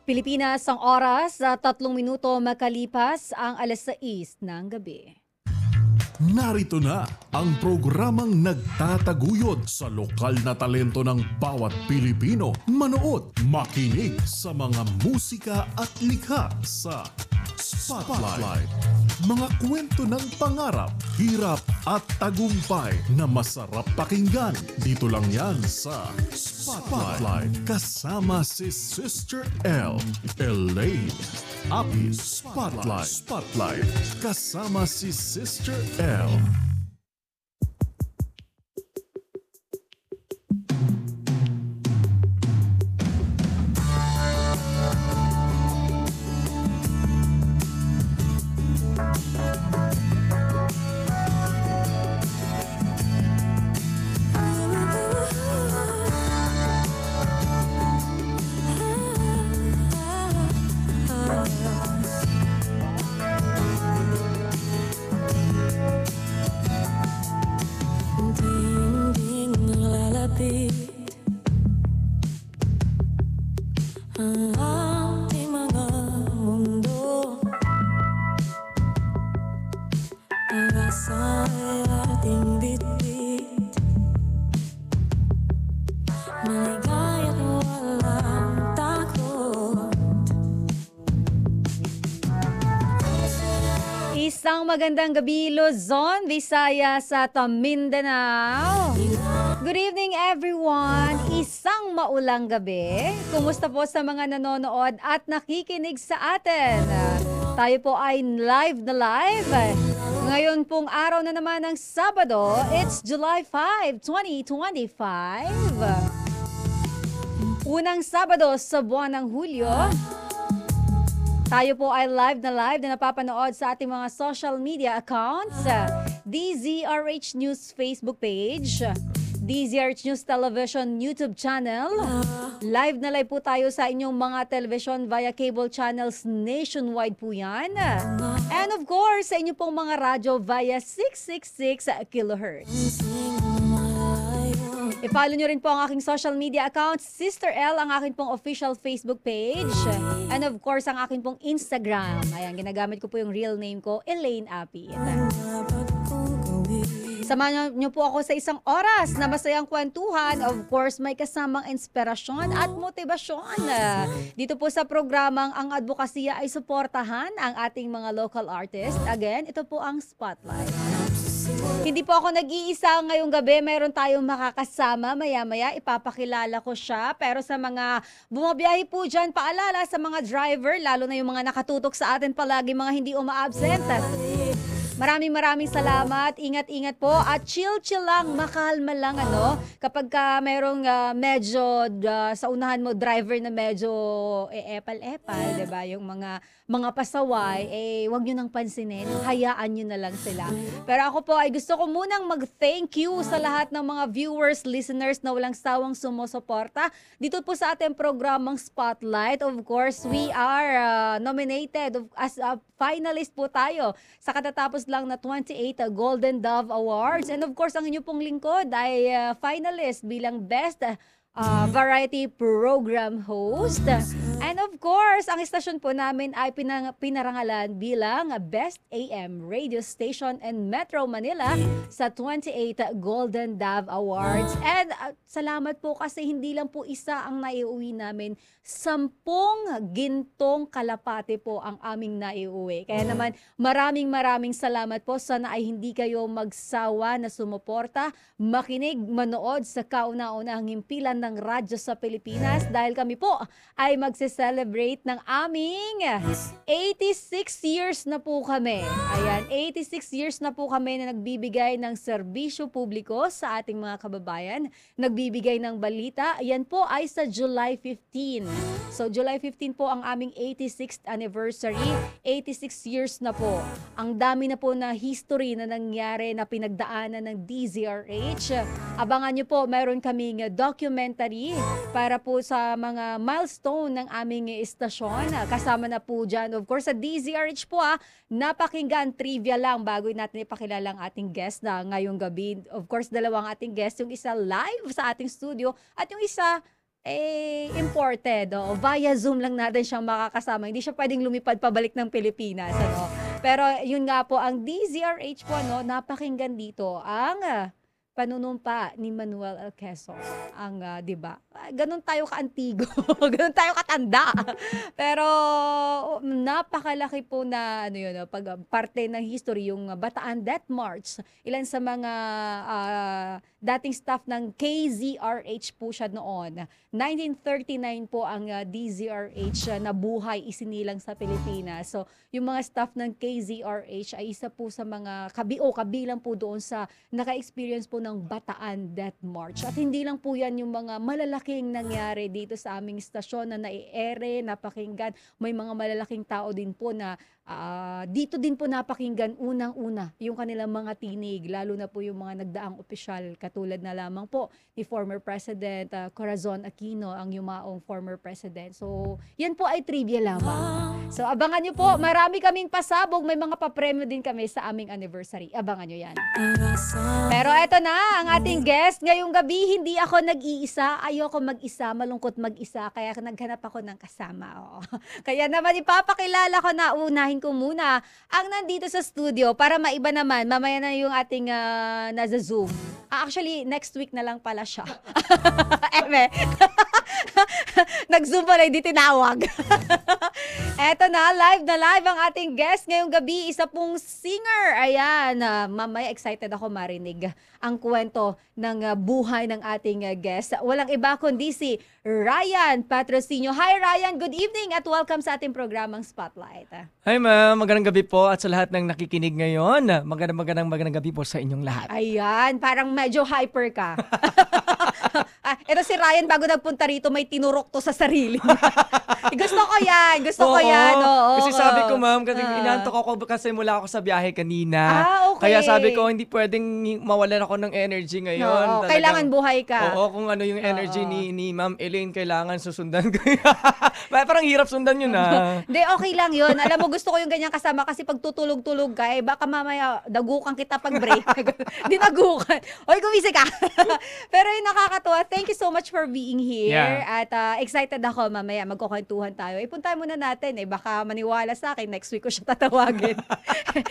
Pilipinas ang oras sa tatlong minuto makalipas ang alas 6 ng gabi. Narito na ang programang nagtataguyod sa lokal na talento ng bawat Pilipino. Manood, makinig sa mga musika at likha sa Spotlight. Mga kwento ng pangarap, hirap at tagumpay na masarap pakinggan. Dito lang yan sa Spotlight. Kasama si Sister L. Elaine. Apis Spotlight. Spotlight. Kasama si Sister L. now. Lalapit Ang ating mga mundo Ang asa Isang magandang gabi, Luzon, Visayas at Mindanao. Good evening, everyone. Isang maulang gabi. Kumusta po sa mga nanonood at nakikinig sa atin? Tayo po ay live na live. Ngayon pong araw na naman ng Sabado, it's July 5, 2025. Unang Sabado sa buwan ng Hulyo. Tayo po ay live na live na napapanood sa ating mga social media accounts. DZRH News Facebook page, DZRH News Television YouTube channel. Live na live po tayo sa inyong mga television via cable channels nationwide po yan. And of course, sa inyo pong mga radyo via 666 kHz. I-follow nyo rin po ang aking social media account, Sister L, ang aking pong official Facebook page. And of course, ang aking pong Instagram. Ayan, ginagamit ko po yung real name ko, Elaine Apit. Samahan niyo po ako sa isang oras na masayang kwentuhan. Of course, may kasamang inspirasyon at motibasyon. Dito po sa programang Ang Advokasya ay suportahan ang ating mga local artist. Again, ito po ang Spotlight. Hindi po ako nag-iisa ngayong gabi. Meron tayong makakasama. Maya-maya ipapakilala ko siya. Pero sa mga bumabiyahe po dyan, paalala sa mga driver, lalo na yung mga nakatutok sa atin palagi, mga hindi uma-absent. Maraming maraming salamat. Ingat-ingat po. At chill-chill lang, makalma lang ano. Kapag ka merong ah, medyo ah, sa unahan mo driver na medyo eh, epal-epal, 'di ba? Yung mga mga pasaway, eh wag niyo nang pansinin. Hayaan niyo na lang sila. Pero ako po ay gusto ko munang mag-thank you sa lahat ng mga viewers, listeners na walang sawang sumusuporta dito po sa ating programang Spotlight. Of course, we are ah, nominated as a finalist po tayo sa katatapos lang na 28 Golden Dove Awards. And of course, ang inyo pong lingkod ay ah, finalist bilang Best ah, Variety Program Host. And of course, ang istasyon po namin ay pinang- pinarangalan bilang Best AM Radio Station in Metro Manila sa 28 Golden Dove Awards. And ah, salamat po kasi hindi lang po isa ang naiuwi namin, sampung gintong kalapate po ang aming naiuwi. Kaya naman, maraming maraming salamat po. Sana ay hindi kayo magsawa na sumuporta, makinig, manood sa kauna-unahang himpilan ng radyo sa Pilipinas dahil kami po ay magse-celebrate ng aming 86 years na po kami. Ayan, 86 years na po kami na nagbibigay ng serbisyo publiko sa ating mga kababayan, nagbibigay ng balita. Yan po ay sa July 15. So July 15 po ang aming 86th anniversary. 86 years na po. Ang dami na po na history na nangyari na pinagdaanan ng DZRH. Abangan nyo po, meron kaming documentary para po sa mga milestone ng aming istasyon. Kasama na po dyan, of course, sa DZRH po ah, napakinggan trivia lang bago natin ipakilala ang ating guest na ngayong gabi. Of course, dalawang ating guest, yung isa live sa ating studio at yung isa eh, imported. Oh. Via Zoom lang natin siyang makakasama. Hindi siya pwedeng lumipad pabalik ng Pilipinas. Ano? Pero yun nga po, ang DZRH po, no, napakinggan dito ang ah, panunumpa ni Manuel L. Quezon ang, ah, 'di ba? Ah, Ganun tayo kaantigo, ganun tayo katanda. Pero oh, napakalaki po na ano 'yun, ah, pag parte ng history yung Bataan Death March. Ilan sa mga ah, dating staff ng KZRH po siya noon. 1939 po ang ah, DZRH ah, na buhay isinilang sa Pilipinas. So, yung mga staff ng KZRH ay isa po sa mga kabi o kabilang po doon sa naka-experience po ng Bataan Death March. At hindi lang po yan yung mga malalaking nangyari dito sa aming istasyon na naiere, napakinggan. May mga malalaking tao din po na ah, dito din po napakinggan unang-una yung kanilang mga tinig, lalo na po yung mga nagdaang opisyal katulad na lamang po ni former President ah, Corazon Aquino, ang yumaong former President. So, yan po ay trivia lamang. So, abangan nyo po. Marami kaming pasabog. May mga papremyo din kami sa aming anniversary. Abangan nyo yan. Pero eto na, ang ating guest. Ngayong gabi, hindi ako nag-iisa. Ayoko mag-isa, malungkot mag-isa. Kaya naghanap ako ng kasama. Oo. Kaya naman ipapakilala ko na unahin ko muna ang nandito sa studio para maiba naman. Mamaya na yung ating ah, nasa Zoom. Ah, actually, next week na lang pala siya. Eme. Nag-zoom pala, hindi tinawag. Eto na, live na live ang ating guest ngayong gabi. Isa pong singer. Ayan, ah, mamaya excited ako marinig ang kwento ng ah, buhay ng ating ah, guest. Walang iba kundi si Ryan Patrocinio. Hi Ryan, good evening at welcome sa ating programang Spotlight. Hi ma'am, magandang gabi po at sa lahat ng nakikinig ngayon. Magandang magandang magandang gabi po sa inyong lahat. Ayan, parang medyo hyper ka. ah, ito si Ryan bago nagpunta rito may tinurok to sa sarili. niya. gusto ko yan, gusto ko Oo, yan. Oo, kasi oo. sabi ko ma'am, kasi Ah. inantok ako kasi mula ako sa biyahe kanina. Ah, okay. Kaya sabi ko hindi pwedeng mawalan ako ng energy ngayon. Oo, Talagang- kailangan buhay ka. Oo, kung ano yung energy ni ni Ma'am Elaine kailangan susundan ko. Parang hirap sundan yun ah. Hindi, okay lang yun. Alam mo, gusto ko yung ganyan kasama kasi pag tutulog-tulog ka, eh, baka mamaya dagukan kita pag break. Dinagukan. Oy, gumisi ka. Pero yung nakakatuwa, thank you so much for being here. Yeah. At ah, excited ako mamaya, magkukwentuhan tayo. Ipuntahan muna natin eh, baka maniwala sa akin, next week ko siya tatawagin.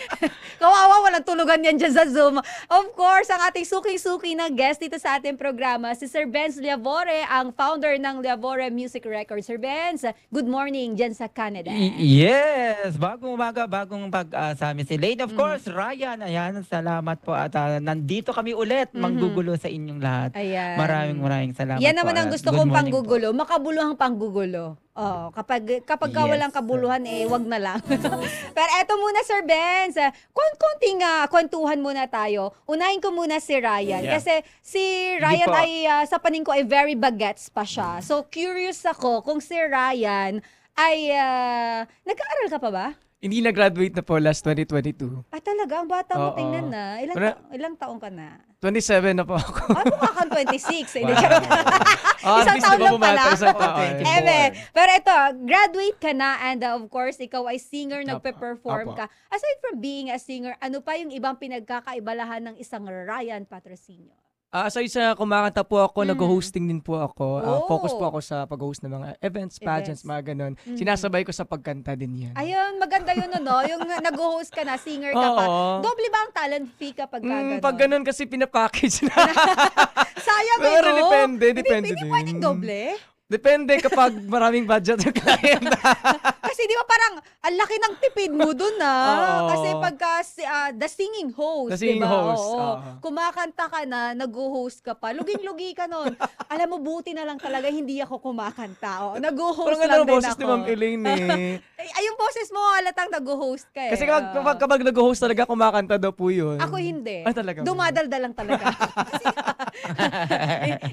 Kawawa, walang tulugan yan dyan sa Zoom. Of course, ang ating suking-suki na guest dito sa ating programa, si Sir Benz Liavore, ang founder ng Liavore Music Records. Sir Benz, good morning dyan sa Canada. Y- Yes, bagong umaga, bagong pag ah, sa amin si Lane. Of Mm. course, Ryan, ayan, salamat po at ah, nandito kami ulit Mhm. manggugulo sa inyong lahat. Ayan. Maraming maraming salamat Yan po naman ang at gusto kong morning po. panggugulo, makabuluhang panggugulo. Oh, kapag kapag ka Yes. walang kabuluhan eh wag na lang. Pero eto muna Sir Benz, kon konting ah, kwentuhan muna tayo. Unahin ko muna si Ryan Yeah. kasi si Ryan po. ay ah, sa paning ko ay very bagets pa siya. So curious ako kung si Ryan ay ah, nag-aaral ka pa ba? Hindi na-graduate na po last 2022. Ah talaga, ang bata mo Oo. tingnan na. Ilang, Wala- ta- ilang taong ka na? 27 na po ako. Ah, mukha kang 26. Hindi, Wow. charot. Ah, at isang least taon lang pala. isang taon? Eme. Pero ito, graduate ka na and uh, of course, ikaw ay singer, Apo. nagpe-perform Apo. ka. Aside from being a singer, ano pa yung ibang pinagkakaibalahan ng isang Ryan Patrocinio? Ah, aside sa kumakanta po ako, Mm. nag-hosting din po ako. Ah, Oh. focus po ako sa pag-host ng mga events, pageants, Events. mga ganun. Mm. Sinasabay ko sa pagkanta din yan. Ayun, maganda yun, no? Yung nag-host ka na, singer ka pa. Oo. Doble ba ang talent fee kapag ka Mm, pag ganun kasi pinapackage na. Sayang eh, Pero no? depende, Hindi- depende Hindi din. pwedeng doble. Depende kapag maraming budget ng client. Kasi di ba parang ang laki ng tipid mo dun na. Oo. Kasi pagka ah, the singing host, The singing di ba? host, Oo. oo. Kumakanta ka na, nag-host ka pa. Luging-lugi ka nun. Alam mo, buti na lang talaga hindi ako kumakanta. Oh. Nag-host Parang lang ano din boses ako. ni Ma'am Elaine eh. Ay, ay, yung boses mo, halatang nag-host ka eh. Kasi kapag, Oo. kapag, kapag nag-host talaga, kumakanta daw po yun. Ako hindi. Ah, talaga? Dumadalda lang talaga. Kasi,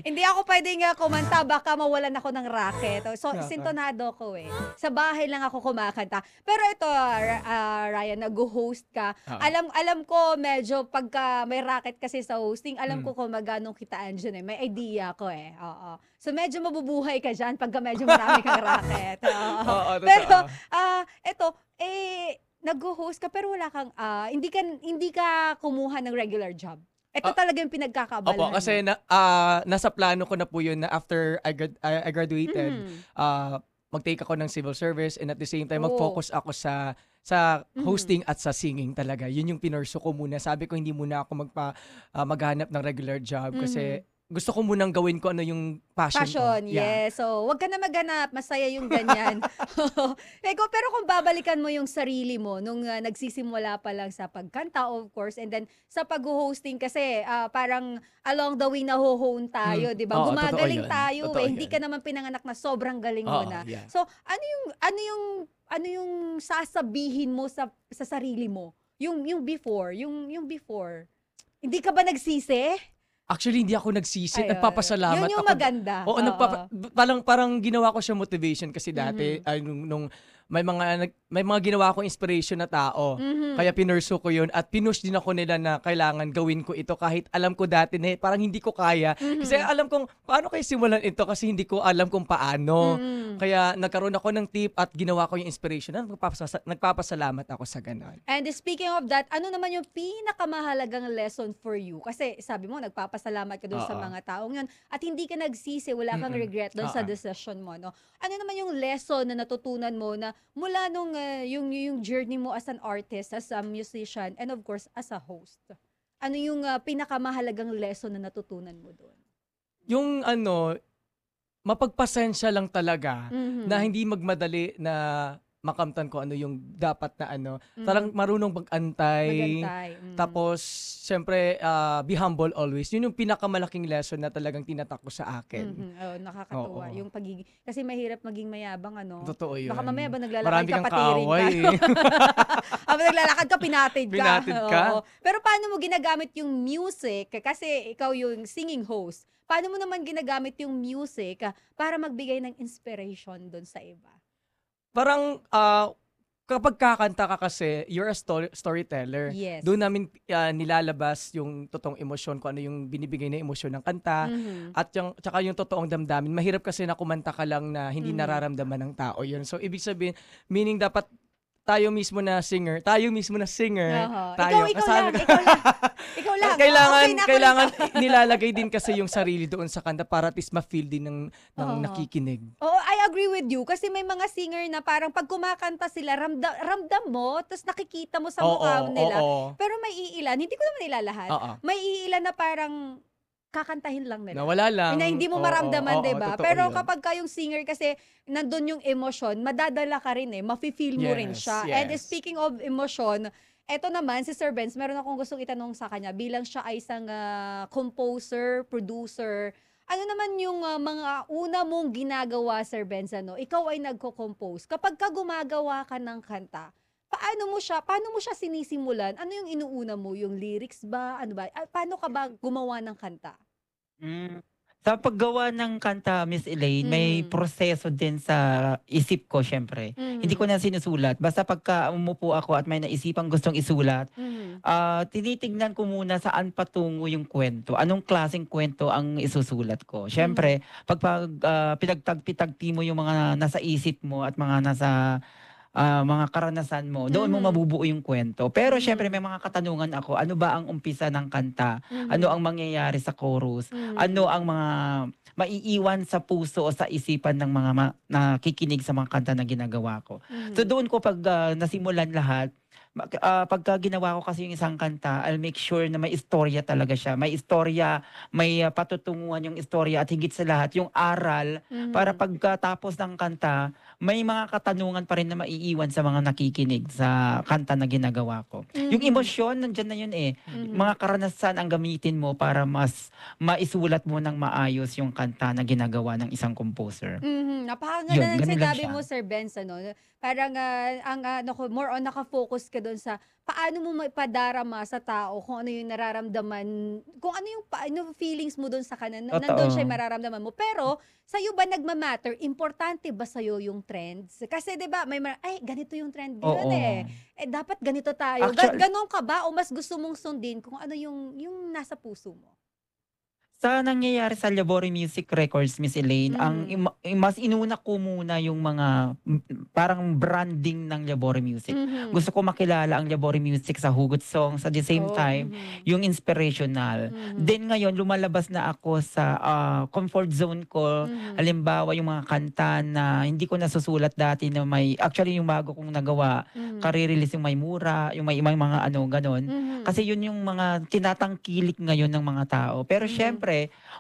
hindi ako pwedeng uh, kumanta, baka mawalan ako ng racket. So, sintonado ko eh. Sa bahay lang ako kumakanta. Pero ito, ah, Ryan, nag-host ka. Ah. Alam alam ko, medyo pagka may racket kasi sa hosting, alam Mm. ko kung magkano kitaan dyan eh. May idea ko eh. Oo. So, medyo mabubuhay ka dyan pagka medyo marami kang racket. Oo. Oo. Pero, ah, ito, eh, nag-host ka pero wala kang, ah, hindi ka, hindi ka kumuha ng regular job. Ito talaga yung pinagkakabalahan Ah, Opo, kasi na, ah, nasa plano ko na po yun na after I, grad- I, I graduated, Mhm. ah, mag-take ako ng civil service and at the same time, Oh. mag-focus ako sa sa Mhm. hosting at sa singing talaga. Yun yung pinurso ko muna. Sabi ko hindi muna ako magpa ah, maghanap ng regular job kasi gusto ko munang gawin ko ano yung passion. Passion, ko. Yeah. yes. So, wag ka na maghanap. Masaya yung ganyan. Eko, pero kung babalikan mo yung sarili mo nung ah, nagsisimula pa lang sa pagkanta, of course, and then sa pag-hosting kasi ah, parang along the way na hone tayo, Mm. di ba? Oo, Gumagaling tayo Totoo eh. Hindi ka naman pinanganak na sobrang galing mo Oo, na. yeah. So, ano yung ano yung ano yung sasabihin mo sa sa sarili mo? Yung yung before, yung yung before. Hindi ka ba nagsisi? Actually, hindi ako nagsisi. Ayun. Nagpapasalamat Yun yung ako. maganda. Oo, Oo. nagpapa- parang, parang ginawa ko siya motivation kasi dati, Mhm. ay, nung, nung may mga nag- may mga ginawa akong inspiration na tao. Mhm. Kaya pinurso ko yun at pinush din ako nila na kailangan gawin ko ito kahit alam ko dati na eh, parang hindi ko kaya. Mhm. Kasi alam kong paano kayo simulan ito kasi hindi ko alam kung paano. Mhm. Kaya nagkaroon ako ng tip at ginawa ko yung inspiration. At nagpapasa- nagpapasalamat ako sa ganon. And speaking of that, ano naman yung pinakamahalagang lesson for you? Kasi sabi mo, nagpapasalamat ka doon sa mga taong yun at hindi ka nagsisi, wala kang Mm-mm. regret doon sa decision mo. No? Ano naman yung lesson na natutunan mo na mula nung uh, yung, yung journey mo as an artist, as a musician, and of course, as a host? Ano yung uh, pinakamahalagang lesson na natutunan mo doon? Yung ano, mapagpasensya lang talaga Mhm. na hindi magmadali na makamtan ko ano yung dapat na ano. Mhm. Parang marunong mag-antay. Magantay. Mm. Tapos, syempre, ah, be humble always. Yun yung pinakamalaking lesson na talagang tinatak ko sa akin. Mhm. Oh, nakakatuwa. Oo. Yung pagiging, kasi mahirap maging mayabang, ano? Totoo yun. Baka mamaya ba naglalakad Marami ka, kaaway ka. eh. Habang naglalakad ka, pinatid ka. Pinatid ka? Oo. Pero paano mo ginagamit yung music? Kasi ikaw yung singing host. Paano mo naman ginagamit yung music ah, para magbigay ng inspiration doon sa iba? Parang, ah, kapag kakanta ka kasi, you're a story- storyteller. Yes. Doon namin ah, nilalabas yung totoong emosyon, kung ano yung binibigay na emosyon ng kanta. Mhm. At yung, tsaka yung totoong damdamin. Mahirap kasi na kumanta ka lang na hindi Mhm. nararamdaman ng tao yun. So, ibig sabihin, meaning dapat tayo mismo na singer, tayo mismo na singer, Aha. tayo. Ikaw, ikaw kasama lang, ka- ikaw lang. Ikaw lang. kailangan, Okay kailangan nilalagay din kasi yung sarili doon sa kanta para at least ma-feel din ng, ng Oo. nakikinig. Oo, I agree with you. Kasi may mga singer na parang pag kumakanta sila, ramdam, ramdam mo, tapos nakikita mo sa Oo, mukha nila. oo. Pero may iilan, hindi ko naman ilalahat. Oo. May iilan na parang kakantahin lang nila. Nawala lang. Na hindi mo Oo, maramdaman, oo, 'di ba? Pero yun. kapag kayong singer kasi nandun yung emosyon, madadala ka rin eh, mafe-feel mo rin Yes, siya. And yes. speaking of emotion, eto naman si Sir Benz, meron akong gustong itanong sa kanya bilang siya ay isang ah, composer, producer. Ano naman yung ah, mga una mong ginagawa, Sir Benz, ano? Ikaw ay nagko-compose. Kapag ka gumagawa ka ng kanta, paano mo siya, paano mo siya sinisimulan? Ano yung inuuna mo? Yung lyrics ba? Ano ba? Ah, Paano ka ba gumawa ng kanta? Mm. Sa paggawa ng kanta, Miss Elaine, may Mm. proseso din sa isip ko, syempre. Hindi ko na sinusulat. Basta pagka umupo ako at may naisipang gustong isulat, Mhm. ah, tinitignan ko muna saan patungo yung kwento. Anong klaseng kwento ang isusulat ko. Syempre, pag, pag ah, pinagtagpi-tagpi mo yung mga nasa isip mo at mga nasa ah, mga karanasan mo, doon mo Mhm. mabubuo yung kwento. Pero syempre, may mga katanungan ako. Ano ba ang umpisa ng kanta? Mhm. Ano ang mangyayari sa chorus? Mhm. Ano ang mga maiiwan sa puso o sa isipan ng mga ma- nakikinig sa mga kanta na ginagawa ko. Mhm. So doon ko pag ah, nasimulan lahat, mag- ah, pagka ginawa ko kasi yung isang kanta, I'll make sure na may istorya talaga siya. May istorya, may ah, patutunguhan yung istorya at higit sa lahat yung aral Mhm. para pagkatapos ng kanta, may mga katanungan pa rin na maiiwan sa mga nakikinig sa kanta na ginagawa ko. Yung Mhm. emosyon, nandyan na yun eh. Mhm. Mga karanasan ang gamitin mo para mas maisulat mo ng maayos yung kanta na ginagawa ng isang composer. Mhm. Napakaganda Yun, ng sinabi mo, Sir Benz, ano? Parang ah, ang ano ko, more on nakafocus ka doon sa paano mo maipadarama sa tao kung ano yung nararamdaman, kung ano yung pa, ano feelings mo doon sa kanan, Totoo. nandoon siya yung mararamdaman mo. Pero sa'yo ba nagmamatter? Importante ba sa'yo yung trends? Kasi 'di ba may mar- ay ganito yung trend ngayon eh. Eh dapat ganito tayo. Ga- Actual- ganon ka ba o mas gusto mong sundin kung ano yung yung nasa puso mo? Sa nangyayari sa Labori Music Records, Miss Elaine, ang Mm. ima- mas inuna ko muna yung mga parang branding ng Labori Music. Mhm. Gusto ko makilala ang Labori Music sa hugot songs at the same Oh, time mhm. yung inspirational. Mhm. Then ngayon lumalabas na ako sa ah, comfort zone ko. Mhm. Halimbawa yung mga kanta na hindi ko nasusulat dati na may actually yung bago kong nagawa, Mhm. kare-release yung may mura, yung may, may mga ano ganon. Mhm. Kasi yun yung mga tinatangkilik ngayon ng mga tao. Pero syempre,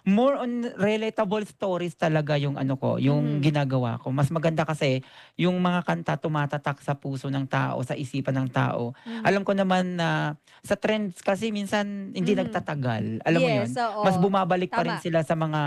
more on relatable stories talaga yung ano ko, yung Mhm. ginagawa ko. Mas maganda kasi yung mga kanta tumatatak sa puso ng tao, sa isipan ng tao. Mhm. Alam ko naman na sa trends kasi minsan hindi Mhm. nagtatagal. Alam mo yun? Yes, oo. Mas bumabalik pa rin Tama. sila sa mga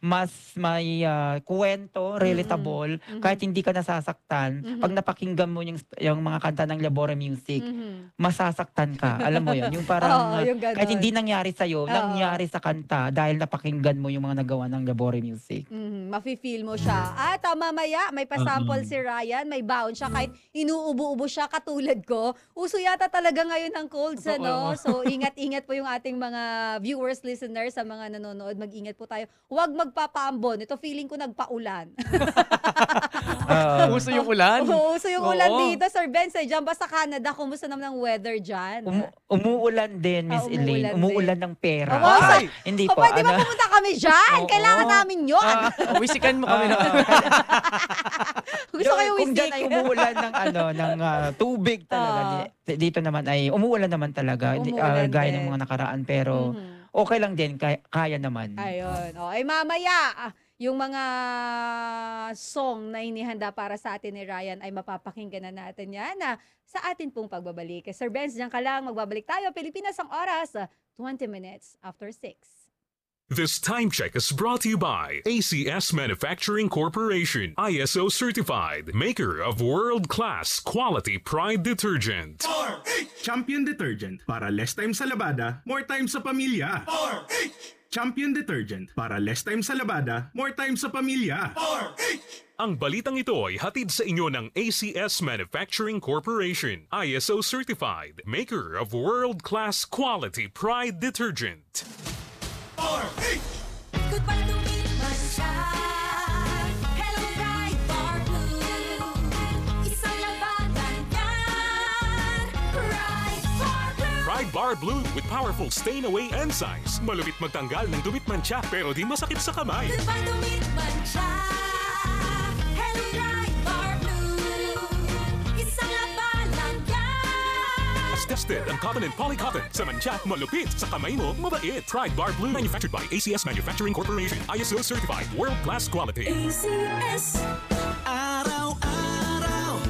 mas may ah, kwento, relatable, Mhm. kahit hindi ka nasasaktan. Mhm. Pag napakinggan mo yung, yung mga kanta ng Labora Music, Mhm. masasaktan ka. Alam mo yun? Yung parang, Oo, ah, yung ganon. kahit hindi nangyari sa'yo, Oo. nangyari sa kanta dahil napakinggan mo yung mga nagawa ng Labore Music. Mhm, mafe-feel mo siya. At ah, mamaya, may pasample si Ryan, may baon siya kahit inuubo-ubo siya katulad ko. Uso yata talaga ngayon ang colds, Totoo. ano? So, ingat-ingat po yung ating mga viewers, listeners, sa mga nanonood. Mag-ingat po tayo. Huwag magpapaambon. Ito feeling ko nagpaulan. Ah. Uso yung ulan. Oo, uso yung ulan Oo. dito, Sir Ben. Sa dyan ba sa Canada, kumusta naman ang weather dyan? Umu- umuulan din, Miss Ah, Elaine. umuulan Umuulan ng pera. Oo, Ay! Hindi po. Pwede ba ano? pumunta kami dyan? Oo. Kailangan namin yun. Ah, wisikan mo kami na. Gusto ko yung Kung dyan ay wisik. umuulan ng ano ng ah, tubig talaga. Oo. Di- dito naman ay umuulan naman talaga. Di- ah, Umuulan gaya din. ng mga nakaraan pero Mhm. okay lang din kaya, kaya naman. Ayun. O, ay mamaya, ah, yung mga song na inihanda para sa atin ni Ryan ay mapapakinggan na natin yan na sa atin pong pagbabalik. Sir Benz, diyan ka lang. Magbabalik tayo. Pilipinas ang oras. ah, 20 minutes after 6. This time check is brought to you by ACS Manufacturing Corporation, ISO certified, maker of world-class quality pride detergent. Champion Detergent para less time sa labada, more time sa pamilya. Champion Detergent para less time sa labada, more time sa pamilya. Ang balitang ito ay hatid sa inyo ng ACS Manufacturing Corporation, ISO certified, maker of world-class quality pride detergent. To. Hello, bright bar blue. Isang labanan yan. Bright bar blue. Pride Bar Blue with powerful stain-away enzymes. Malupit magtanggal ng dumit mancha pero di masakit sa kamay. Goodbye to Milman siya. Tested ang cotton and polycotton. Sa mancha, malupit. Sa kamay mo, mabait. Pride Bar Blue. Manufactured by ACS Manufacturing Corporation. ISO certified. World-class quality. ACS. Araw-araw,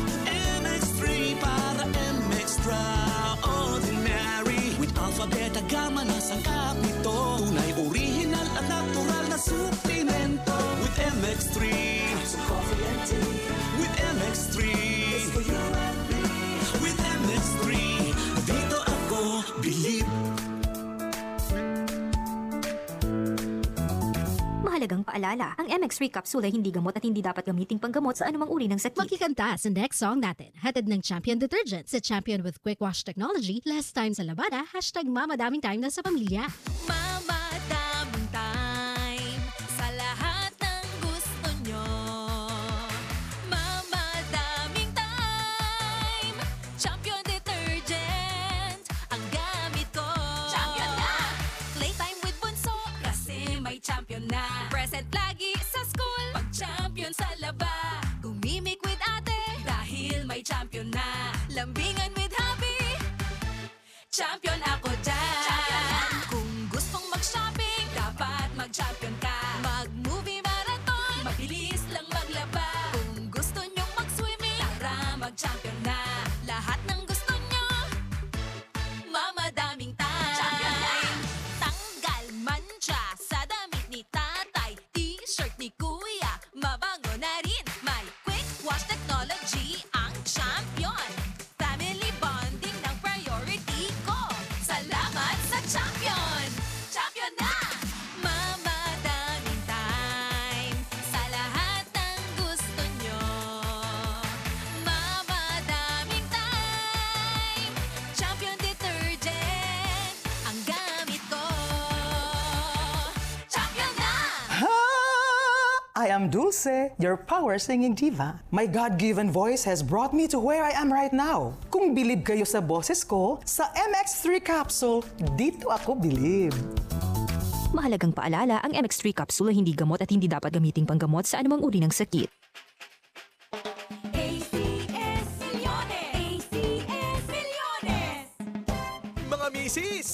MX3 para MX Extraordinary With Alpha, Beta, Gamma na sangkap nito Tunay, original at natural na suplemento With MX3 Mahalagang paalala, ang MX3 capsule ay hindi gamot at hindi dapat gamiting panggamot sa anumang uri ng sakit. Makikanta sa next song natin. Hatid ng Champion Detergent sa Champion with Quick Wash Technology. Less time sa labada. Hashtag mamadaming time na sa pamilya. Mamadaming champion na. Lambingan with happy Champion ako Dulce, your power singing diva. My God-given voice has brought me to where I am right now. Kung bilib kayo sa boses ko, sa MX3 capsule, dito ako bilib. Mahalagang paalala, ang MX3 capsule ay hindi gamot at hindi dapat gamiting panggamot sa anumang uri ng sakit. ACS Milyones! ACS Milyones! Mga misis,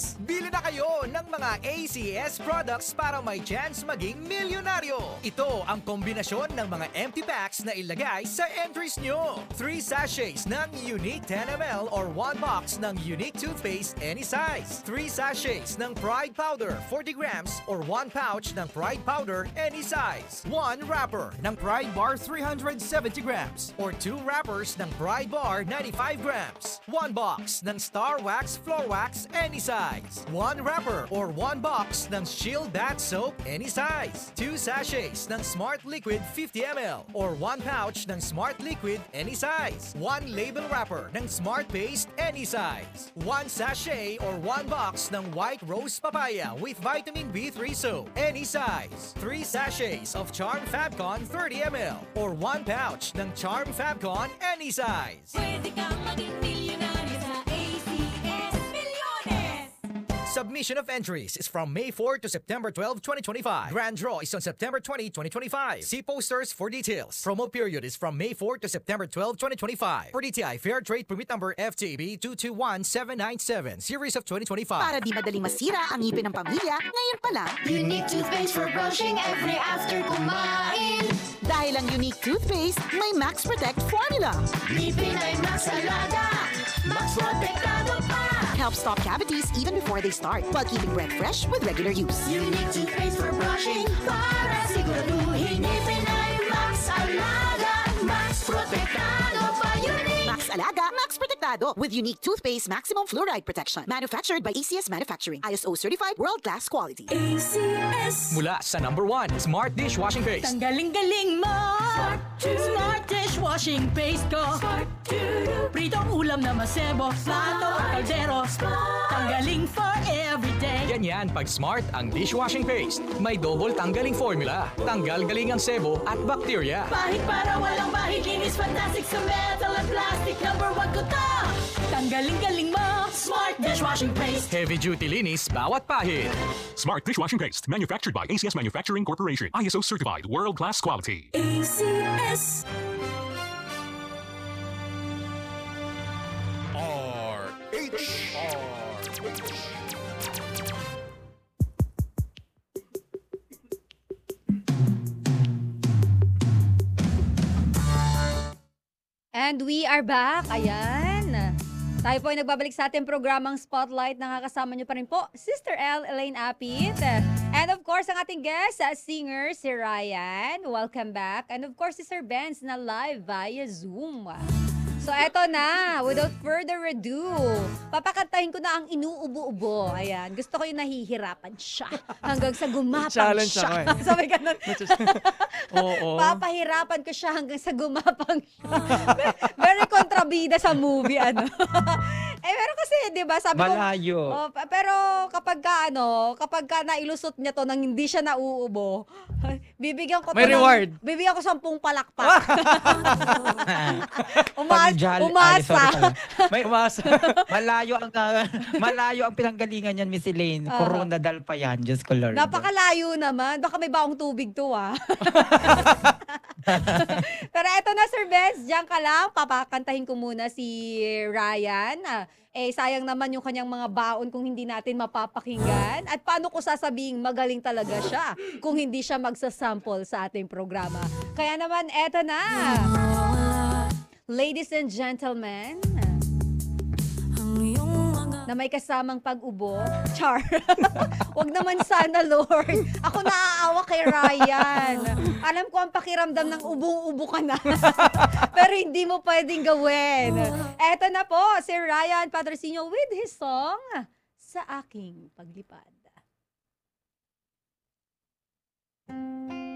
kayo ng mga ACS products para may chance maging milyonaryo. Ito ang kombinasyon ng mga empty packs na ilagay sa entries nyo. 3 sachets ng Unique 10ml or 1 box ng Unique toothpaste any size. 3 sachets ng Pride Powder 40 grams or 1 pouch ng Pride Powder any size. 1 wrapper ng Pride Bar 370 grams or 2 wrappers ng Pride Bar 95 grams. 1 box ng Star Wax Floor Wax any size. 1 wrapper or 1 box ng Shield Bath Soap any size. 2 sachets ng Smart Liquid 50ml or 1 pouch ng Smart Liquid any size. 1 label wrapper ng Smart Paste any size. 1 sachet or 1 box ng White Rose Papaya with Vitamin B3 Soap any size. 3 sachets of Charm Fabcon 30ml or 1 pouch ng Charm Fabcon any size. Pwede kang maging milyonaryo Submission of entries is from May 4 to September 12, 2025. Grand draw is on September 20, 2025. See posters for details. Promo period is from May 4 to September 12, 2025. For DTI Fair Trade Permit Number FTB 221797, Series of 2025. Para di madaling masira ang ngipin ng pamilya, ngayon pa lang. Unique toothpaste for brushing every after kumain. Dahil ang unique toothpaste, may Max Protect formula. Ngipin ay mas alaga, mas protektado pa. Helps stop cavities even before they start, while keeping breath fresh with regular use. Unique toothpaste for brushing para siguraduhin ngipin ay mas alaga. Unique! Max Alaga, Max Protectado with unique toothpaste maximum fluoride protection. Manufactured by ACS Manufacturing. ISO certified world-class quality. ACS Mula sa number 1, Smart Dishwashing Paste. Ang galing-galing mo! Smart dishwashing paste ko! Pritong ulam na masebo, plato at kaldero. Tanggaling for everyday. Ganyan pag Smart ang dishwashing paste. May double tanggaling formula. Tanggal galing ang sebo at bakterya. Bahid para walang bahid, linis fantastic sa metal at plastic. Number one ko to! Tanggaling-galing mo! Smart dishwashing paste. Heavy duty linis bawat pahid. Smart Dishwashing Paste, manufactured by ACS Manufacturing Corporation. ISO certified, world-class quality. ACS And we are back. Ayan. Tayo po ay nagbabalik sa ating programang Spotlight. Nakakasama niyo pa rin po, Sister L. Elaine Apit. And of course, ang ating guest, uh, singer, si Ryan. Welcome back. And of course, si Sir Benz na live via Zoom. So eto na, without further ado, papakantahin ko na ang inuubo-ubo. Ayan, gusto ko yung nahihirapan siya hanggang sa gumapang Challenge siya. ako eh. Sabi ganun. Oo. Papahirapan ko siya hanggang sa gumapang siya. Very kontrabida sa movie, ano. eh, pero kasi, di ba, sabi ko... Malayo. Oh, pa- pero kapag ka, ano, kapag ka nailusot niya to nang hindi siya nauubo, bibigyan ko to May ng- reward. bibigyan ko sampung palakpak. Uma- Pag-jal- umasa. Ay, sorry pala. May umasa. malayo ang ah, malayo ang pinanggalingan niyan, Miss Elaine. Oo. Corona dal pa yan, Diyos ko Lord. Napakalayo naman. Baka may baong tubig to, ah. Pero eto na, Sir Benz. Diyan ka lang. Papakantahin ko muna si Ryan. Ah, eh, sayang naman yung kanyang mga baon kung hindi natin mapapakinggan. At paano ko sasabing magaling talaga siya kung hindi siya magsasample sa ating programa. Kaya naman, eto na. Ladies and gentlemen, na may kasamang pag-ubo. Char. Wag naman sana, Lord. Ako naaawa kay Ryan. Alam ko ang pakiramdam ng ubong-ubo ka na. Pero hindi mo pwedeng gawin. Eto na po, si Ryan Patrocinio with his song, Sa Aking Paglipad. isang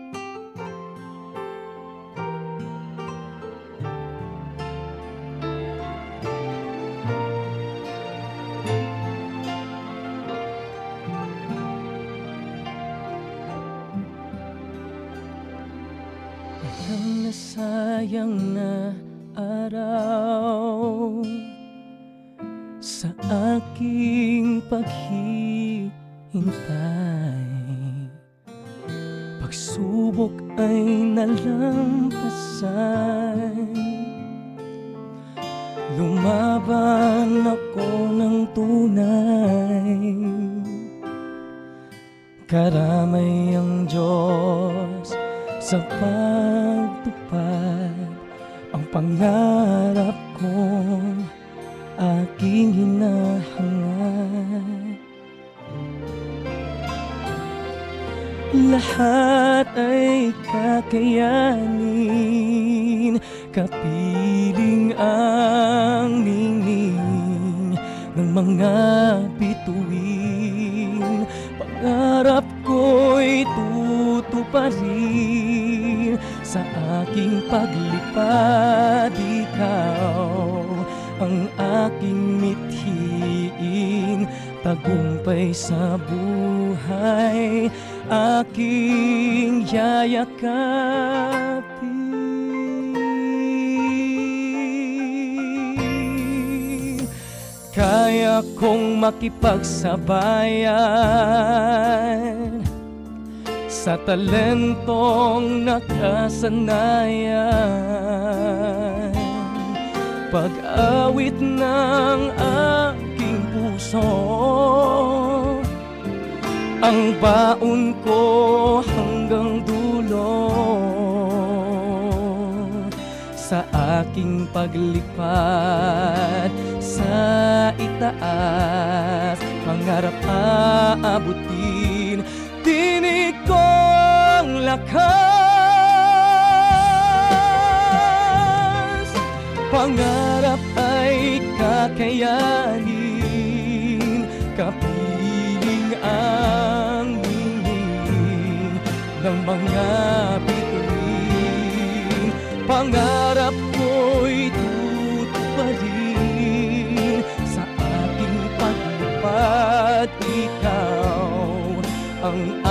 nasayang na araw sa aking paghihintay. Pagsubok ay nalampasan Lumaban ako ng tunay Karamay ang Diyos sa Ang pangarap kong aking hinahangad Lahat ay kakayanin Kapiling ang ningning Ng mga bituin. Pangarap ko'y tutuparin Sa aking paglipad Ikaw ang aking mithiin. Tagumpay sa buhay Aking yayakapin. Kaya kong makipagsabayan Sa talentong nakasanayan. Pag-awit ng aking puso Ang baon ko hanggang dulo. Sa aking paglipad sa itaas Pangarap aabutin Tinig ko ang lakas. Pangarap ay kakayanin Kapiling ang ningning Ng mga bituin Pangarap ko'y tutuparin Sa aking paglipad Ikaw ang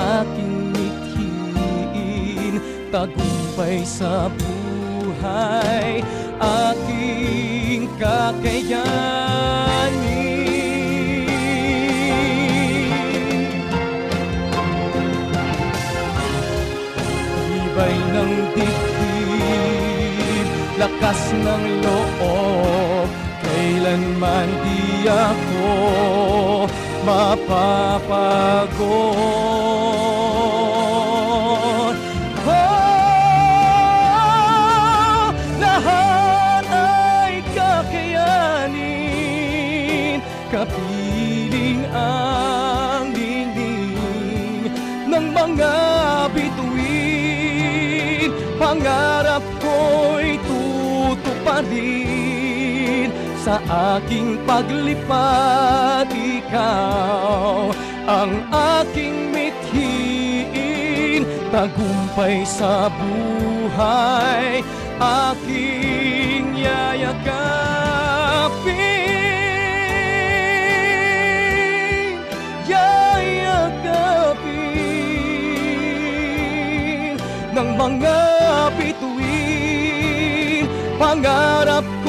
Tagumpay sa buhay. Aking kakayanin. Ibay ng dibdib, lakas ng loob. Kailanman di ako mapapagod tutuparin Sa aking paglipad Ikaw ang aking mithiin Tagumpay sa buhay Aking yayakapin Yayakapin ng mga bituin Pangarap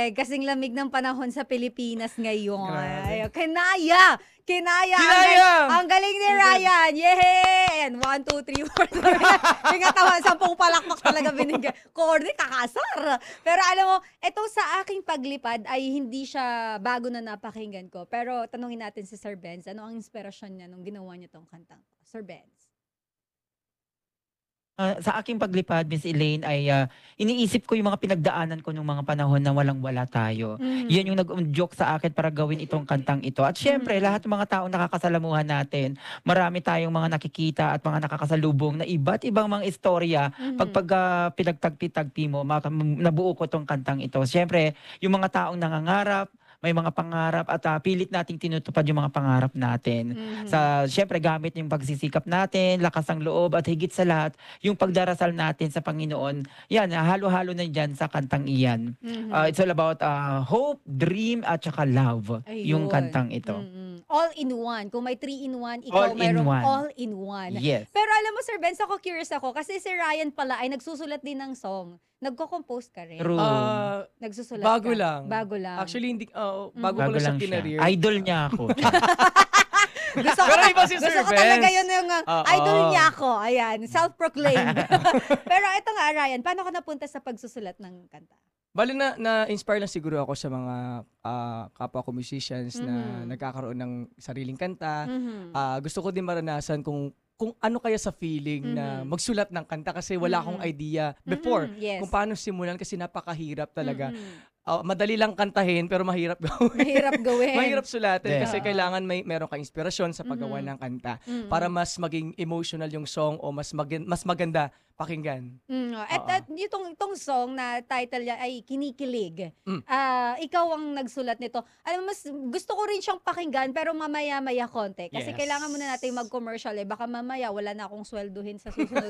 lamig. Kasing lamig ng panahon sa Pilipinas ngayon. Ay, kinaya! Kinaya! Ang Kinaya! gal- Ang, galing ni Ryan! Yehey! And one, two, three, four. Yung tawa, sampung palakpak talaga binigay. Coordinate, kakasar. Pero alam mo, ito sa aking paglipad ay hindi siya bago na napakinggan ko. Pero tanungin natin si Sir Benz, ano ang inspirasyon niya nung ginawa niya tong kantang? Sir Benz. Ah, sa aking paglipad, Miss Elaine, ay ah, iniisip ko yung mga pinagdaanan ko nung mga panahon na walang-wala tayo. Mhm. Yan yung nag-joke sa akin para gawin itong kantang ito. At syempre, lahat ng mga taong nakakasalamuhan natin, marami tayong mga nakikita at mga nakakasalubong na iba't ibang mga istorya. Mhm. Pag pag ah, pinagtagpi-tagpi mo, nabuo ko itong kantang ito. Syempre, yung mga taong nangangarap, may mga pangarap at ah, pilit nating tinutupad yung mga pangarap natin. Mhm. Sa syempre gamit yung pagsisikap natin, lakas ng loob at higit sa lahat yung pagdarasal natin sa Panginoon. Yan, ah, halo-halo na diyan sa kantang iyan. Mhm. Ah, it's all about ah, hope, dream at saka love. Ayun. Yung kantang ito. Mm-mm. All in one. Kung may three in one, All ikaw in mayroong one. all in one. Yes. Pero alam mo, Sir Benz, ako curious ako kasi si Ryan pala ay nagsusulat din ng song. Nagko-compose ka rin. True. Ah, Nagsusulat bago ka. lang. Bago lang. Actually, hindi, ah, Mm. bago, ko Bago lang siya lang siya. kinareer. Idol niya ako. gusto ko, Pero iba si gusto Sir ko talaga yun yung uh, Oo. idol niya ako. Ayan, self-proclaimed. Pero ito nga, Ryan, paano ka napunta sa pagsusulat ng kanta? Bali na na-inspire lang siguro ako sa mga ah, kapwa ko musicians na Mhm. nagkakaroon ng sariling kanta. Mhm. Ah, gusto ko din maranasan kung kung ano kaya sa feeling na Mhm. magsulat ng kanta kasi wala akong Mhm. idea before Mhm, yes. kung paano simulan kasi napakahirap talaga. Mhm. Ah, madali lang kantahin pero mahirap gawin. Mahirap gawin. mahirap sulatin Yeah. kasi kailangan may meron kang inspirasyon sa paggawa Mhm. ng kanta Mhm. para mas maging emotional yung song o mas magin- mas maganda pakinggan. Mm, oh. at, at itong, itong song na title niya ay Kinikilig. Mm. Ah, ikaw ang nagsulat nito. Alam mo, mas gusto ko rin siyang pakinggan pero mamaya-maya konti. Kasi Yes. kailangan muna natin mag-commercial eh. Baka mamaya wala na akong swelduhin sa susunod.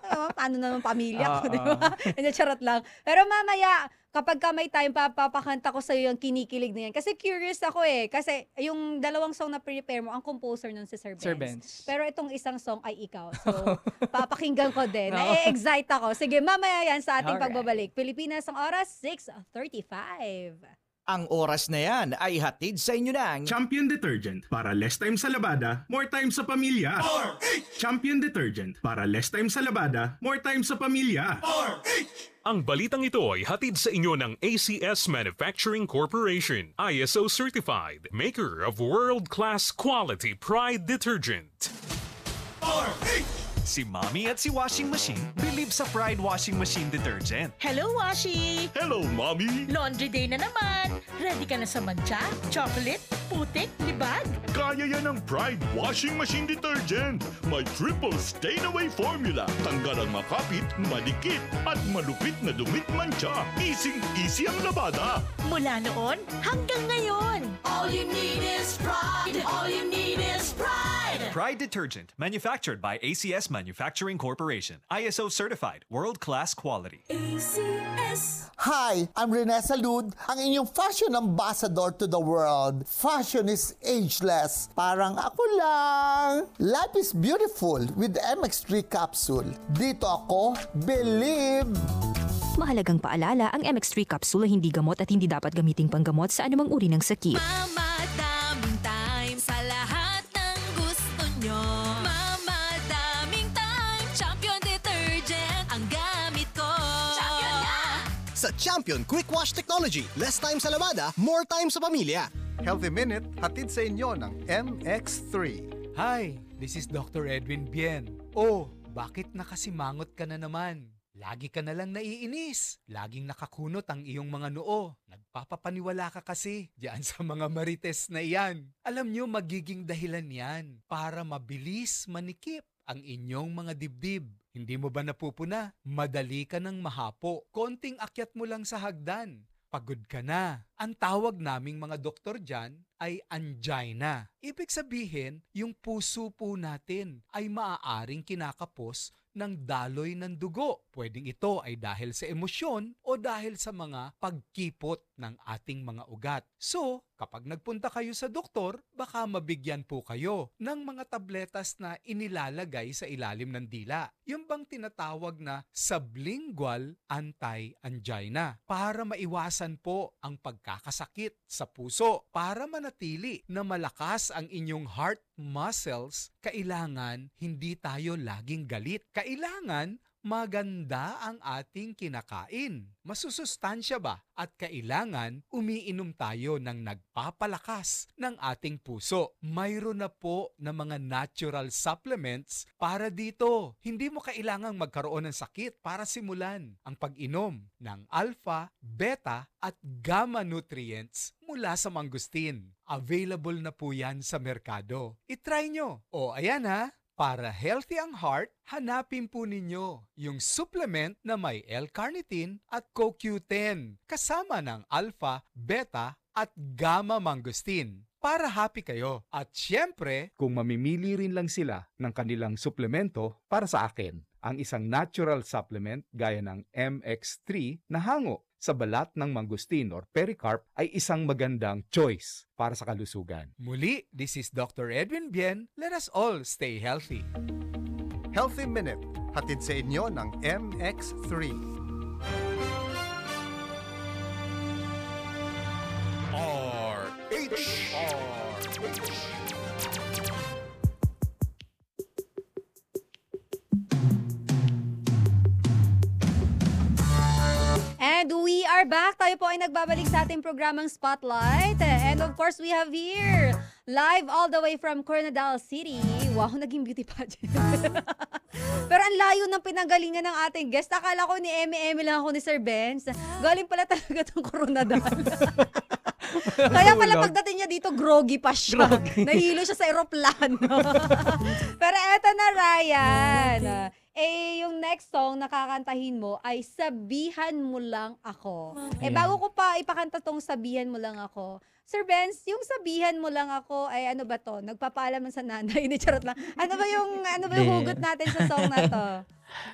Ah, Paano naman pamilya ko, Oo. di ba? Hindi, charot lang. Pero mamaya, kapag ka may time, papapakanta ko sa'yo yung kinikilig na yan. Kasi curious ako eh. Kasi yung dalawang song na prepare mo, ang composer nun si Sir Benz. Sir Benz. Pero itong isang song ay ikaw. So, papakinggan ko din. Oo. Na-excite ako. Sige, mamaya yan sa ating Alright. pagbabalik. Pilipinas ang oras, 6.35. Ang oras na yan ay hatid sa inyo ng Champion Detergent para less time sa labada, more time sa pamilya. Champion Detergent para less time sa labada, more time sa pamilya. Ang balitang ito ay hatid sa inyo ng ACS Manufacturing Corporation, ISO certified, maker of world-class quality pride detergent. Si Mommy at si Washing Machine believe sa Pride Washing Machine Detergent. Hello, Washi! Hello, Mommy! Laundry day na naman. Ready ka na sa mancha, chocolate, putik, libag? Kaya yan ng Pride Washing Machine Detergent. May triple stain-away formula. Tanggal ang makapit, malikit, at malupit na dumit mancha. Easy-easy ang labada. Mula noon hanggang ngayon. All you need is pride. All you need is pride. Pride Detergent, manufactured by ACS Manufacturing Corporation. ISO certified, world-class quality. ACS. Hi, I'm Rene Salud, ang inyong fashion ambassador to the world. Fashion is ageless. Parang ako lang. Life is beautiful with MX3 capsule. Dito ako, believe. Mahalagang paalala, ang MX3 capsule hindi gamot at hindi dapat gamiting panggamot sa anumang uri ng sakit. Mamadaming Sa Champion Quick Wash Technology, less time sa labada, more time sa pamilya. Healthy Minute, hatid sa inyo ng MX3. Hi, this is Dr. Edwin Bien. Oh, bakit nakasimangot ka na naman? Lagi ka na lang naiinis. Laging nakakunot ang iyong mga noo. Nagpapapaniwala ka kasi diyan sa mga marites na iyan. Alam nyo, magiging dahilan yan para mabilis manikip ang inyong mga dibdib. Hindi mo ba napupuna? Madali ka ng mahapo. Konting akyat mo lang sa hagdan. Pagod ka na. Ang tawag naming mga doktor dyan ay angina. Ibig sabihin, yung puso po natin ay maaaring kinakapos ng daloy ng dugo. Pwedeng ito ay dahil sa emosyon o dahil sa mga pagkipot ng ating mga ugat. So, kapag nagpunta kayo sa doktor, baka mabigyan po kayo ng mga tabletas na inilalagay sa ilalim ng dila. Yung bang tinatawag na sublingual anti-angina para maiwasan po ang pagkakasakit sa puso. Para manatili na malakas ang inyong heart muscles, kailangan hindi tayo laging galit. Kailangan maganda ang ating kinakain. Masusustansya ba? At kailangan umiinom tayo ng nagpapalakas ng ating puso. Mayroon na po na mga natural supplements para dito. Hindi mo kailangang magkaroon ng sakit para simulan ang pag-inom ng alpha, beta at gamma nutrients mula sa mangustin. Available na po yan sa merkado. I-try nyo. O ayan ha, para healthy ang heart, hanapin po ninyo yung supplement na may L-carnitine at CoQ10 kasama ng alpha, beta at gamma mangosteen para happy kayo. At syempre, kung mamimili rin lang sila ng kanilang suplemento para sa akin, ang isang natural supplement gaya ng MX3 na hango sa balat ng mangustin or pericarp ay isang magandang choice para sa kalusugan. Muli, this is Dr. Edwin Bien. Let us all stay healthy. Healthy Minute, hatid sa inyo ng MX3. And we are back. Tayo po ay nagbabalik sa ating programang Spotlight. And of course, we have here, live all the way from Coronadal City. Wow, naging beauty pageant. Pero ang layo ng pinanggalingan ng ating guest. Akala ko ni Eme Eme lang ako ni Sir Benz. Galing pala talaga tong Coronadal. Kaya pala pagdating niya dito, groggy pa siya. Nahilo siya sa eroplano. Pero eto na, Ryan. Eh, yung next song na kakantahin mo ay Sabihan Mo Lang Ako. Eh, Ayan. bago ko pa ipakanta tong Sabihan Mo Lang Ako, Sir Benz, yung Sabihan Mo Lang Ako, ay ano ba to? Nagpapaalam sa nanay, ni charot lang. Ano ba yung, ano ba yung Hindi. hugot natin sa song na to?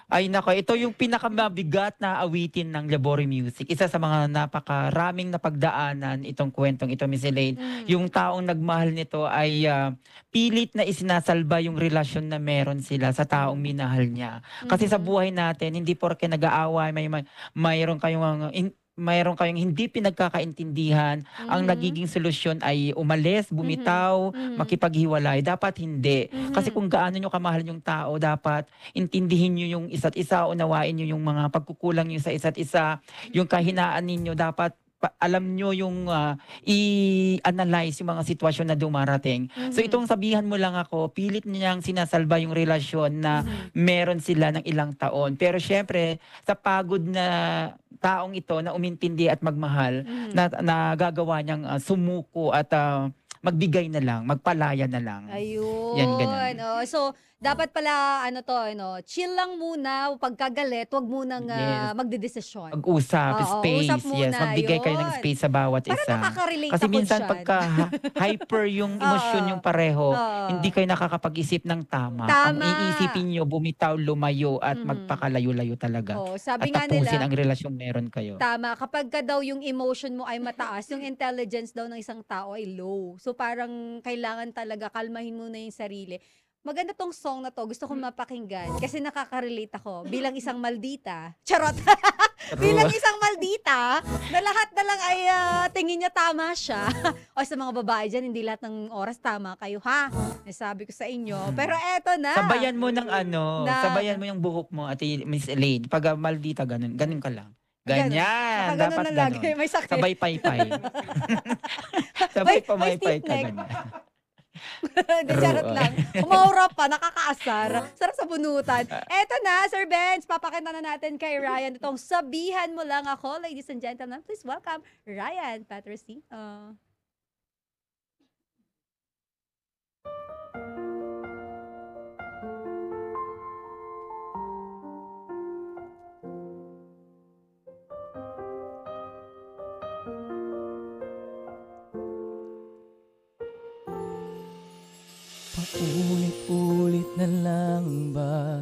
Ay nako, ito yung pinakamabigat na awitin ng Labori Music. Isa sa mga napakaraming napagdaanan itong kwentong ito, Miss Elaine. Mm. Yung taong nagmahal nito ay ah, pilit na isinasalba yung relasyon na meron sila sa taong minahal niya. Kasi sa Mhm. buhay natin, hindi porke nag-aaway, may, may mayroon kayong in, mayroon kayong hindi pinagkakaintindihan, ang Mhm. nagiging solusyon ay umalis, bumitaw, Mhm. makipaghiwalay. Dapat hindi. Kasi Mhm. kung gaano nyo kamahal yung tao, dapat intindihin nyo yung isa't isa, unawain nyo yung mga pagkukulang nyo sa isa't isa, yung kahinaan ninyo, dapat pa- alam nyo yung ah, i-analyze yung mga sitwasyon na dumarating. So Mhm. itong sabihan mo lang ako, pilit niyang sinasalba yung relasyon na Mhm. meron sila ng ilang taon. Pero syempre, sa pagod na taong ito na umintindi at magmahal, Mhm. na, nagagawa niyang ah, sumuko at ah, magbigay na lang, magpalaya na lang. Ayun. Yan, ganun. Oh, so, dapat pala, ano to, ano, chill lang muna, pagkagalit, wag munang ah, Yes. magdedesisyon. Mag-usap, Oo, space, usap yes. muna, Magbigay kayo ng yun. space sa bawat Parang isa. nakaka-relate Kasi ako minsan dyan. pagka hyper yung emosyon Oo. yung pareho, Oo. hindi kayo nakakapag-isip ng tama. Tama. Ang iisipin nyo, bumitaw, lumayo at Mhm. magpakalayo-layo talaga. Oh, sabi at nga tapusin nila, ang relasyong meron kayo. Tama, kapag ka daw yung emotion mo ay mataas, yung intelligence daw ng isang tao ay low. So parang kailangan talaga kalmahin muna yung sarili. Maganda tong song na to, gusto kong mapakinggan kasi nakaka-relate ako bilang isang maldita. Charot! bilang isang maldita na lahat na lang ay ah, tingin niya tama siya. o sa mga babae dyan, hindi lahat ng oras tama kayo ha. Nasabi ko sa inyo. Pero eto na. Sabayan mo ng ano, Na- sabayan mo yung buhok mo at Miss Elaine. Pag ah, maldita, ganun, ganun ka lang. Ganun. Ganyan. Nakaganon Dapat na lagi. ganun. May sakit. Sabay paypay. Sabay May- may pamaypay stiff ka neck. ganyan. Hindi, charot lang. Umaura pa, nakakaasar. Sarap sa bunutan. Eto na, Sir Benz, papakita na natin kay Ryan itong sabihan mo lang ako. Ladies and gentlemen, please welcome Ryan Patrocino. Paulit-ulit na lang ba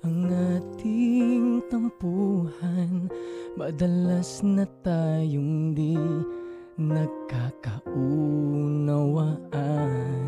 ang ating tampuhan? Madalas na tayong di nagkakaunawaan